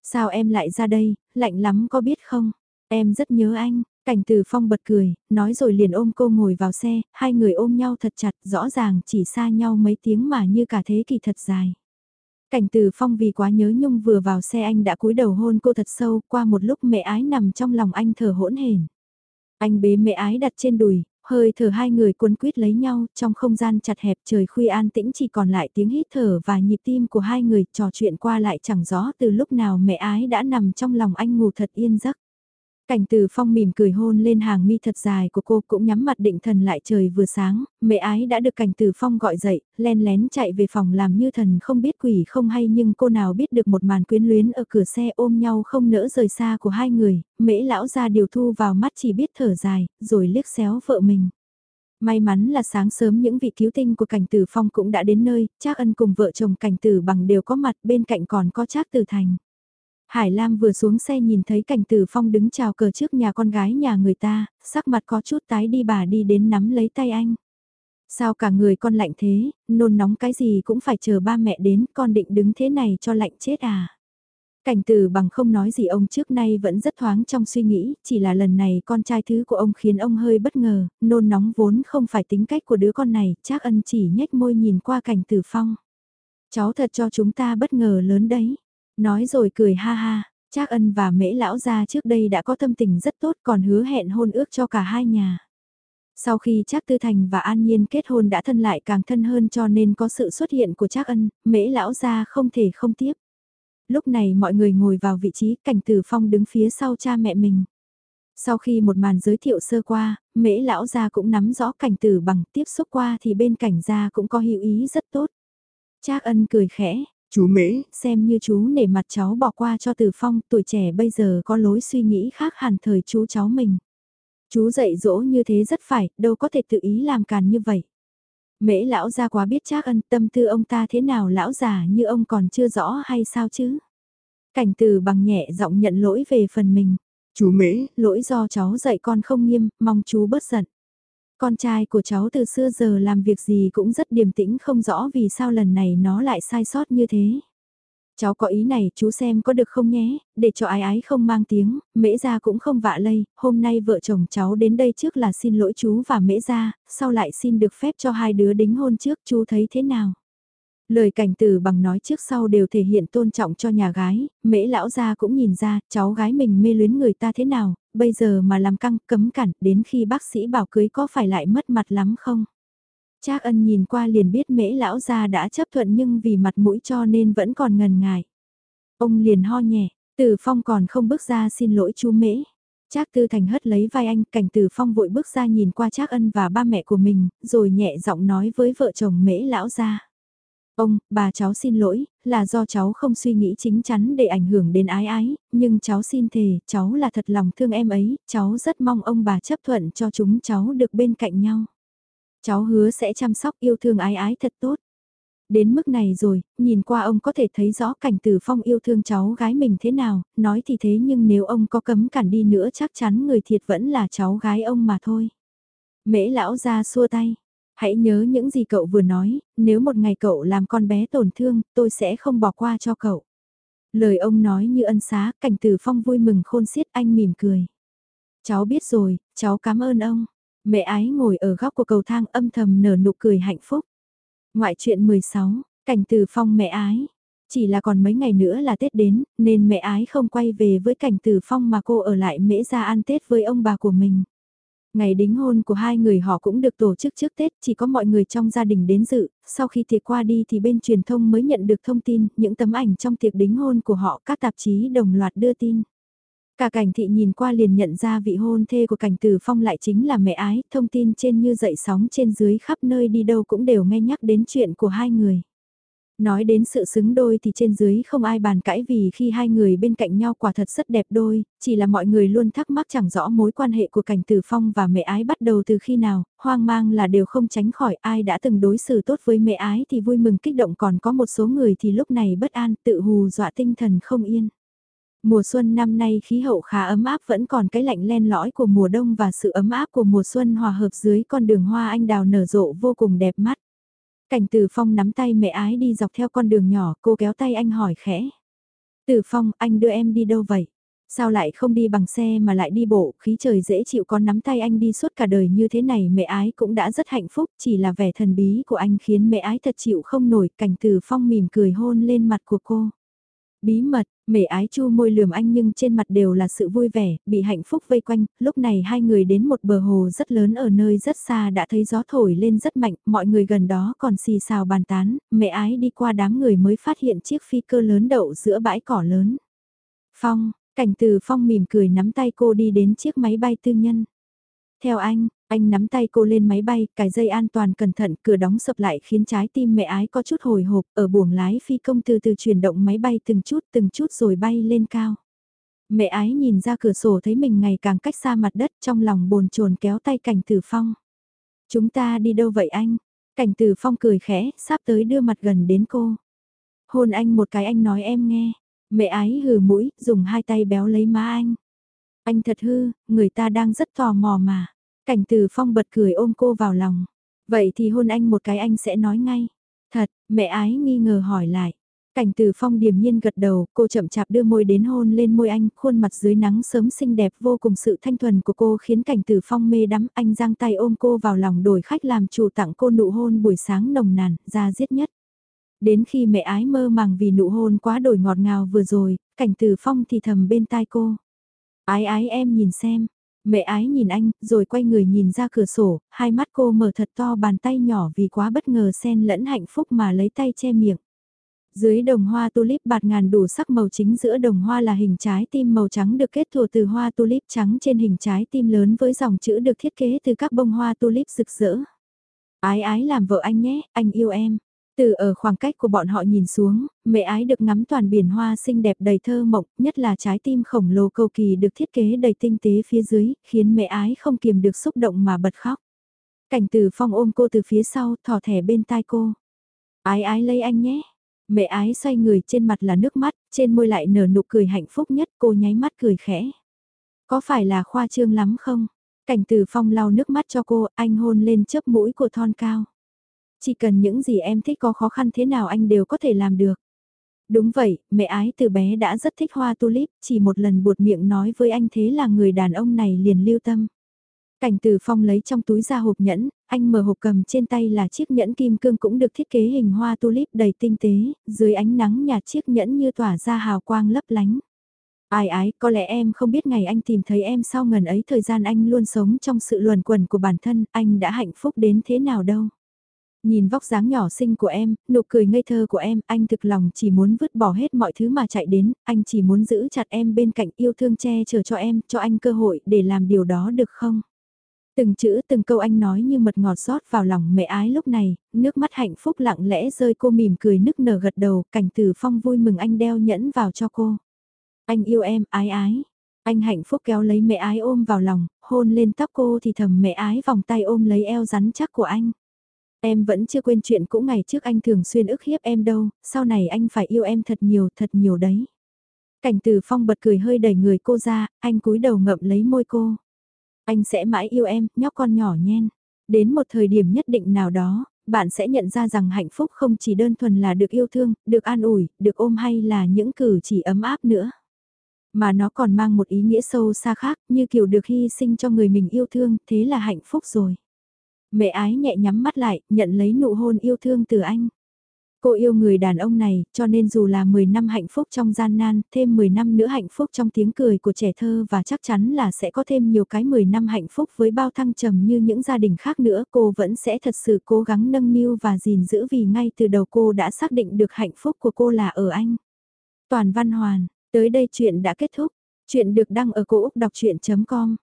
Sao em lại ra đây, lạnh lắm có biết không? Em rất nhớ anh, Cảnh từ phong bật cười, nói rồi liền ôm cô ngồi vào xe, hai người ôm nhau thật chặt, rõ ràng chỉ xa nhau mấy tiếng mà như cả thế kỷ thật dài. Cảnh từ phong vì quá nhớ nhung vừa vào xe anh đã cúi đầu hôn cô thật sâu, qua một lúc mẹ ái nằm trong lòng anh thở hỗn hển. Anh bế mẹ ái đặt trên đùi, hơi thở hai người cuốn quýt lấy nhau, trong không gian chặt hẹp trời khuya an tĩnh chỉ còn lại tiếng hít thở và nhịp tim của hai người trò chuyện qua lại chẳng rõ từ lúc nào mẹ ái đã nằm trong lòng anh ngủ thật yên giấc. Cảnh từ phong mỉm cười hôn lên hàng mi thật dài của cô cũng nhắm mặt định thần lại trời vừa sáng, mẹ ái đã được cảnh từ phong gọi dậy, len lén chạy về phòng làm như thần không biết quỷ không hay nhưng cô nào biết được một màn quyến luyến ở cửa xe ôm nhau không nỡ rời xa của hai người, mễ lão ra điều thu vào mắt chỉ biết thở dài, rồi liếc xéo vợ mình. May mắn là sáng sớm những vị cứu tinh của cảnh tử phong cũng đã đến nơi, Trác ân cùng vợ chồng cảnh tử bằng đều có mặt bên cạnh còn có Trác tử thành. Hải Lam vừa xuống xe nhìn thấy cảnh tử phong đứng chào cờ trước nhà con gái nhà người ta, sắc mặt có chút tái đi bà đi đến nắm lấy tay anh. Sao cả người con lạnh thế, nôn nóng cái gì cũng phải chờ ba mẹ đến, con định đứng thế này cho lạnh chết à. Cảnh từ bằng không nói gì ông trước nay vẫn rất thoáng trong suy nghĩ, chỉ là lần này con trai thứ của ông khiến ông hơi bất ngờ, nôn nóng vốn không phải tính cách của đứa con này, chắc ân chỉ nhếch môi nhìn qua cảnh từ phong. Cháu thật cho chúng ta bất ngờ lớn đấy. Nói rồi cười ha ha, Trác ân và mễ lão gia trước đây đã có tâm tình rất tốt còn hứa hẹn hôn ước cho cả hai nhà. Sau khi Trác Tư Thành và An Nhiên kết hôn đã thân lại càng thân hơn cho nên có sự xuất hiện của Trác Ân, Mễ lão gia không thể không tiếp. Lúc này mọi người ngồi vào vị trí, Cảnh Tử Phong đứng phía sau cha mẹ mình. Sau khi một màn giới thiệu sơ qua, Mễ lão gia cũng nắm rõ Cảnh Tử bằng tiếp xúc qua thì bên Cảnh gia cũng có hữu ý rất tốt. Trác Ân cười khẽ, Chú Mễ, xem như chú nể mặt cháu bỏ qua cho Từ Phong, tuổi trẻ bây giờ có lối suy nghĩ khác hẳn thời chú cháu mình. Chú dạy dỗ như thế rất phải, đâu có thể tự ý làm càn như vậy. Mễ lão ra quá biết chắc ân tâm tư ông ta thế nào lão già như ông còn chưa rõ hay sao chứ. Cảnh từ bằng nhẹ giọng nhận lỗi về phần mình. Chú Mễ, lỗi do cháu dạy con không nghiêm, mong chú bớt giận. Con trai của cháu từ xưa giờ làm việc gì cũng rất điềm tĩnh không rõ vì sao lần này nó lại sai sót như thế. Cháu có ý này chú xem có được không nhé, để cho ái ái không mang tiếng, mễ gia cũng không vạ lây, hôm nay vợ chồng cháu đến đây trước là xin lỗi chú và mễ gia, sau lại xin được phép cho hai đứa đính hôn trước chú thấy thế nào. Lời cảnh từ bằng nói trước sau đều thể hiện tôn trọng cho nhà gái, mễ lão gia cũng nhìn ra cháu gái mình mê luyến người ta thế nào, bây giờ mà làm căng cấm cản đến khi bác sĩ bảo cưới có phải lại mất mặt lắm không? Trác ân nhìn qua liền biết mễ lão gia đã chấp thuận nhưng vì mặt mũi cho nên vẫn còn ngần ngại. Ông liền ho nhẹ, Từ Phong còn không bước ra xin lỗi chú mễ. Trác Tư Thành hất lấy vai anh, cảnh Từ Phong vội bước ra nhìn qua Trác Ân và ba mẹ của mình, rồi nhẹ giọng nói với vợ chồng mễ lão gia. Ông, bà cháu xin lỗi, là do cháu không suy nghĩ chính chắn để ảnh hưởng đến ái ái, nhưng cháu xin thề, cháu là thật lòng thương em ấy, cháu rất mong ông bà chấp thuận cho chúng cháu được bên cạnh nhau. Cháu hứa sẽ chăm sóc yêu thương ái ái thật tốt. Đến mức này rồi, nhìn qua ông có thể thấy rõ cảnh tử phong yêu thương cháu gái mình thế nào, nói thì thế nhưng nếu ông có cấm cản đi nữa chắc chắn người thiệt vẫn là cháu gái ông mà thôi. Mễ lão ra xua tay, hãy nhớ những gì cậu vừa nói, nếu một ngày cậu làm con bé tổn thương, tôi sẽ không bỏ qua cho cậu. Lời ông nói như ân xá, cảnh tử phong vui mừng khôn xiết anh mỉm cười. Cháu biết rồi, cháu cảm ơn ông. Mẹ ái ngồi ở góc của cầu thang âm thầm nở nụ cười hạnh phúc. Ngoại chuyện 16, cảnh từ phong mẹ ái. Chỉ là còn mấy ngày nữa là Tết đến, nên mẹ ái không quay về với cảnh từ phong mà cô ở lại mễ ra ăn Tết với ông bà của mình. Ngày đính hôn của hai người họ cũng được tổ chức trước Tết, chỉ có mọi người trong gia đình đến dự, sau khi tiệc qua đi thì bên truyền thông mới nhận được thông tin, những tấm ảnh trong tiệc đính hôn của họ các tạp chí đồng loạt đưa tin. Cả cảnh thị nhìn qua liền nhận ra vị hôn thê của cảnh tử phong lại chính là mẹ ái, thông tin trên như dậy sóng trên dưới khắp nơi đi đâu cũng đều nghe nhắc đến chuyện của hai người. Nói đến sự xứng đôi thì trên dưới không ai bàn cãi vì khi hai người bên cạnh nhau quả thật rất đẹp đôi, chỉ là mọi người luôn thắc mắc chẳng rõ mối quan hệ của cảnh tử phong và mẹ ái bắt đầu từ khi nào, hoang mang là đều không tránh khỏi ai đã từng đối xử tốt với mẹ ái thì vui mừng kích động còn có một số người thì lúc này bất an tự hù dọa tinh thần không yên. Mùa xuân năm nay khí hậu khá ấm áp vẫn còn cái lạnh len lõi của mùa đông và sự ấm áp của mùa xuân hòa hợp dưới con đường hoa anh đào nở rộ vô cùng đẹp mắt. Cảnh Tử Phong nắm tay mẹ ái đi dọc theo con đường nhỏ, cô kéo tay anh hỏi khẽ. Tử Phong, anh đưa em đi đâu vậy? Sao lại không đi bằng xe mà lại đi bộ, khí trời dễ chịu con nắm tay anh đi suốt cả đời như thế này mẹ ái cũng đã rất hạnh phúc, chỉ là vẻ thần bí của anh khiến mẹ ái thật chịu không nổi, cảnh từ Phong mỉm cười hôn lên mặt của cô. Bí mật, mể ái chu môi lườm anh nhưng trên mặt đều là sự vui vẻ, bị hạnh phúc vây quanh, lúc này hai người đến một bờ hồ rất lớn ở nơi rất xa đã thấy gió thổi lên rất mạnh, mọi người gần đó còn xì xào bàn tán, mẹ ái đi qua đám người mới phát hiện chiếc phi cơ lớn đậu giữa bãi cỏ lớn. Phong, cảnh từ Phong mỉm cười nắm tay cô đi đến chiếc máy bay tư nhân. Theo anh, anh nắm tay cô lên máy bay, cài dây an toàn cẩn thận, cửa đóng sập lại khiến trái tim mẹ ái có chút hồi hộp, ở buồng lái phi công từ từ chuyển động máy bay từng chút từng chút rồi bay lên cao. Mẹ ái nhìn ra cửa sổ thấy mình ngày càng cách xa mặt đất trong lòng bồn chồn kéo tay cảnh tử phong. Chúng ta đi đâu vậy anh? Cảnh tử phong cười khẽ, sắp tới đưa mặt gần đến cô. Hôn anh một cái anh nói em nghe. Mẹ ái hừ mũi, dùng hai tay béo lấy má anh. Anh thật hư, người ta đang rất tò mò mà. Cảnh từ phong bật cười ôm cô vào lòng. Vậy thì hôn anh một cái anh sẽ nói ngay. Thật, mẹ ái nghi ngờ hỏi lại. Cảnh từ phong điềm nhiên gật đầu, cô chậm chạp đưa môi đến hôn lên môi anh, khuôn mặt dưới nắng sớm xinh đẹp vô cùng sự thanh thuần của cô khiến cảnh từ phong mê đắm, anh giang tay ôm cô vào lòng đổi khách làm chủ tặng cô nụ hôn buổi sáng nồng nàn, ra giết nhất. Đến khi mẹ ái mơ màng vì nụ hôn quá đổi ngọt ngào vừa rồi, cảnh từ phong thì thầm bên tai cô. Ái ái em nhìn xem, mẹ ái nhìn anh, rồi quay người nhìn ra cửa sổ, hai mắt cô mở thật to bàn tay nhỏ vì quá bất ngờ xen lẫn hạnh phúc mà lấy tay che miệng. Dưới đồng hoa tulip bạt ngàn đủ sắc màu chính giữa đồng hoa là hình trái tim màu trắng được kết thùa từ hoa tulip trắng trên hình trái tim lớn với dòng chữ được thiết kế từ các bông hoa tulip rực rỡ. Ái ái làm vợ anh nhé, anh yêu em. Từ ở khoảng cách của bọn họ nhìn xuống, mẹ ái được ngắm toàn biển hoa xinh đẹp đầy thơ mộng, nhất là trái tim khổng lồ cầu kỳ được thiết kế đầy tinh tế phía dưới, khiến mẹ ái không kiềm được xúc động mà bật khóc. Cảnh từ phong ôm cô từ phía sau, thỏ thẻ bên tai cô. Ái ái lấy anh nhé. Mẹ ái xoay người trên mặt là nước mắt, trên môi lại nở nụ cười hạnh phúc nhất, cô nháy mắt cười khẽ. Có phải là khoa trương lắm không? Cảnh từ phong lau nước mắt cho cô, anh hôn lên chớp mũi của thon cao. Chỉ cần những gì em thích có khó khăn thế nào anh đều có thể làm được. Đúng vậy, mẹ ái từ bé đã rất thích hoa tulip, chỉ một lần buột miệng nói với anh thế là người đàn ông này liền lưu tâm. Cảnh từ phong lấy trong túi ra hộp nhẫn, anh mở hộp cầm trên tay là chiếc nhẫn kim cương cũng được thiết kế hình hoa tulip đầy tinh tế, dưới ánh nắng nhạt chiếc nhẫn như tỏa ra hào quang lấp lánh. Ai ái, có lẽ em không biết ngày anh tìm thấy em sau ngần ấy thời gian anh luôn sống trong sự luồn quẩn của bản thân, anh đã hạnh phúc đến thế nào đâu. Nhìn vóc dáng nhỏ xinh của em, nụ cười ngây thơ của em, anh thực lòng chỉ muốn vứt bỏ hết mọi thứ mà chạy đến, anh chỉ muốn giữ chặt em bên cạnh yêu thương che chở cho em, cho anh cơ hội để làm điều đó được không? Từng chữ từng câu anh nói như mật ngọt rót vào lòng mẹ ái lúc này, nước mắt hạnh phúc lặng lẽ rơi cô mỉm cười nức nở gật đầu, cảnh từ phong vui mừng anh đeo nhẫn vào cho cô. Anh yêu em, ái ái. Anh hạnh phúc kéo lấy mẹ ái ôm vào lòng, hôn lên tóc cô thì thầm mẹ ái vòng tay ôm lấy eo rắn chắc của anh. Em vẫn chưa quên chuyện cũ ngày trước anh thường xuyên ức hiếp em đâu, sau này anh phải yêu em thật nhiều thật nhiều đấy. Cảnh từ phong bật cười hơi đẩy người cô ra, anh cúi đầu ngậm lấy môi cô. Anh sẽ mãi yêu em, nhóc con nhỏ nhen. Đến một thời điểm nhất định nào đó, bạn sẽ nhận ra rằng hạnh phúc không chỉ đơn thuần là được yêu thương, được an ủi, được ôm hay là những cử chỉ ấm áp nữa. Mà nó còn mang một ý nghĩa sâu xa khác, như kiểu được hy sinh cho người mình yêu thương, thế là hạnh phúc rồi. Mẹ ái nhẹ nhắm mắt lại, nhận lấy nụ hôn yêu thương từ anh. Cô yêu người đàn ông này, cho nên dù là 10 năm hạnh phúc trong gian nan, thêm 10 năm nữa hạnh phúc trong tiếng cười của trẻ thơ và chắc chắn là sẽ có thêm nhiều cái 10 năm hạnh phúc với bao thăng trầm như những gia đình khác nữa. Cô vẫn sẽ thật sự cố gắng nâng niu và gìn giữ vì ngay từ đầu cô đã xác định được hạnh phúc của cô là ở anh. Toàn Văn Hoàn, tới đây chuyện đã kết thúc. Chuyện được đăng ở cổ Úc đọc chuyện.com